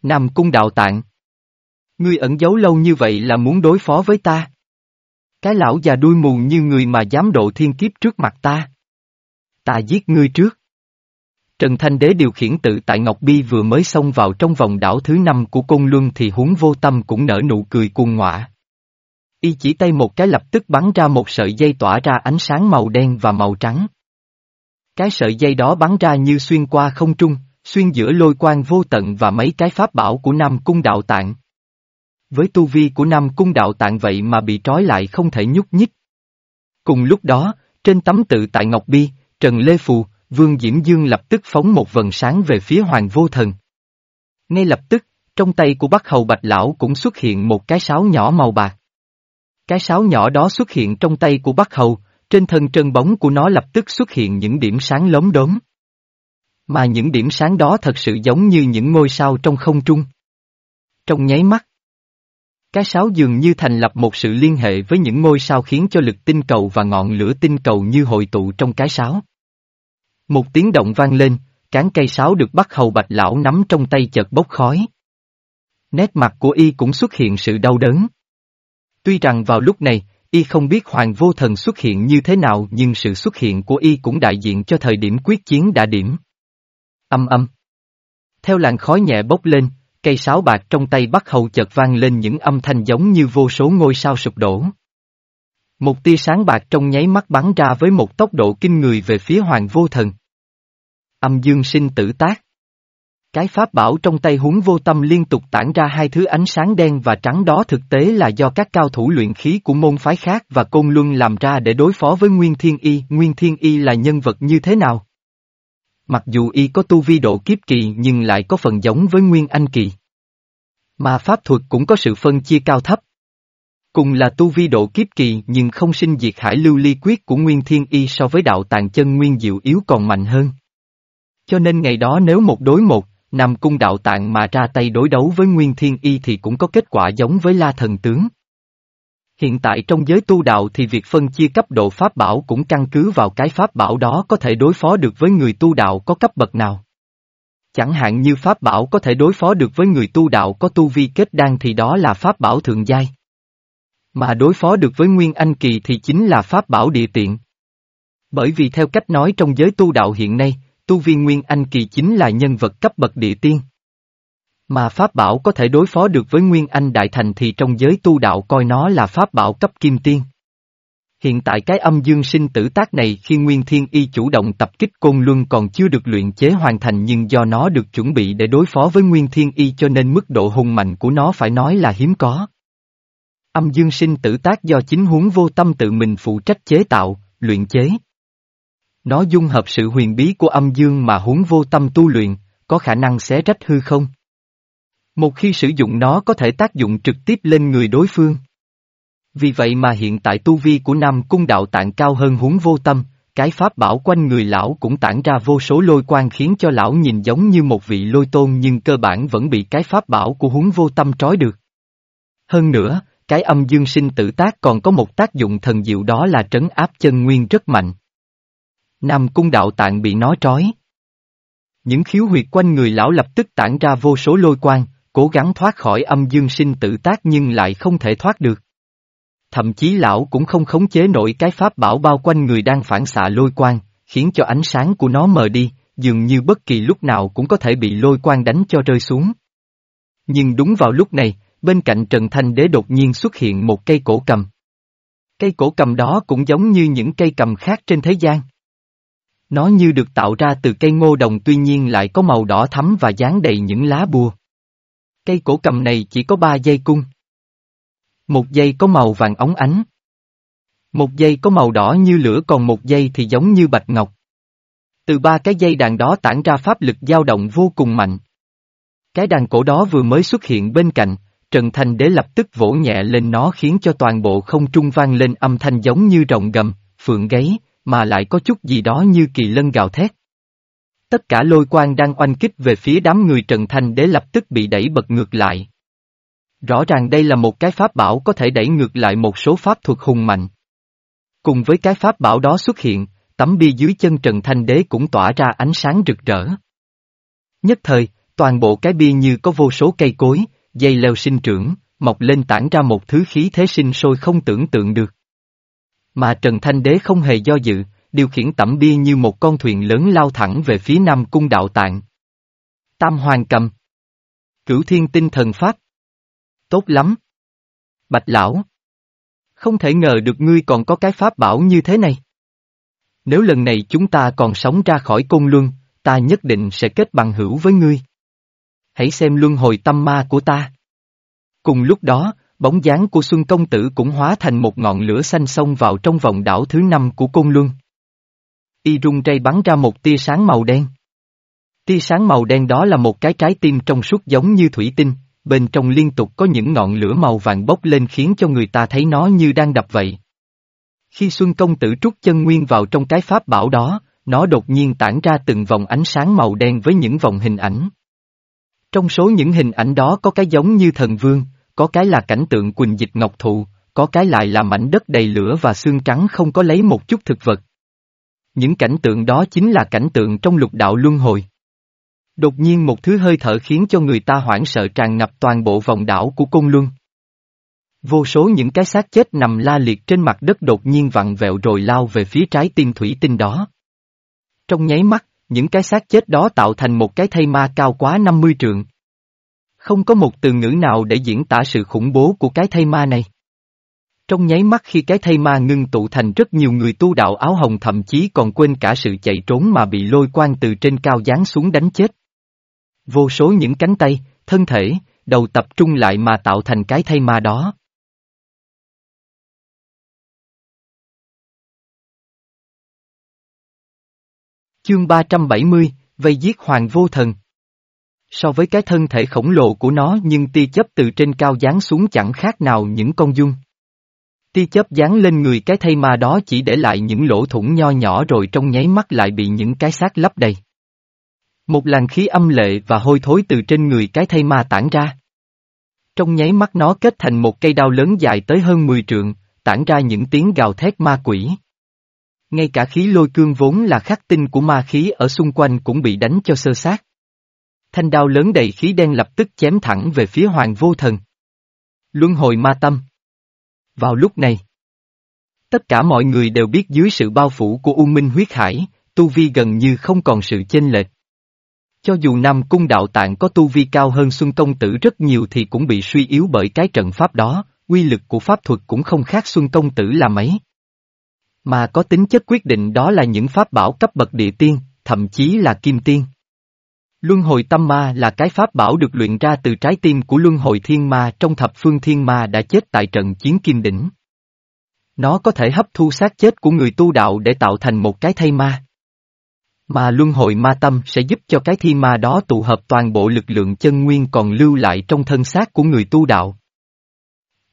Nam cung đạo tạng Ngươi ẩn giấu lâu như vậy là muốn đối phó với ta. Cái lão già đuôi mù như người mà dám độ thiên kiếp trước mặt ta. Ta giết ngươi trước. Trần Thanh Đế điều khiển tự tại Ngọc Bi vừa mới xông vào trong vòng đảo thứ năm của Côn Luân thì huống vô tâm cũng nở nụ cười cuồng ngọa. Y chỉ tay một cái lập tức bắn ra một sợi dây tỏa ra ánh sáng màu đen và màu trắng. Cái sợi dây đó bắn ra như xuyên qua không trung, xuyên giữa lôi quang vô tận và mấy cái pháp bảo của Nam Cung Đạo Tạng. Với tu vi của Nam Cung Đạo Tạng vậy mà bị trói lại không thể nhúc nhích. Cùng lúc đó, trên tấm tự tại Ngọc Bi, Trần Lê Phù, Vương Diễm Dương lập tức phóng một vần sáng về phía Hoàng Vô Thần. Ngay lập tức, trong tay của Bắc Hầu Bạch Lão cũng xuất hiện một cái sáo nhỏ màu bạc. Cái sáo nhỏ đó xuất hiện trong tay của Bắc Hầu, trên thân trơn bóng của nó lập tức xuất hiện những điểm sáng lóm đốm. Mà những điểm sáng đó thật sự giống như những ngôi sao trong không trung. Trong nháy mắt, cái sáo dường như thành lập một sự liên hệ với những ngôi sao khiến cho lực tinh cầu và ngọn lửa tinh cầu như hội tụ trong cái sáo. Một tiếng động vang lên, cán cây sáo được bắt hầu bạch lão nắm trong tay chợt bốc khói. Nét mặt của y cũng xuất hiện sự đau đớn. Tuy rằng vào lúc này, y không biết hoàng vô thần xuất hiện như thế nào nhưng sự xuất hiện của y cũng đại diện cho thời điểm quyết chiến đã điểm. Âm âm. Theo làn khói nhẹ bốc lên, cây sáo bạc trong tay bắt hầu chợt vang lên những âm thanh giống như vô số ngôi sao sụp đổ. Một tia sáng bạc trong nháy mắt bắn ra với một tốc độ kinh người về phía hoàng vô thần. Âm dương sinh tử tác. Cái pháp bảo trong tay huống vô tâm liên tục tản ra hai thứ ánh sáng đen và trắng đó thực tế là do các cao thủ luyện khí của môn phái khác và côn luân làm ra để đối phó với Nguyên Thiên Y. Nguyên Thiên Y là nhân vật như thế nào? Mặc dù y có tu vi độ kiếp kỳ nhưng lại có phần giống với Nguyên Anh kỳ. Mà pháp thuật cũng có sự phân chia cao thấp. Cùng là tu vi độ kiếp kỳ nhưng không sinh diệt hải lưu ly quyết của Nguyên Thiên Y so với đạo tàng chân Nguyên Diệu yếu còn mạnh hơn. Cho nên ngày đó nếu một đối một, Nam Cung đạo tạng mà ra tay đối đấu với Nguyên Thiên Y thì cũng có kết quả giống với La Thần Tướng. Hiện tại trong giới tu đạo thì việc phân chia cấp độ pháp bảo cũng căn cứ vào cái pháp bảo đó có thể đối phó được với người tu đạo có cấp bậc nào. Chẳng hạn như pháp bảo có thể đối phó được với người tu đạo có tu vi kết đan thì đó là pháp bảo thượng giai. Mà đối phó được với Nguyên Anh Kỳ thì chính là pháp bảo địa tiện. Bởi vì theo cách nói trong giới tu đạo hiện nay, tu vi Nguyên Anh Kỳ chính là nhân vật cấp bậc địa tiên. Mà Pháp Bảo có thể đối phó được với Nguyên Anh Đại Thành thì trong giới tu đạo coi nó là Pháp Bảo cấp Kim Tiên. Hiện tại cái âm dương sinh tử tác này khi Nguyên Thiên Y chủ động tập kích Côn Luân còn chưa được luyện chế hoàn thành nhưng do nó được chuẩn bị để đối phó với Nguyên Thiên Y cho nên mức độ hùng mạnh của nó phải nói là hiếm có. Âm dương sinh tử tác do chính huống vô tâm tự mình phụ trách chế tạo, luyện chế. Nó dung hợp sự huyền bí của âm dương mà huống vô tâm tu luyện, có khả năng xé rách hư không. Một khi sử dụng nó có thể tác dụng trực tiếp lên người đối phương. Vì vậy mà hiện tại tu vi của Nam Cung Đạo Tạng cao hơn huống vô tâm, cái pháp bảo quanh người lão cũng tản ra vô số lôi quang khiến cho lão nhìn giống như một vị lôi tôn nhưng cơ bản vẫn bị cái pháp bảo của huống vô tâm trói được. Hơn nữa, cái âm dương sinh tử tác còn có một tác dụng thần diệu đó là trấn áp chân nguyên rất mạnh. Nam cung đạo tạng bị nó trói. Những khiếu huyệt quanh người lão lập tức tản ra vô số lôi quang, cố gắng thoát khỏi âm dương sinh tự tác nhưng lại không thể thoát được. Thậm chí lão cũng không khống chế nổi cái pháp bảo bao quanh người đang phản xạ lôi quang, khiến cho ánh sáng của nó mờ đi, dường như bất kỳ lúc nào cũng có thể bị lôi quang đánh cho rơi xuống. Nhưng đúng vào lúc này, bên cạnh Trần Thanh Đế đột nhiên xuất hiện một cây cổ cầm. Cây cổ cầm đó cũng giống như những cây cầm khác trên thế gian. Nó như được tạo ra từ cây ngô đồng tuy nhiên lại có màu đỏ thắm và dán đầy những lá bùa. Cây cổ cầm này chỉ có ba dây cung. Một dây có màu vàng óng ánh. Một dây có màu đỏ như lửa còn một dây thì giống như bạch ngọc. Từ ba cái dây đàn đó tản ra pháp lực dao động vô cùng mạnh. Cái đàn cổ đó vừa mới xuất hiện bên cạnh, Trần Thành Đế lập tức vỗ nhẹ lên nó khiến cho toàn bộ không trung vang lên âm thanh giống như rồng gầm, phượng gáy, mà lại có chút gì đó như kỳ lân gào thét. Tất cả lôi quang đang oanh kích về phía đám người Trần Thanh Đế lập tức bị đẩy bật ngược lại. Rõ ràng đây là một cái pháp bảo có thể đẩy ngược lại một số pháp thuật hùng mạnh. Cùng với cái pháp bảo đó xuất hiện, tấm bia dưới chân Trần Thanh Đế cũng tỏa ra ánh sáng rực rỡ. Nhất thời, toàn bộ cái bia như có vô số cây cối, dây leo sinh trưởng, mọc lên tản ra một thứ khí thế sinh sôi không tưởng tượng được. Mà Trần Thanh Đế không hề do dự, điều khiển tẩm bia như một con thuyền lớn lao thẳng về phía Nam Cung Đạo Tạng. Tam Hoàng Cầm Cửu Thiên Tinh Thần Pháp Tốt lắm! Bạch Lão Không thể ngờ được ngươi còn có cái pháp bảo như thế này. Nếu lần này chúng ta còn sống ra khỏi cung luân, ta nhất định sẽ kết bằng hữu với ngươi. Hãy xem luân hồi tâm ma của ta. Cùng lúc đó, bóng dáng của Xuân Công Tử cũng hóa thành một ngọn lửa xanh xông vào trong vòng đảo thứ năm của Côn Luân. Y rung ray bắn ra một tia sáng màu đen. Tia sáng màu đen đó là một cái trái tim trong suốt giống như thủy tinh, bên trong liên tục có những ngọn lửa màu vàng bốc lên khiến cho người ta thấy nó như đang đập vậy. Khi Xuân Công Tử trút chân nguyên vào trong cái pháp bảo đó, nó đột nhiên tản ra từng vòng ánh sáng màu đen với những vòng hình ảnh. Trong số những hình ảnh đó có cái giống như thần vương, có cái là cảnh tượng quỳnh dịch ngọc thụ, có cái lại là mảnh đất đầy lửa và xương trắng không có lấy một chút thực vật. Những cảnh tượng đó chính là cảnh tượng trong lục đạo luân hồi. Đột nhiên một thứ hơi thở khiến cho người ta hoảng sợ tràn ngập toàn bộ vòng đảo của cung Luân. Vô số những cái xác chết nằm la liệt trên mặt đất đột nhiên vặn vẹo rồi lao về phía trái tim thủy tinh đó. Trong nháy mắt, những cái xác chết đó tạo thành một cái thây ma cao quá 50 trượng. Không có một từ ngữ nào để diễn tả sự khủng bố của cái thây ma này. Trong nháy mắt khi cái thây ma ngưng tụ thành rất nhiều người tu đạo áo hồng thậm chí còn quên cả sự chạy trốn mà bị lôi quan từ trên cao giáng xuống đánh chết. Vô số những cánh tay, thân thể, đầu tập trung lại mà tạo thành cái thây ma đó. Chương 370, vây giết Hoàng Vô Thần So với cái thân thể khổng lồ của nó nhưng tia chấp từ trên cao giáng xuống chẳng khác nào những con dung. Tia chớp dán lên người cái thây ma đó chỉ để lại những lỗ thủng nho nhỏ rồi trong nháy mắt lại bị những cái xác lấp đầy. Một làn khí âm lệ và hôi thối từ trên người cái thây ma tản ra. Trong nháy mắt nó kết thành một cây đao lớn dài tới hơn 10 trượng, tản ra những tiếng gào thét ma quỷ. Ngay cả khí lôi cương vốn là khắc tinh của ma khí ở xung quanh cũng bị đánh cho sơ sát. Thanh đao lớn đầy khí đen lập tức chém thẳng về phía hoàng vô thần. Luân hồi ma tâm. Vào lúc này, tất cả mọi người đều biết dưới sự bao phủ của U Minh huyết hải, tu vi gần như không còn sự chênh lệch. Cho dù Nam Cung Đạo Tạng có tu vi cao hơn Xuân Công Tử rất nhiều thì cũng bị suy yếu bởi cái trận pháp đó, quy lực của pháp thuật cũng không khác Xuân Công Tử là mấy. Mà có tính chất quyết định đó là những pháp bảo cấp bậc địa tiên, thậm chí là kim tiên. Luân hồi tâm ma là cái pháp bảo được luyện ra từ trái tim của luân hồi thiên ma trong thập phương thiên ma đã chết tại trận chiến kim đỉnh. Nó có thể hấp thu xác chết của người tu đạo để tạo thành một cái thay ma. Mà luân hồi ma tâm sẽ giúp cho cái thi ma đó tụ hợp toàn bộ lực lượng chân nguyên còn lưu lại trong thân xác của người tu đạo.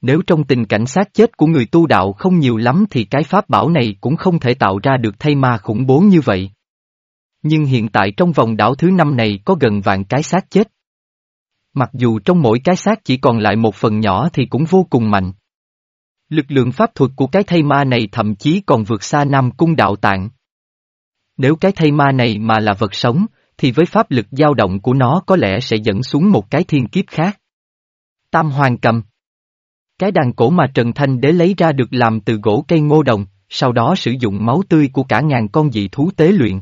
Nếu trong tình cảnh xác chết của người tu đạo không nhiều lắm thì cái pháp bảo này cũng không thể tạo ra được thay ma khủng bố như vậy. Nhưng hiện tại trong vòng đảo thứ năm này có gần vạn cái xác chết. Mặc dù trong mỗi cái xác chỉ còn lại một phần nhỏ thì cũng vô cùng mạnh. Lực lượng pháp thuật của cái thây ma này thậm chí còn vượt xa Nam Cung Đạo Tạng. Nếu cái thây ma này mà là vật sống, thì với pháp lực dao động của nó có lẽ sẽ dẫn xuống một cái thiên kiếp khác. Tam Hoàng Cầm Cái đàn cổ mà Trần Thanh Đế lấy ra được làm từ gỗ cây ngô đồng, sau đó sử dụng máu tươi của cả ngàn con dị thú tế luyện.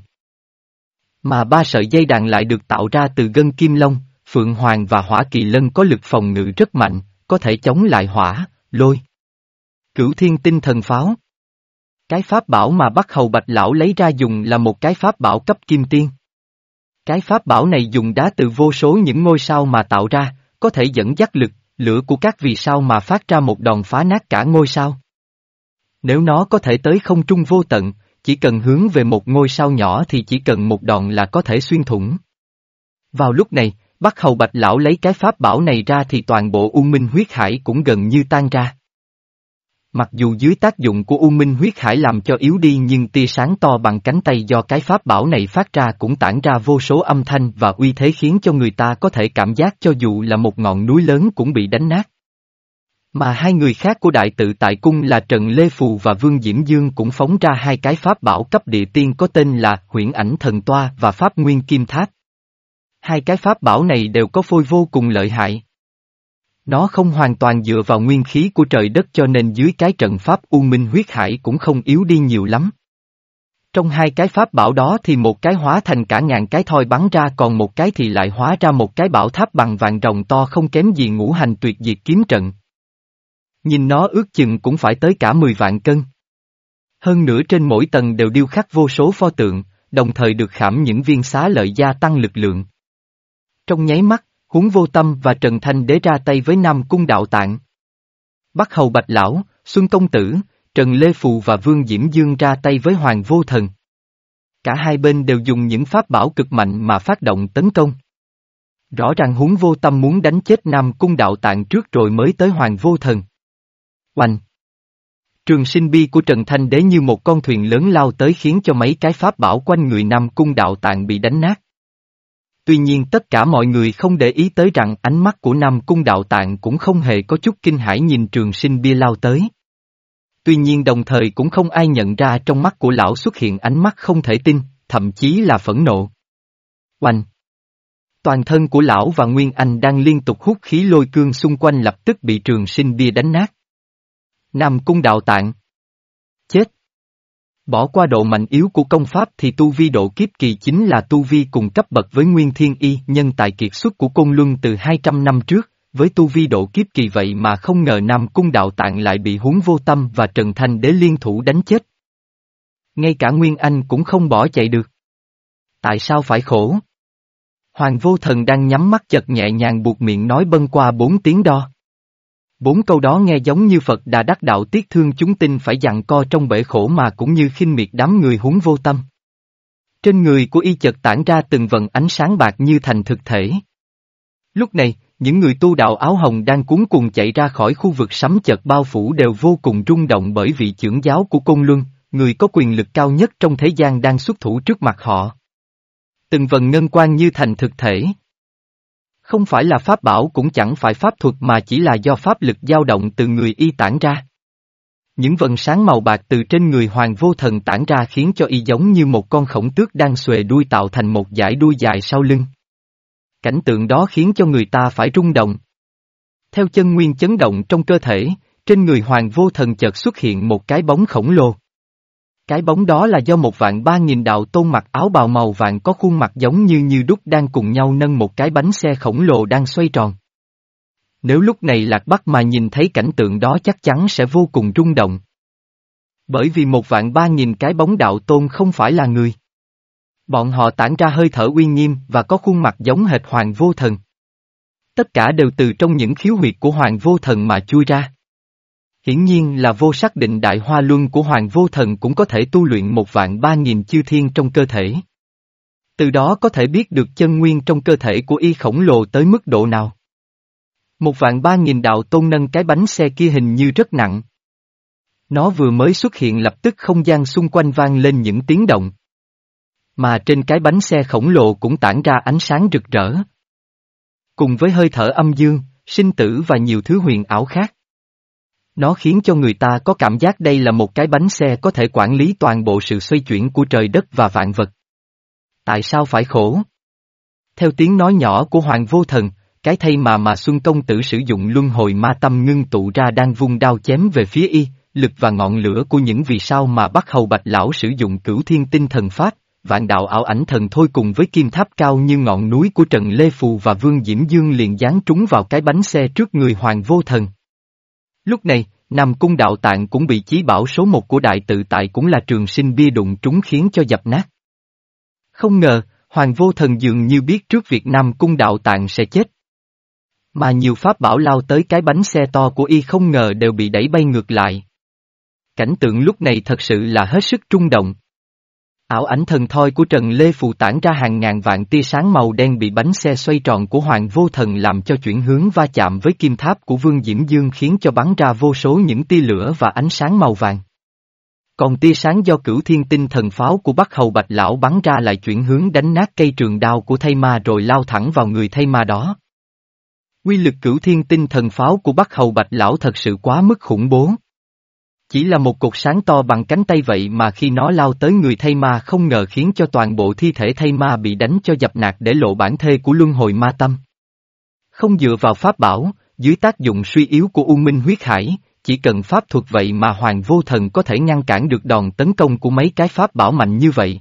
Mà ba sợi dây đàn lại được tạo ra từ gân kim long, phượng hoàng và hỏa kỳ lân có lực phòng ngự rất mạnh, có thể chống lại hỏa, lôi. Cửu thiên tinh thần pháo Cái pháp bảo mà Bắc Hầu Bạch Lão lấy ra dùng là một cái pháp bảo cấp kim tiên. Cái pháp bảo này dùng đá từ vô số những ngôi sao mà tạo ra, có thể dẫn dắt lực, lửa của các vì sao mà phát ra một đòn phá nát cả ngôi sao. Nếu nó có thể tới không trung vô tận, chỉ cần hướng về một ngôi sao nhỏ thì chỉ cần một đòn là có thể xuyên thủng. Vào lúc này, Bắc Hầu Bạch Lão lấy cái pháp bảo này ra thì toàn bộ U Minh huyết hải cũng gần như tan ra. Mặc dù dưới tác dụng của U Minh huyết hải làm cho yếu đi nhưng tia sáng to bằng cánh tay do cái pháp bảo này phát ra cũng tản ra vô số âm thanh và uy thế khiến cho người ta có thể cảm giác cho dù là một ngọn núi lớn cũng bị đánh nát. Mà hai người khác của đại tự tại cung là Trần Lê Phù và Vương Diễm Dương cũng phóng ra hai cái pháp bảo cấp địa tiên có tên là huyễn ảnh thần toa và pháp nguyên kim tháp. Hai cái pháp bảo này đều có phôi vô cùng lợi hại. Nó không hoàn toàn dựa vào nguyên khí của trời đất cho nên dưới cái trận pháp U Minh huyết hải cũng không yếu đi nhiều lắm. Trong hai cái pháp bảo đó thì một cái hóa thành cả ngàn cái thoi bắn ra còn một cái thì lại hóa ra một cái bảo tháp bằng vàng rồng to không kém gì ngũ hành tuyệt diệt kiếm trận. Nhìn nó ước chừng cũng phải tới cả 10 vạn cân. Hơn nữa trên mỗi tầng đều điêu khắc vô số pho tượng, đồng thời được khảm những viên xá lợi gia tăng lực lượng. Trong nháy mắt, huống vô tâm và Trần Thanh Đế ra tay với Nam Cung Đạo Tạng. Bắc Hầu Bạch Lão, Xuân Công Tử, Trần Lê Phù và Vương Diễm Dương ra tay với Hoàng Vô Thần. Cả hai bên đều dùng những pháp bảo cực mạnh mà phát động tấn công. Rõ ràng huống vô tâm muốn đánh chết Nam Cung Đạo Tạng trước rồi mới tới Hoàng Vô Thần. Oanh! Trường sinh bi của Trần Thanh Đế như một con thuyền lớn lao tới khiến cho mấy cái pháp bảo quanh người Nam Cung Đạo Tạng bị đánh nát. Tuy nhiên tất cả mọi người không để ý tới rằng ánh mắt của Nam Cung Đạo Tạng cũng không hề có chút kinh hãi nhìn trường sinh bia lao tới. Tuy nhiên đồng thời cũng không ai nhận ra trong mắt của lão xuất hiện ánh mắt không thể tin, thậm chí là phẫn nộ. Oanh! Toàn thân của lão và Nguyên Anh đang liên tục hút khí lôi cương xung quanh lập tức bị trường sinh bia đánh nát. Nam Cung Đạo Tạng Chết! Bỏ qua độ mạnh yếu của công pháp thì tu vi độ kiếp kỳ chính là tu vi cùng cấp bậc với Nguyên Thiên Y nhân tài kiệt xuất của Côn Luân từ 200 năm trước, với tu vi độ kiếp kỳ vậy mà không ngờ Nam Cung Đạo Tạng lại bị huống vô tâm và Trần Thanh Đế liên thủ đánh chết. Ngay cả Nguyên Anh cũng không bỏ chạy được. Tại sao phải khổ? Hoàng vô thần đang nhắm mắt chật nhẹ nhàng buộc miệng nói bâng qua bốn tiếng đo. Bốn câu đó nghe giống như Phật đã đắc đạo tiếc thương chúng tinh phải dặn co trong bể khổ mà cũng như khinh miệt đám người huống vô tâm. Trên người của y chợt tản ra từng vần ánh sáng bạc như thành thực thể. Lúc này, những người tu đạo áo hồng đang cuốn cùng chạy ra khỏi khu vực sấm chợt bao phủ đều vô cùng rung động bởi vị trưởng giáo của Côn Luân, người có quyền lực cao nhất trong thế gian đang xuất thủ trước mặt họ. Từng vần ngân quan như thành thực thể. Không phải là pháp bảo cũng chẳng phải pháp thuật mà chỉ là do pháp lực dao động từ người y tản ra. Những vần sáng màu bạc từ trên người hoàng vô thần tản ra khiến cho y giống như một con khổng tước đang xuề đuôi tạo thành một dải đuôi dài sau lưng. Cảnh tượng đó khiến cho người ta phải rung động. Theo chân nguyên chấn động trong cơ thể, trên người hoàng vô thần chợt xuất hiện một cái bóng khổng lồ. Cái bóng đó là do một vạn ba nghìn đạo tôn mặc áo bào màu vàng có khuôn mặt giống như như đúc đang cùng nhau nâng một cái bánh xe khổng lồ đang xoay tròn. Nếu lúc này Lạc Bắc mà nhìn thấy cảnh tượng đó chắc chắn sẽ vô cùng rung động. Bởi vì một vạn ba nghìn cái bóng đạo tôn không phải là người. Bọn họ tản ra hơi thở uy nghiêm và có khuôn mặt giống hệt Hoàng Vô Thần. Tất cả đều từ trong những khiếu huyệt của Hoàng Vô Thần mà chui ra. Hiển nhiên là vô sắc định đại hoa luân của Hoàng Vô Thần cũng có thể tu luyện một vạn ba nghìn chư thiên trong cơ thể. Từ đó có thể biết được chân nguyên trong cơ thể của y khổng lồ tới mức độ nào. Một vạn ba nghìn đạo tôn nâng cái bánh xe kia hình như rất nặng. Nó vừa mới xuất hiện lập tức không gian xung quanh vang lên những tiếng động. Mà trên cái bánh xe khổng lồ cũng tản ra ánh sáng rực rỡ. Cùng với hơi thở âm dương, sinh tử và nhiều thứ huyền ảo khác. Nó khiến cho người ta có cảm giác đây là một cái bánh xe có thể quản lý toàn bộ sự xoay chuyển của trời đất và vạn vật. Tại sao phải khổ? Theo tiếng nói nhỏ của Hoàng Vô Thần, cái thay mà mà Xuân Công Tử sử dụng luân hồi ma tâm ngưng tụ ra đang vung đao chém về phía y, lực và ngọn lửa của những vì sao mà bắt hầu bạch lão sử dụng cửu thiên tinh thần pháp, vạn đạo ảo ảnh thần thôi cùng với kim tháp cao như ngọn núi của Trần Lê Phù và Vương Diễm Dương liền giáng trúng vào cái bánh xe trước người Hoàng Vô Thần. Lúc này, Nam Cung Đạo Tạng cũng bị chí bảo số một của đại tự tại cũng là trường sinh bia đụng trúng khiến cho dập nát. Không ngờ, Hoàng Vô Thần dường như biết trước việc Nam Cung Đạo Tạng sẽ chết. Mà nhiều pháp bảo lao tới cái bánh xe to của y không ngờ đều bị đẩy bay ngược lại. Cảnh tượng lúc này thật sự là hết sức trung động. Ảo ảnh thần thoi của Trần Lê Phù tản ra hàng ngàn vạn tia sáng màu đen bị bánh xe xoay tròn của Hoàng Vô Thần làm cho chuyển hướng va chạm với kim tháp của Vương Diễm Dương khiến cho bắn ra vô số những tia lửa và ánh sáng màu vàng. Còn tia sáng do cửu thiên tinh thần pháo của Bắc Hầu Bạch Lão bắn ra lại chuyển hướng đánh nát cây trường đao của thay ma rồi lao thẳng vào người thay ma đó. Quy lực cửu thiên tinh thần pháo của Bắc Hầu Bạch Lão thật sự quá mức khủng bố. Chỉ là một cột sáng to bằng cánh tay vậy mà khi nó lao tới người thay ma không ngờ khiến cho toàn bộ thi thể thay ma bị đánh cho dập nạt để lộ bản thê của luân hồi ma tâm. Không dựa vào pháp bảo, dưới tác dụng suy yếu của U Minh huyết hải, chỉ cần pháp thuật vậy mà Hoàng Vô Thần có thể ngăn cản được đòn tấn công của mấy cái pháp bảo mạnh như vậy.